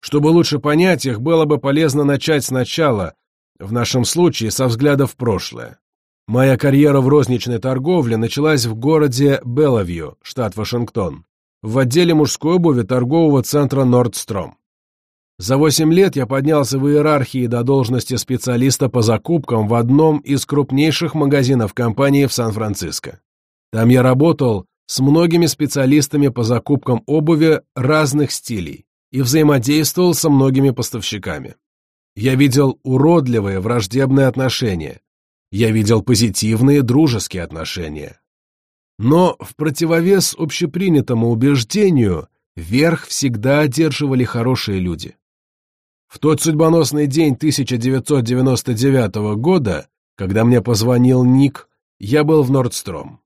Чтобы лучше понять их, было бы полезно начать сначала, в нашем случае со взгляда в прошлое. Моя карьера в розничной торговле началась в городе Беллавью, штат Вашингтон, в отделе мужской обуви торгового центра Нордстром. За 8 лет я поднялся в иерархии до должности специалиста по закупкам в одном из крупнейших магазинов компании в Сан-Франциско. Там я работал с многими специалистами по закупкам обуви разных стилей и взаимодействовал со многими поставщиками. Я видел уродливые враждебные отношения. Я видел позитивные дружеские отношения. Но в противовес общепринятому убеждению верх всегда одерживали хорошие люди. В тот судьбоносный день 1999 года, когда мне позвонил Ник, я был в Нордстром.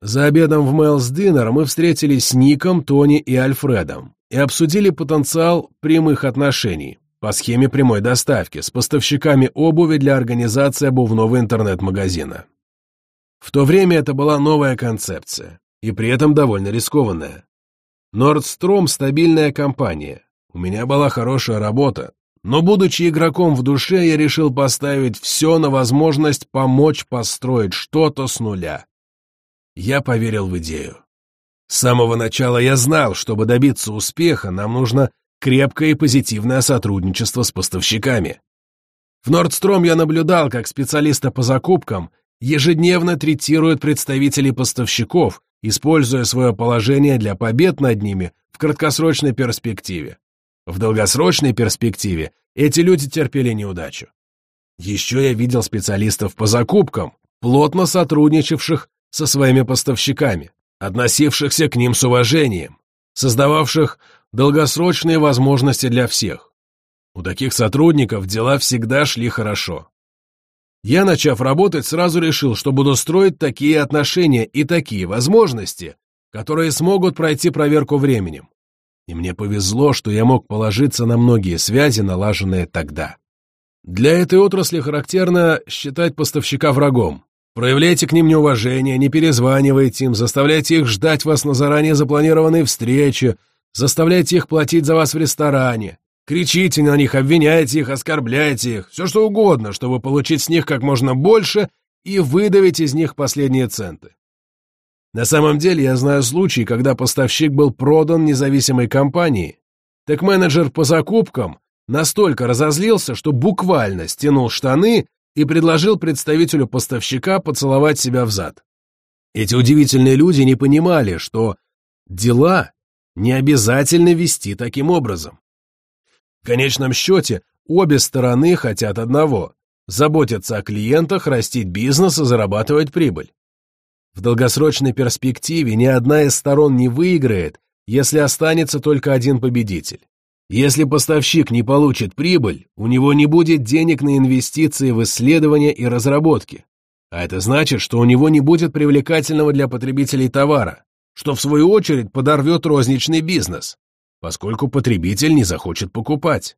За обедом в Мэлс Диннер мы встретились с Ником, Тони и Альфредом и обсудили потенциал прямых отношений по схеме прямой доставки с поставщиками обуви для организации обувного интернет-магазина. В то время это была новая концепция, и при этом довольно рискованная. Нордстром – стабильная компания, у меня была хорошая работа, но, будучи игроком в душе, я решил поставить все на возможность помочь построить что-то с нуля. Я поверил в идею. С самого начала я знал, чтобы добиться успеха, нам нужно крепкое и позитивное сотрудничество с поставщиками. В Нордстром я наблюдал, как специалисты по закупкам ежедневно третируют представителей поставщиков, используя свое положение для побед над ними в краткосрочной перспективе. В долгосрочной перспективе эти люди терпели неудачу. Еще я видел специалистов по закупкам, плотно сотрудничавших со своими поставщиками, относившихся к ним с уважением, создававших долгосрочные возможности для всех. У таких сотрудников дела всегда шли хорошо. Я, начав работать, сразу решил, что буду строить такие отношения и такие возможности, которые смогут пройти проверку временем. И мне повезло, что я мог положиться на многие связи, налаженные тогда. Для этой отрасли характерно считать поставщика врагом. Проявляйте к ним неуважение, не перезванивайте им, заставляйте их ждать вас на заранее запланированной встрече, заставляйте их платить за вас в ресторане, кричите на них, обвиняйте их, оскорбляйте их, все что угодно, чтобы получить с них как можно больше и выдавить из них последние центы. На самом деле я знаю случай, когда поставщик был продан независимой компании, так менеджер по закупкам настолько разозлился, что буквально стянул штаны и предложил представителю поставщика поцеловать себя в зад. Эти удивительные люди не понимали, что дела не обязательно вести таким образом. В конечном счете, обе стороны хотят одного – заботиться о клиентах, растить бизнес и зарабатывать прибыль. В долгосрочной перспективе ни одна из сторон не выиграет, если останется только один победитель. Если поставщик не получит прибыль, у него не будет денег на инвестиции в исследования и разработки. А это значит, что у него не будет привлекательного для потребителей товара, что в свою очередь подорвет розничный бизнес, поскольку потребитель не захочет покупать.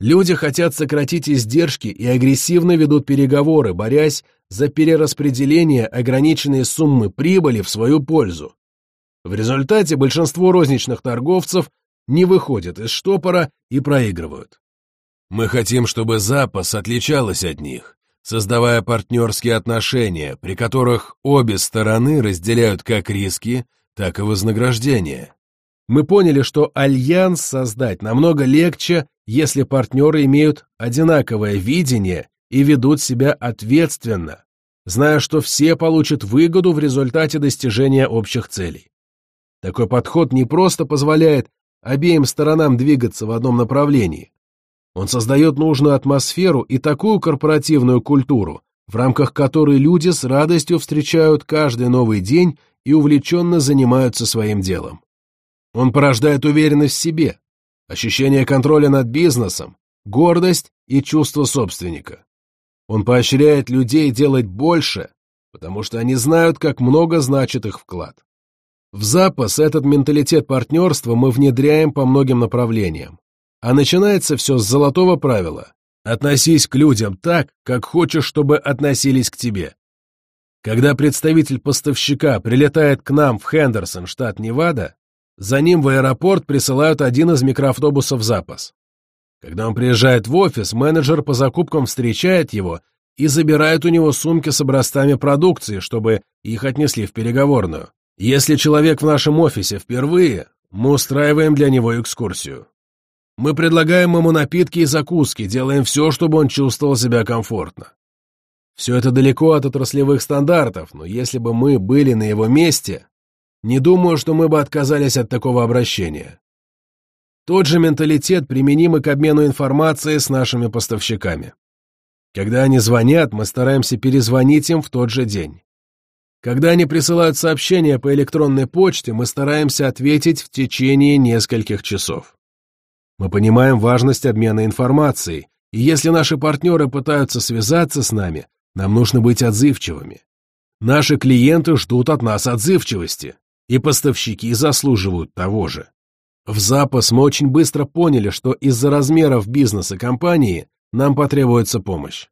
Люди хотят сократить издержки и агрессивно ведут переговоры, борясь за перераспределение ограниченной суммы прибыли в свою пользу. В результате большинство розничных торговцев не выходят из штопора и проигрывают. Мы хотим, чтобы запас отличалась от них, создавая партнерские отношения, при которых обе стороны разделяют как риски, так и вознаграждения. Мы поняли, что альянс создать намного легче, если партнеры имеют одинаковое видение и ведут себя ответственно, зная, что все получат выгоду в результате достижения общих целей. Такой подход не просто позволяет обеим сторонам двигаться в одном направлении. Он создает нужную атмосферу и такую корпоративную культуру, в рамках которой люди с радостью встречают каждый новый день и увлеченно занимаются своим делом. Он порождает уверенность в себе, ощущение контроля над бизнесом, гордость и чувство собственника. Он поощряет людей делать больше, потому что они знают, как много значит их вклад. В запас этот менталитет партнерства мы внедряем по многим направлениям. А начинается все с золотого правила. Относись к людям так, как хочешь, чтобы относились к тебе. Когда представитель поставщика прилетает к нам в Хендерсон, штат Невада, за ним в аэропорт присылают один из микроавтобусов запас. Когда он приезжает в офис, менеджер по закупкам встречает его и забирает у него сумки с образцами продукции, чтобы их отнесли в переговорную. Если человек в нашем офисе впервые, мы устраиваем для него экскурсию. Мы предлагаем ему напитки и закуски, делаем все, чтобы он чувствовал себя комфортно. Все это далеко от отраслевых стандартов, но если бы мы были на его месте, не думаю, что мы бы отказались от такого обращения. Тот же менталитет применим и к обмену информацией с нашими поставщиками. Когда они звонят, мы стараемся перезвонить им в тот же день. Когда они присылают сообщения по электронной почте, мы стараемся ответить в течение нескольких часов. Мы понимаем важность обмена информацией, и если наши партнеры пытаются связаться с нами, нам нужно быть отзывчивыми. Наши клиенты ждут от нас отзывчивости, и поставщики заслуживают того же. В запас мы очень быстро поняли, что из-за размеров бизнеса компании нам потребуется помощь.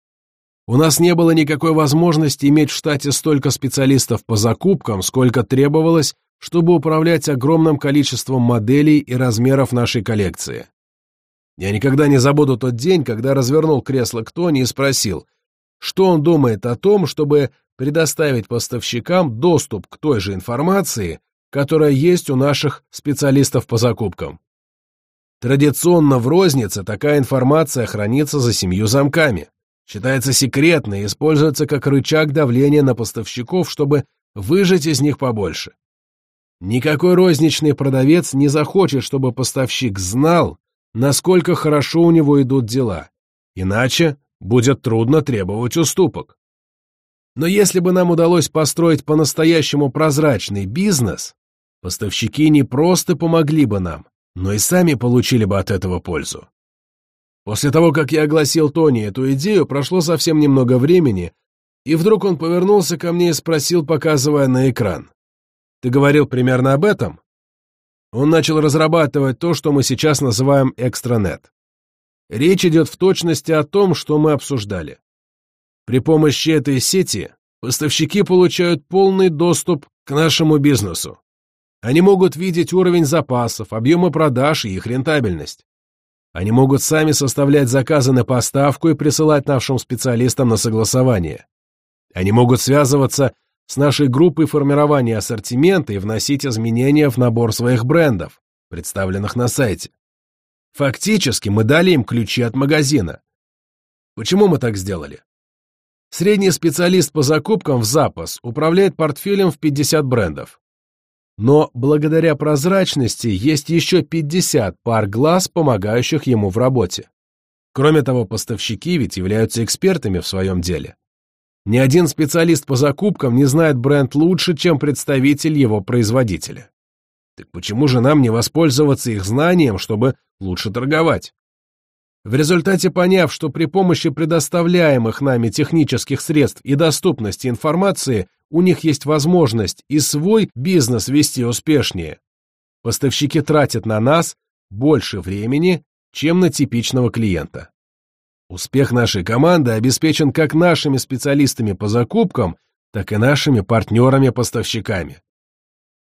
У нас не было никакой возможности иметь в штате столько специалистов по закупкам, сколько требовалось, чтобы управлять огромным количеством моделей и размеров нашей коллекции. Я никогда не забуду тот день, когда развернул кресло к Тони и спросил, что он думает о том, чтобы предоставить поставщикам доступ к той же информации, которая есть у наших специалистов по закупкам. Традиционно в рознице такая информация хранится за семью замками, считается секретной и используется как рычаг давления на поставщиков, чтобы выжать из них побольше. Никакой розничный продавец не захочет, чтобы поставщик знал, насколько хорошо у него идут дела, иначе будет трудно требовать уступок. Но если бы нам удалось построить по-настоящему прозрачный бизнес, поставщики не просто помогли бы нам, но и сами получили бы от этого пользу. После того, как я огласил Тони эту идею, прошло совсем немного времени, и вдруг он повернулся ко мне и спросил, показывая на экран. «Ты говорил примерно об этом?» Он начал разрабатывать то, что мы сейчас называем экстранет. Речь идет в точности о том, что мы обсуждали. При помощи этой сети поставщики получают полный доступ к нашему бизнесу. Они могут видеть уровень запасов, объемы продаж и их рентабельность. Они могут сами составлять заказы на поставку и присылать нашим специалистам на согласование. Они могут связываться с нашей группой формирования ассортимента и вносить изменения в набор своих брендов, представленных на сайте. Фактически мы дали им ключи от магазина. Почему мы так сделали? Средний специалист по закупкам в запас управляет портфелем в 50 брендов. Но благодаря прозрачности есть еще 50 пар глаз, помогающих ему в работе. Кроме того, поставщики ведь являются экспертами в своем деле. Ни один специалист по закупкам не знает бренд лучше, чем представитель его производителя. Так почему же нам не воспользоваться их знанием, чтобы лучше торговать? В результате поняв, что при помощи предоставляемых нами технических средств и доступности информации у них есть возможность и свой бизнес вести успешнее, поставщики тратят на нас больше времени, чем на типичного клиента. Успех нашей команды обеспечен как нашими специалистами по закупкам, так и нашими партнерами-поставщиками.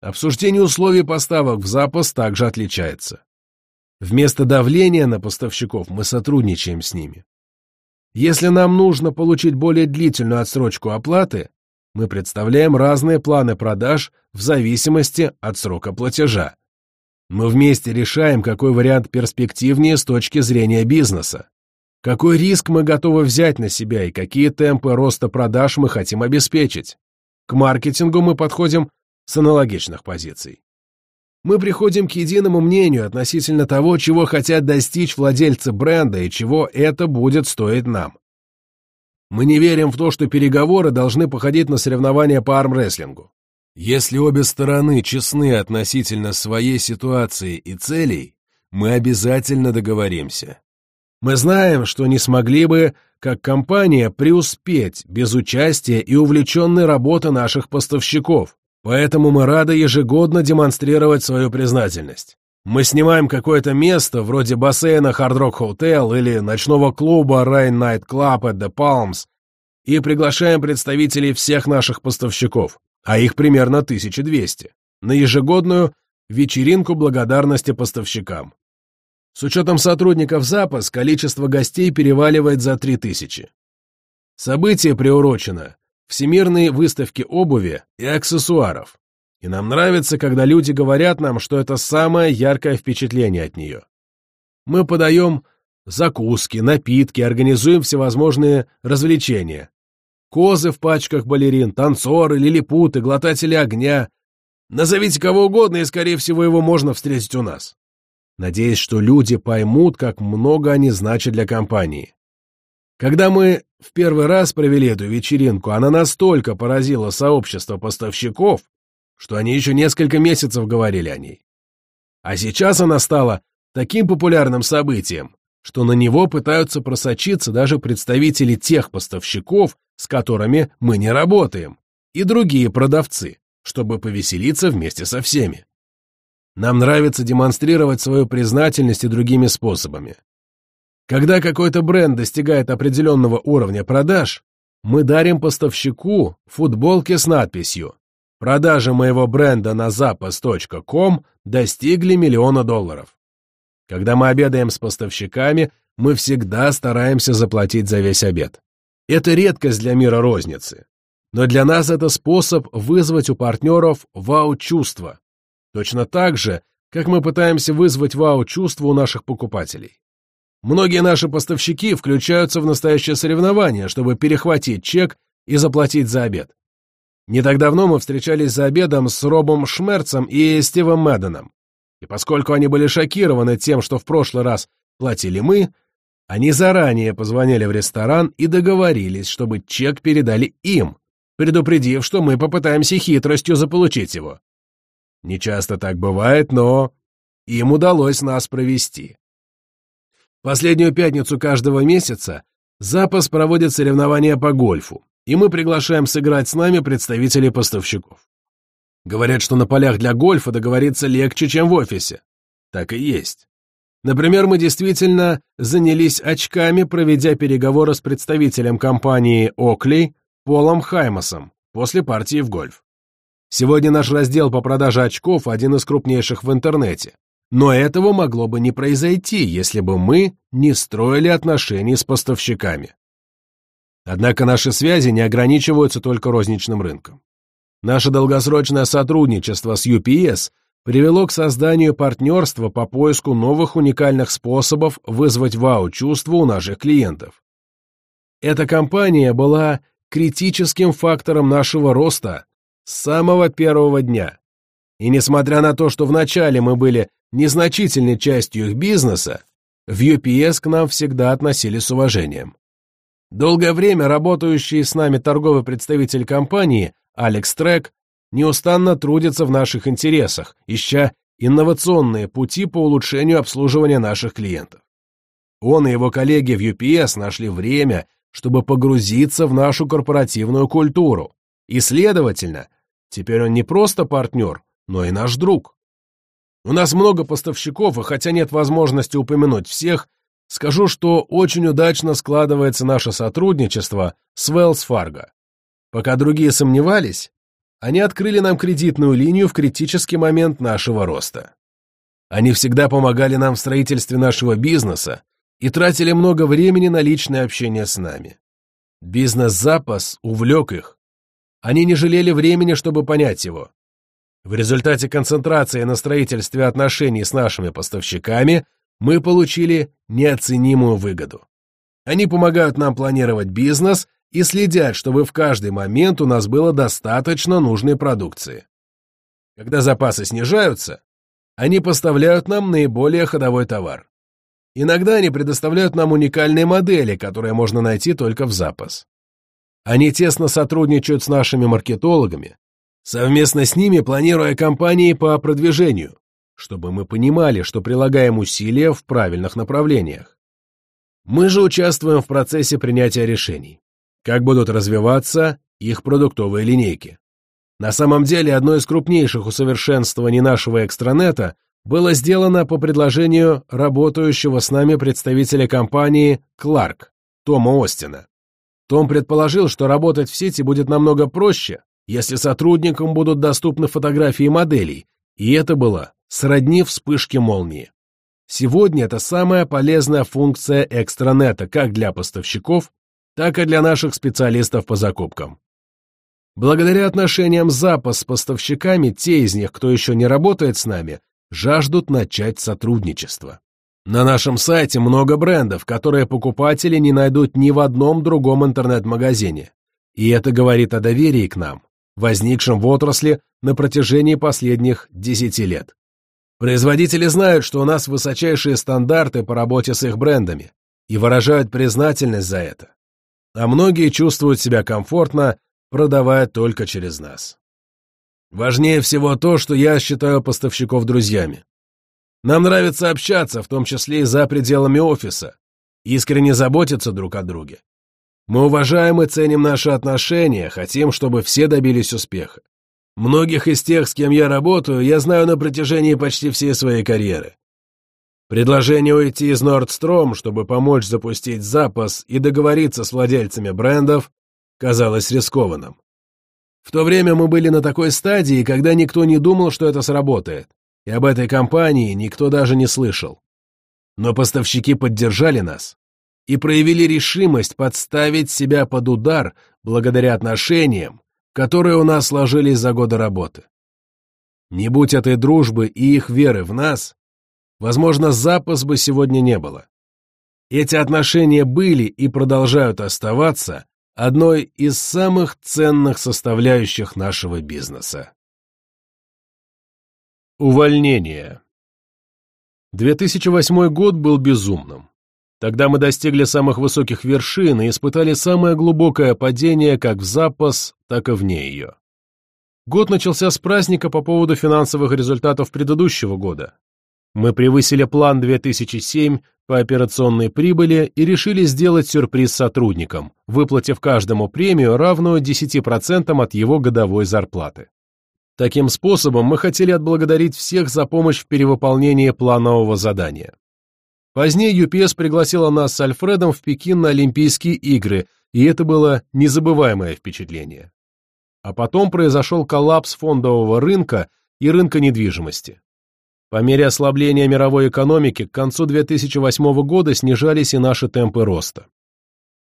Обсуждение условий поставок в запас также отличается. Вместо давления на поставщиков мы сотрудничаем с ними. Если нам нужно получить более длительную отсрочку оплаты, мы представляем разные планы продаж в зависимости от срока платежа. Мы вместе решаем, какой вариант перспективнее с точки зрения бизнеса. Какой риск мы готовы взять на себя и какие темпы роста продаж мы хотим обеспечить. К маркетингу мы подходим с аналогичных позиций. Мы приходим к единому мнению относительно того, чего хотят достичь владельцы бренда и чего это будет стоить нам. Мы не верим в то, что переговоры должны походить на соревнования по армрестлингу. Если обе стороны честны относительно своей ситуации и целей, мы обязательно договоримся. Мы знаем, что не смогли бы, как компания, преуспеть без участия и увлеченной работы наших поставщиков, Поэтому мы рады ежегодно демонстрировать свою признательность. Мы снимаем какое-то место, вроде бассейна Hard Rock Hotel или ночного клуба Rain Night Club at the Palms, и приглашаем представителей всех наших поставщиков, а их примерно 1200, на ежегодную вечеринку благодарности поставщикам. С учетом сотрудников запас, количество гостей переваливает за 3000. Событие приурочено Всемирной выставке обуви и аксессуаров. И нам нравится, когда люди говорят нам, что это самое яркое впечатление от нее. Мы подаем закуски, напитки, организуем всевозможные развлечения. Козы в пачках балерин, танцоры, лилипуты, глотатели огня. Назовите кого угодно, и, скорее всего, его можно встретить у нас. Надеюсь, что люди поймут, как много они значат для компании. Когда мы в первый раз провели эту вечеринку, она настолько поразила сообщество поставщиков, что они еще несколько месяцев говорили о ней. А сейчас она стала таким популярным событием, что на него пытаются просочиться даже представители тех поставщиков, с которыми мы не работаем, и другие продавцы, чтобы повеселиться вместе со всеми. Нам нравится демонстрировать свою признательность и другими способами. Когда какой-то бренд достигает определенного уровня продаж, мы дарим поставщику футболки с надписью Продажи моего бренда на запас.ком достигли миллиона долларов. Когда мы обедаем с поставщиками, мы всегда стараемся заплатить за весь обед. Это редкость для мира розницы. Но для нас это способ вызвать у партнеров вау-чувство. Точно так же, как мы пытаемся вызвать вау-чувство у наших покупателей. Многие наши поставщики включаются в настоящее соревнование, чтобы перехватить чек и заплатить за обед. Не так давно мы встречались за обедом с Робом Шмерцем и Стивом Мэдденом. И поскольку они были шокированы тем, что в прошлый раз платили мы, они заранее позвонили в ресторан и договорились, чтобы чек передали им, предупредив, что мы попытаемся хитростью заполучить его. Не часто так бывает, но им удалось нас провести. Последнюю пятницу каждого месяца запас проводит соревнования по гольфу, и мы приглашаем сыграть с нами представителей поставщиков. Говорят, что на полях для гольфа договориться легче, чем в офисе. Так и есть. Например, мы действительно занялись очками, проведя переговоры с представителем компании Окли Полом Хаймасом после партии в гольф. Сегодня наш раздел по продаже очков один из крупнейших в интернете. Но этого могло бы не произойти, если бы мы не строили отношений с поставщиками. Однако наши связи не ограничиваются только розничным рынком. Наше долгосрочное сотрудничество с UPS привело к созданию партнерства по поиску новых уникальных способов вызвать вау-чувство у наших клиентов. Эта компания была критическим фактором нашего роста с самого первого дня. И несмотря на то, что вначале мы были незначительной частью их бизнеса, в UPS к нам всегда относились с уважением. Долгое время работающий с нами торговый представитель компании, Алекс Трек, неустанно трудится в наших интересах, ища инновационные пути по улучшению обслуживания наших клиентов. Он и его коллеги в UPS нашли время, чтобы погрузиться в нашу корпоративную культуру. И, следовательно, теперь он не просто партнер, но и наш друг. У нас много поставщиков, и хотя нет возможности упомянуть всех, Скажу, что очень удачно складывается наше сотрудничество с Wells Fargo. Пока другие сомневались, они открыли нам кредитную линию в критический момент нашего роста. Они всегда помогали нам в строительстве нашего бизнеса и тратили много времени на личное общение с нами. Бизнес-запас увлек их. Они не жалели времени, чтобы понять его. В результате концентрации на строительстве отношений с нашими поставщиками – мы получили неоценимую выгоду. Они помогают нам планировать бизнес и следят, чтобы в каждый момент у нас было достаточно нужной продукции. Когда запасы снижаются, они поставляют нам наиболее ходовой товар. Иногда они предоставляют нам уникальные модели, которые можно найти только в запас. Они тесно сотрудничают с нашими маркетологами, совместно с ними планируя кампании по продвижению, чтобы мы понимали, что прилагаем усилия в правильных направлениях. Мы же участвуем в процессе принятия решений. Как будут развиваться их продуктовые линейки. На самом деле, одно из крупнейших усовершенствований нашего экстранета было сделано по предложению работающего с нами представителя компании «Кларк» Тома Остина. Том предположил, что работать в сети будет намного проще, если сотрудникам будут доступны фотографии моделей, и это было сродни вспышке молнии. Сегодня это самая полезная функция экстранета как для поставщиков, так и для наших специалистов по закупкам. Благодаря отношениям Запа с поставщиками, те из них, кто еще не работает с нами, жаждут начать сотрудничество. На нашем сайте много брендов, которые покупатели не найдут ни в одном другом интернет-магазине. И это говорит о доверии к нам, возникшем в отрасли на протяжении последних 10 лет. Производители знают, что у нас высочайшие стандарты по работе с их брендами и выражают признательность за это. А многие чувствуют себя комфортно, продавая только через нас. Важнее всего то, что я считаю поставщиков друзьями. Нам нравится общаться, в том числе и за пределами офиса, искренне заботиться друг о друге. Мы уважаем и ценим наши отношения, хотим, чтобы все добились успеха. Многих из тех, с кем я работаю, я знаю на протяжении почти всей своей карьеры. Предложение уйти из Nordstrom, чтобы помочь запустить запас и договориться с владельцами брендов, казалось рискованным. В то время мы были на такой стадии, когда никто не думал, что это сработает и об этой компании никто даже не слышал. Но поставщики поддержали нас и проявили решимость подставить себя под удар благодаря отношениям, которые у нас сложились за годы работы. Не будь этой дружбы и их веры в нас, возможно, запас бы сегодня не было. Эти отношения были и продолжают оставаться одной из самых ценных составляющих нашего бизнеса. Увольнение. 2008 год был безумным. Тогда мы достигли самых высоких вершин и испытали самое глубокое падение как в запас, так и вне ее. Год начался с праздника по поводу финансовых результатов предыдущего года. Мы превысили план 2007 по операционной прибыли и решили сделать сюрприз сотрудникам, выплатив каждому премию, равную 10% от его годовой зарплаты. Таким способом мы хотели отблагодарить всех за помощь в перевыполнении планового задания. Позднее UPS пригласила нас с Альфредом в Пекин на Олимпийские игры, и это было незабываемое впечатление. А потом произошел коллапс фондового рынка и рынка недвижимости. По мере ослабления мировой экономики к концу 2008 года снижались и наши темпы роста.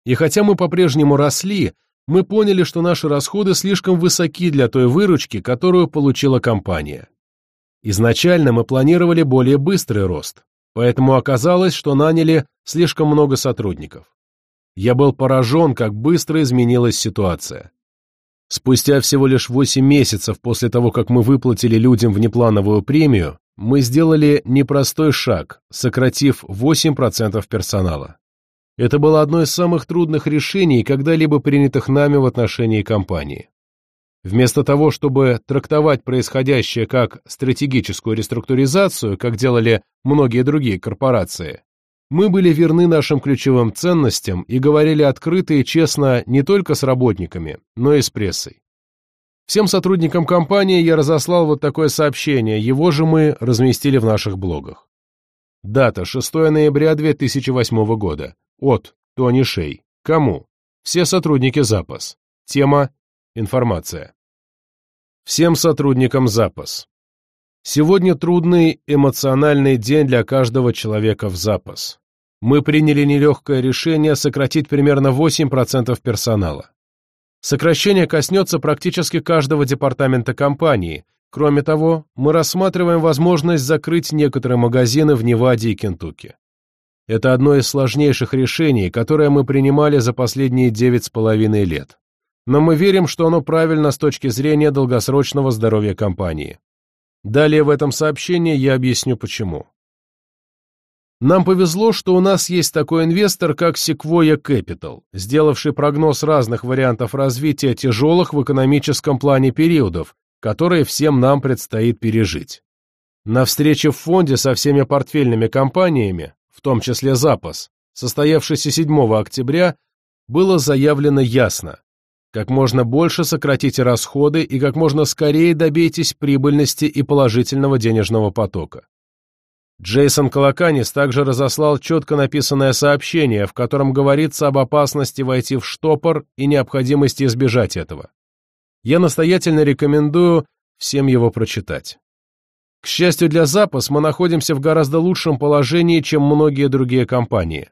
И хотя мы по-прежнему росли, мы поняли, что наши расходы слишком высоки для той выручки, которую получила компания. Изначально мы планировали более быстрый рост, поэтому оказалось, что наняли слишком много сотрудников. Я был поражен, как быстро изменилась ситуация. Спустя всего лишь 8 месяцев после того, как мы выплатили людям внеплановую премию, мы сделали непростой шаг, сократив 8% персонала. Это было одно из самых трудных решений, когда-либо принятых нами в отношении компании. Вместо того, чтобы трактовать происходящее как стратегическую реструктуризацию, как делали многие другие корпорации, мы были верны нашим ключевым ценностям и говорили открыто и честно не только с работниками, но и с прессой. Всем сотрудникам компании я разослал вот такое сообщение, его же мы разместили в наших блогах. Дата 6 ноября 2008 года. От Тони Шей. Кому? Все сотрудники запас. Тема «Информация». Всем сотрудникам запас. Сегодня трудный эмоциональный день для каждого человека в запас. Мы приняли нелегкое решение сократить примерно 8% персонала. Сокращение коснется практически каждого департамента компании. Кроме того, мы рассматриваем возможность закрыть некоторые магазины в Неваде и Кентукки. Это одно из сложнейших решений, которое мы принимали за последние девять с половиной лет. Но мы верим, что оно правильно с точки зрения долгосрочного здоровья компании. Далее в этом сообщении я объясню почему. Нам повезло, что у нас есть такой инвестор, как Sequoia Capital, сделавший прогноз разных вариантов развития тяжелых в экономическом плане периодов, которые всем нам предстоит пережить. На встрече в фонде со всеми портфельными компаниями в том числе запас, состоявшийся 7 октября, было заявлено ясно. Как можно больше сократите расходы и как можно скорее добейтесь прибыльности и положительного денежного потока. Джейсон Колоканис также разослал четко написанное сообщение, в котором говорится об опасности войти в штопор и необходимости избежать этого. Я настоятельно рекомендую всем его прочитать. К счастью для Запас, мы находимся в гораздо лучшем положении, чем многие другие компании.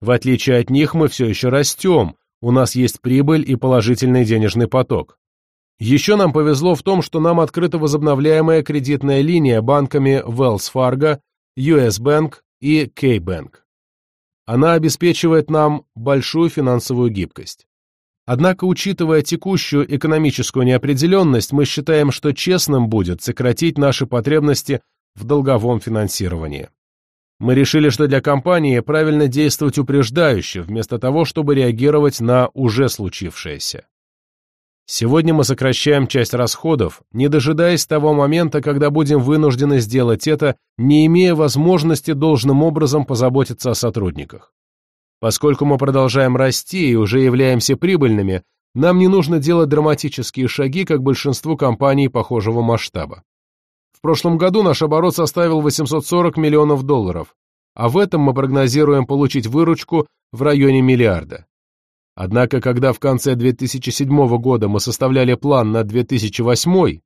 В отличие от них, мы все еще растем, у нас есть прибыль и положительный денежный поток. Еще нам повезло в том, что нам открыта возобновляемая кредитная линия банками Wells Fargo, US Bank и K-Bank. Она обеспечивает нам большую финансовую гибкость. Однако, учитывая текущую экономическую неопределенность, мы считаем, что честным будет сократить наши потребности в долговом финансировании. Мы решили, что для компании правильно действовать упреждающе, вместо того, чтобы реагировать на уже случившееся. Сегодня мы сокращаем часть расходов, не дожидаясь того момента, когда будем вынуждены сделать это, не имея возможности должным образом позаботиться о сотрудниках. Поскольку мы продолжаем расти и уже являемся прибыльными, нам не нужно делать драматические шаги, как большинству компаний похожего масштаба. В прошлом году наш оборот составил 840 миллионов долларов, а в этом мы прогнозируем получить выручку в районе миллиарда. Однако, когда в конце 2007 года мы составляли план на 2008,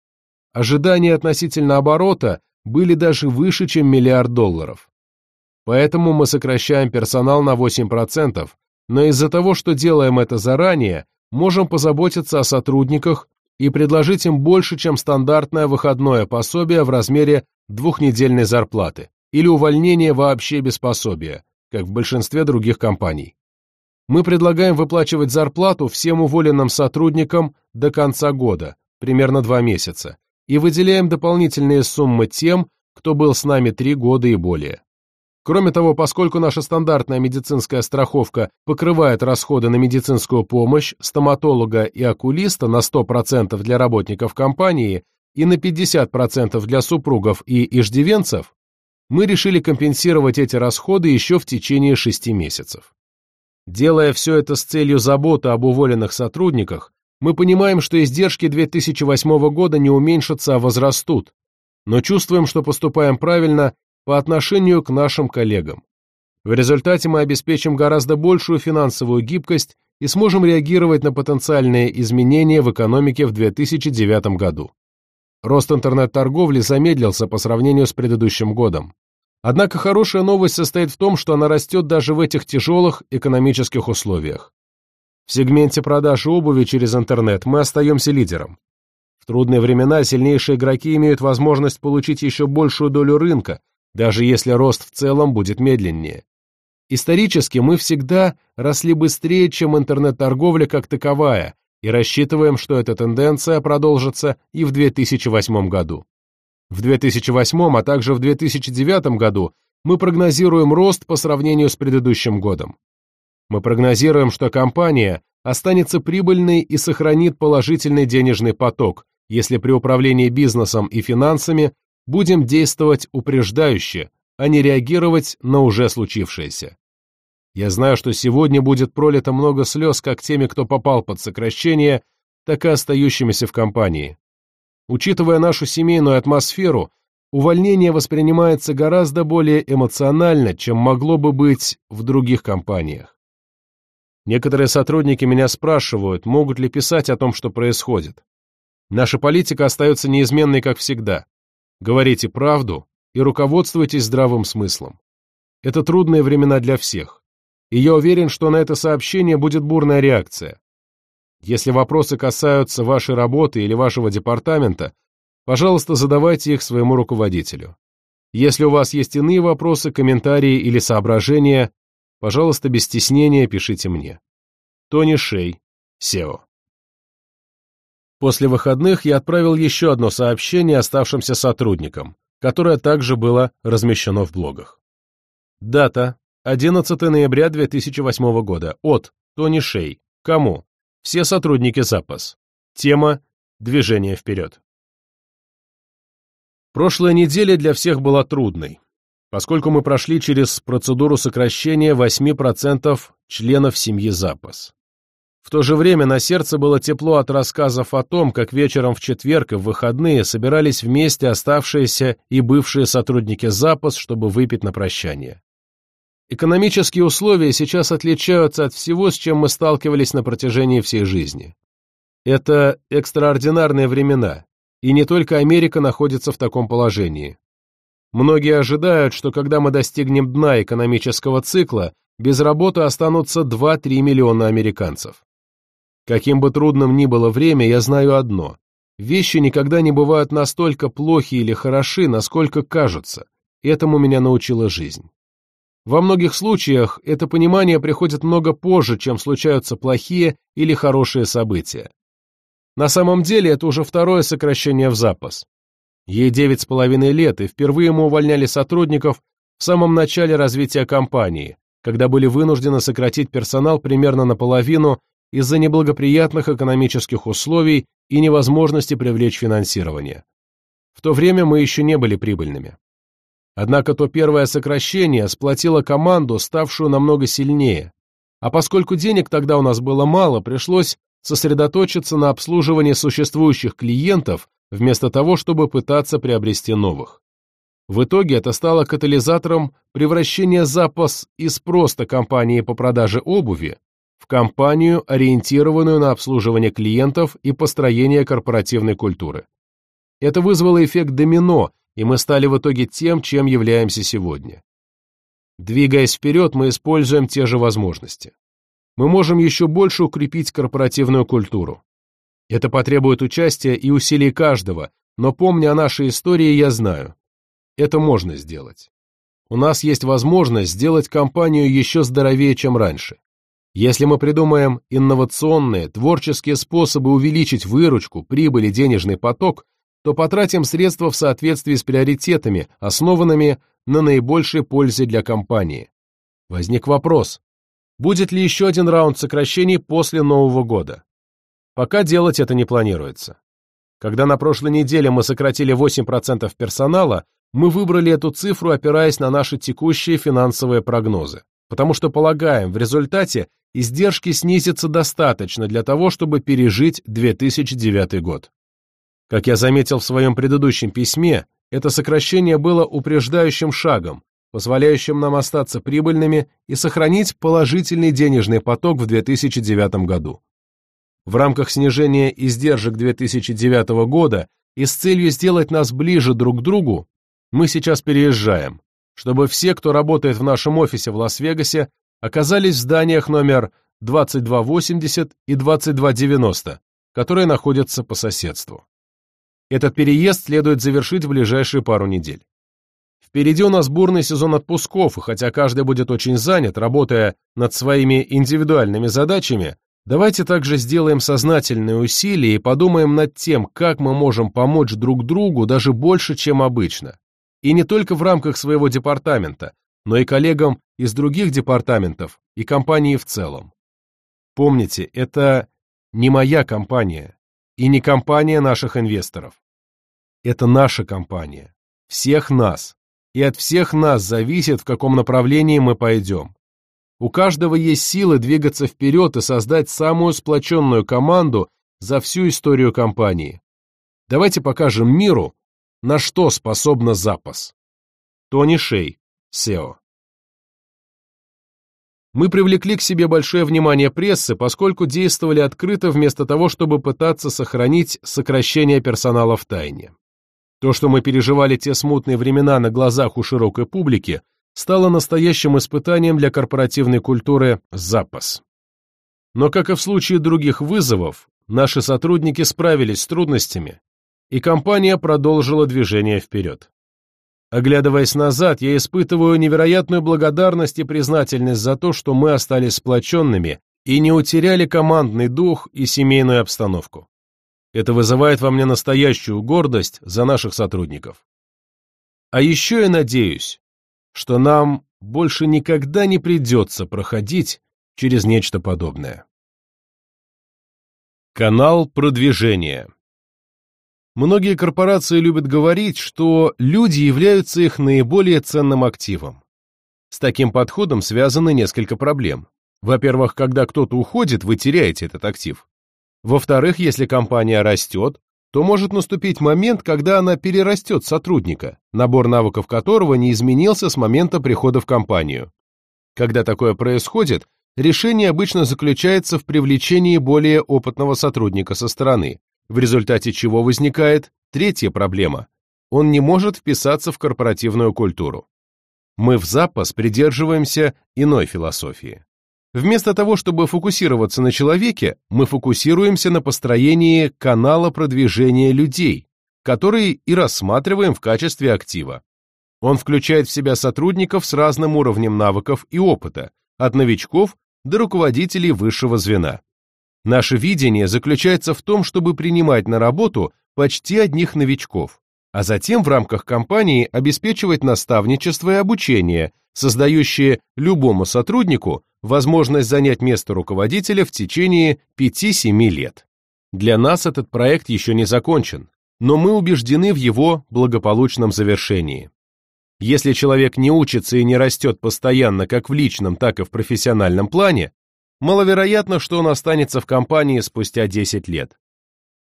ожидания относительно оборота были даже выше, чем миллиард долларов. Поэтому мы сокращаем персонал на 8%, но из-за того, что делаем это заранее, можем позаботиться о сотрудниках и предложить им больше, чем стандартное выходное пособие в размере двухнедельной зарплаты или увольнение вообще без пособия, как в большинстве других компаний мы предлагаем выплачивать зарплату всем уволенным сотрудникам до конца года, примерно два месяца, и выделяем дополнительные суммы тем, кто был с нами три года и более. Кроме того, поскольку наша стандартная медицинская страховка покрывает расходы на медицинскую помощь стоматолога и окулиста на 100% для работников компании и на 50% для супругов и иждивенцев, мы решили компенсировать эти расходы еще в течение шести месяцев. Делая все это с целью заботы об уволенных сотрудниках, мы понимаем, что издержки 2008 года не уменьшатся, а возрастут, но чувствуем, что поступаем правильно по отношению к нашим коллегам. В результате мы обеспечим гораздо большую финансовую гибкость и сможем реагировать на потенциальные изменения в экономике в 2009 году. Рост интернет-торговли замедлился по сравнению с предыдущим годом. Однако хорошая новость состоит в том, что она растет даже в этих тяжелых экономических условиях. В сегменте продаж обуви через интернет мы остаемся лидером. В трудные времена сильнейшие игроки имеют возможность получить еще большую долю рынка, даже если рост в целом будет медленнее. Исторически мы всегда росли быстрее, чем интернет-торговля как таковая, и рассчитываем, что эта тенденция продолжится и в 2008 году. В 2008, а также в 2009 году мы прогнозируем рост по сравнению с предыдущим годом. Мы прогнозируем, что компания останется прибыльной и сохранит положительный денежный поток, если при управлении бизнесом и финансами будем действовать упреждающе, а не реагировать на уже случившееся. Я знаю, что сегодня будет пролито много слез как теми, кто попал под сокращение, так и остающимися в компании. Учитывая нашу семейную атмосферу, увольнение воспринимается гораздо более эмоционально, чем могло бы быть в других компаниях. Некоторые сотрудники меня спрашивают, могут ли писать о том, что происходит. Наша политика остается неизменной, как всегда. Говорите правду и руководствуйтесь здравым смыслом. Это трудные времена для всех. И я уверен, что на это сообщение будет бурная реакция. Если вопросы касаются вашей работы или вашего департамента, пожалуйста, задавайте их своему руководителю. Если у вас есть иные вопросы, комментарии или соображения, пожалуйста, без стеснения пишите мне. Тони Шей, SEO. После выходных я отправил еще одно сообщение оставшимся сотрудникам, которое также было размещено в блогах. Дата 11 ноября 2008 года. От Тони Шей. Кому? Все сотрудники запас. Тема «Движение вперед». Прошлая неделя для всех была трудной, поскольку мы прошли через процедуру сокращения 8% членов семьи запас. В то же время на сердце было тепло от рассказов о том, как вечером в четверг и в выходные собирались вместе оставшиеся и бывшие сотрудники запас, чтобы выпить на прощание. Экономические условия сейчас отличаются от всего, с чем мы сталкивались на протяжении всей жизни. Это экстраординарные времена, и не только Америка находится в таком положении. Многие ожидают, что когда мы достигнем дна экономического цикла, без работы останутся 2-3 миллиона американцев. Каким бы трудным ни было время, я знаю одно. Вещи никогда не бывают настолько плохи или хороши, насколько кажутся. Этому меня научила жизнь. Во многих случаях это понимание приходит много позже, чем случаются плохие или хорошие события. На самом деле это уже второе сокращение в запас. Ей девять с половиной лет, и впервые мы увольняли сотрудников в самом начале развития компании, когда были вынуждены сократить персонал примерно наполовину из-за неблагоприятных экономических условий и невозможности привлечь финансирование. В то время мы еще не были прибыльными. Однако то первое сокращение сплотило команду, ставшую намного сильнее, а поскольку денег тогда у нас было мало, пришлось сосредоточиться на обслуживании существующих клиентов вместо того, чтобы пытаться приобрести новых. В итоге это стало катализатором превращения запас из просто компании по продаже обуви в компанию, ориентированную на обслуживание клиентов и построение корпоративной культуры. Это вызвало эффект домино, и мы стали в итоге тем, чем являемся сегодня. Двигаясь вперед, мы используем те же возможности. Мы можем еще больше укрепить корпоративную культуру. Это потребует участия и усилий каждого, но помня о нашей истории, я знаю, это можно сделать. У нас есть возможность сделать компанию еще здоровее, чем раньше. Если мы придумаем инновационные, творческие способы увеличить выручку, прибыль и денежный поток, то потратим средства в соответствии с приоритетами, основанными на наибольшей пользе для компании. Возник вопрос, будет ли еще один раунд сокращений после Нового года? Пока делать это не планируется. Когда на прошлой неделе мы сократили 8% персонала, мы выбрали эту цифру, опираясь на наши текущие финансовые прогнозы, потому что полагаем, в результате издержки снизятся достаточно для того, чтобы пережить 2009 год. Как я заметил в своем предыдущем письме, это сокращение было упреждающим шагом, позволяющим нам остаться прибыльными и сохранить положительный денежный поток в 2009 году. В рамках снижения издержек 2009 года и с целью сделать нас ближе друг к другу, мы сейчас переезжаем, чтобы все, кто работает в нашем офисе в Лас-Вегасе, оказались в зданиях номер 2280 и 2290, которые находятся по соседству. Этот переезд следует завершить в ближайшие пару недель. Впереди у нас бурный сезон отпусков, и хотя каждый будет очень занят, работая над своими индивидуальными задачами, давайте также сделаем сознательные усилия и подумаем над тем, как мы можем помочь друг другу даже больше, чем обычно. И не только в рамках своего департамента, но и коллегам из других департаментов и компании в целом. Помните, это не моя компания и не компания наших инвесторов. Это наша компания, всех нас, и от всех нас зависит, в каком направлении мы пойдем. У каждого есть силы двигаться вперед и создать самую сплоченную команду за всю историю компании. Давайте покажем миру, на что способна запас. Тони Шей, SEO. Мы привлекли к себе большое внимание прессы, поскольку действовали открыто вместо того, чтобы пытаться сохранить сокращение персонала в тайне. То, что мы переживали те смутные времена на глазах у широкой публики, стало настоящим испытанием для корпоративной культуры «запас». Но, как и в случае других вызовов, наши сотрудники справились с трудностями, и компания продолжила движение вперед. Оглядываясь назад, я испытываю невероятную благодарность и признательность за то, что мы остались сплоченными и не утеряли командный дух и семейную обстановку. Это вызывает во мне настоящую гордость за наших сотрудников. А еще я надеюсь, что нам больше никогда не придется проходить через нечто подобное. Канал продвижения Многие корпорации любят говорить, что люди являются их наиболее ценным активом. С таким подходом связаны несколько проблем. Во-первых, когда кто-то уходит, вы теряете этот актив. Во-вторых, если компания растет, то может наступить момент, когда она перерастет сотрудника, набор навыков которого не изменился с момента прихода в компанию. Когда такое происходит, решение обычно заключается в привлечении более опытного сотрудника со стороны, в результате чего возникает третья проблема. Он не может вписаться в корпоративную культуру. Мы в запас придерживаемся иной философии. Вместо того, чтобы фокусироваться на человеке, мы фокусируемся на построении канала продвижения людей, который и рассматриваем в качестве актива. Он включает в себя сотрудников с разным уровнем навыков и опыта, от новичков до руководителей высшего звена. Наше видение заключается в том, чтобы принимать на работу почти одних новичков, а затем в рамках компании обеспечивать наставничество и обучение, создающее любому сотруднику возможность занять место руководителя в течение 5-7 лет. Для нас этот проект еще не закончен, но мы убеждены в его благополучном завершении. Если человек не учится и не растет постоянно как в личном, так и в профессиональном плане, маловероятно, что он останется в компании спустя 10 лет.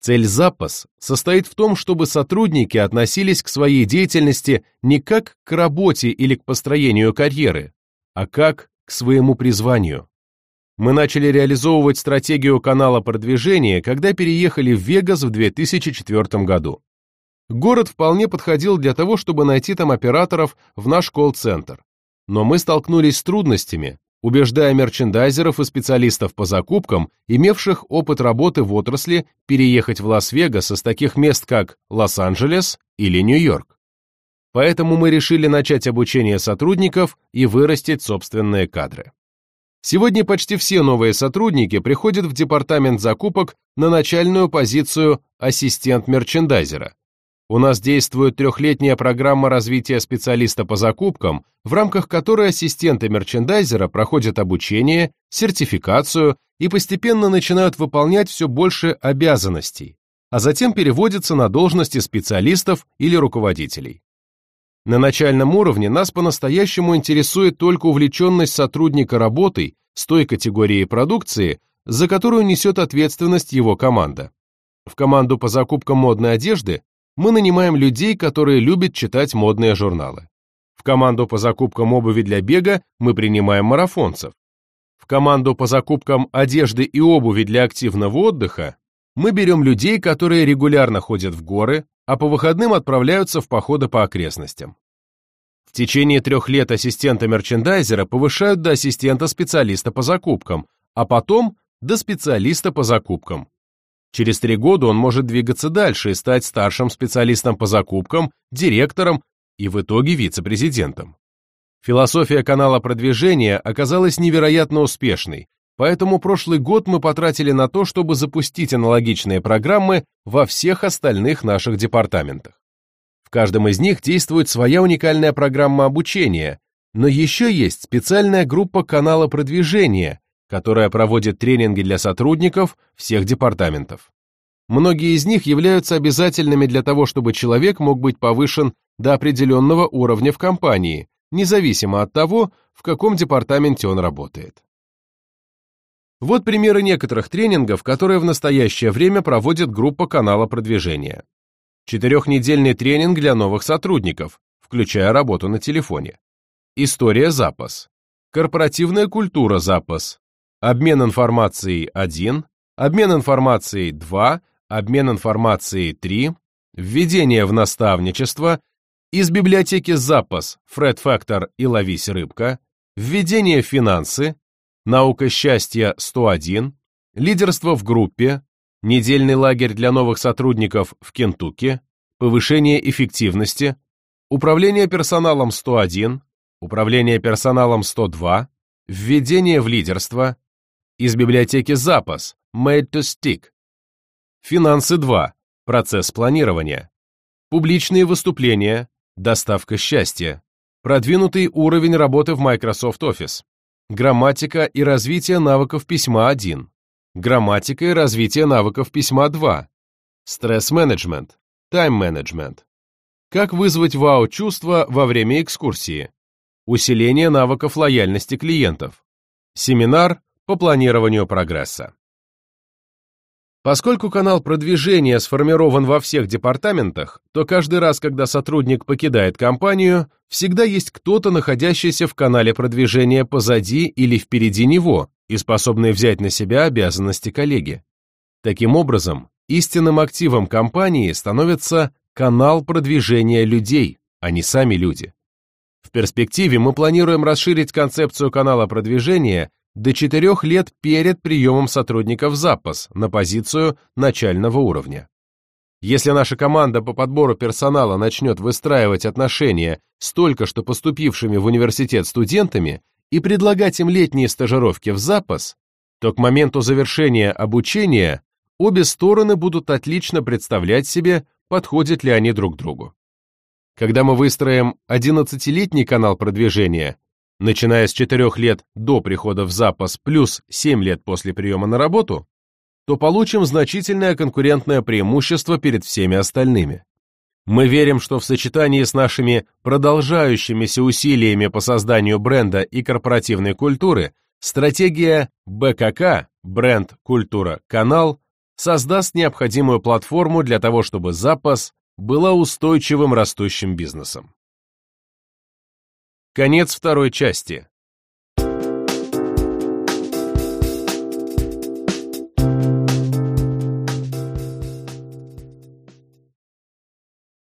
Цель запас состоит в том, чтобы сотрудники относились к своей деятельности не как к работе или к построению карьеры, а как к своему призванию. Мы начали реализовывать стратегию канала продвижения, когда переехали в Вегас в 2004 году. Город вполне подходил для того, чтобы найти там операторов в наш колл-центр. Но мы столкнулись с трудностями, убеждая мерчендайзеров и специалистов по закупкам, имевших опыт работы в отрасли, переехать в Лас-Вегас из таких мест, как Лос-Анджелес или Нью-Йорк. Поэтому мы решили начать обучение сотрудников и вырастить собственные кадры. Сегодня почти все новые сотрудники приходят в департамент закупок на начальную позицию ассистент мерчендайзера. У нас действует трехлетняя программа развития специалиста по закупкам, в рамках которой ассистенты мерчендайзера проходят обучение, сертификацию и постепенно начинают выполнять все больше обязанностей, а затем переводятся на должности специалистов или руководителей. На начальном уровне нас по-настоящему интересует только увлеченность сотрудника работой с той категорией продукции, за которую несет ответственность его команда. В команду по закупкам модной одежды мы нанимаем людей, которые любят читать модные журналы. В команду по закупкам обуви для бега мы принимаем марафонцев. В команду по закупкам одежды и обуви для активного отдыха мы берем людей, которые регулярно ходят в горы, а по выходным отправляются в походы по окрестностям. В течение трех лет ассистента мерчендайзера повышают до ассистента-специалиста по закупкам, а потом до специалиста по закупкам. Через три года он может двигаться дальше и стать старшим специалистом по закупкам, директором и в итоге вице-президентом. Философия канала продвижения оказалась невероятно успешной, Поэтому прошлый год мы потратили на то, чтобы запустить аналогичные программы во всех остальных наших департаментах. В каждом из них действует своя уникальная программа обучения, но еще есть специальная группа канала продвижения, которая проводит тренинги для сотрудников всех департаментов. Многие из них являются обязательными для того, чтобы человек мог быть повышен до определенного уровня в компании, независимо от того, в каком департаменте он работает. Вот примеры некоторых тренингов, которые в настоящее время проводит группа канала продвижения. Четырехнедельный тренинг для новых сотрудников, включая работу на телефоне. История запас. Корпоративная культура запас. Обмен информацией 1, обмен информацией 2, обмен информацией 3, введение в наставничество, из библиотеки запас Фред Фактор и Ловись рыбка, введение в финансы, Наука счастья 101, лидерство в группе, недельный лагерь для новых сотрудников в Кентукки, повышение эффективности, управление персоналом 101, управление персоналом 102, введение в лидерство, из библиотеки запас Made to Stick, финансы 2, процесс планирования, публичные выступления, доставка счастья, продвинутый уровень работы в Microsoft Office, Грамматика и развитие навыков письма 1. Грамматика и развитие навыков письма 2. Стресс-менеджмент. Тайм-менеджмент. Как вызвать вау-чувство во время экскурсии. Усиление навыков лояльности клиентов. Семинар по планированию прогресса. Поскольку канал продвижения сформирован во всех департаментах, то каждый раз, когда сотрудник покидает компанию, всегда есть кто-то, находящийся в канале продвижения позади или впереди него и способный взять на себя обязанности коллеги. Таким образом, истинным активом компании становится канал продвижения людей, а не сами люди. В перспективе мы планируем расширить концепцию канала продвижения до 4 лет перед приемом сотрудников в запас на позицию начального уровня. Если наша команда по подбору персонала начнет выстраивать отношения с только что поступившими в университет студентами и предлагать им летние стажировки в запас, то к моменту завершения обучения обе стороны будут отлично представлять себе, подходят ли они друг другу. Когда мы выстроим 11-летний канал продвижения, начиная с 4 лет до прихода в запас плюс 7 лет после приема на работу, то получим значительное конкурентное преимущество перед всеми остальными. Мы верим, что в сочетании с нашими продолжающимися усилиями по созданию бренда и корпоративной культуры стратегия БКК, бренд, культура, канал, создаст необходимую платформу для того, чтобы запас была устойчивым растущим бизнесом. Конец второй части.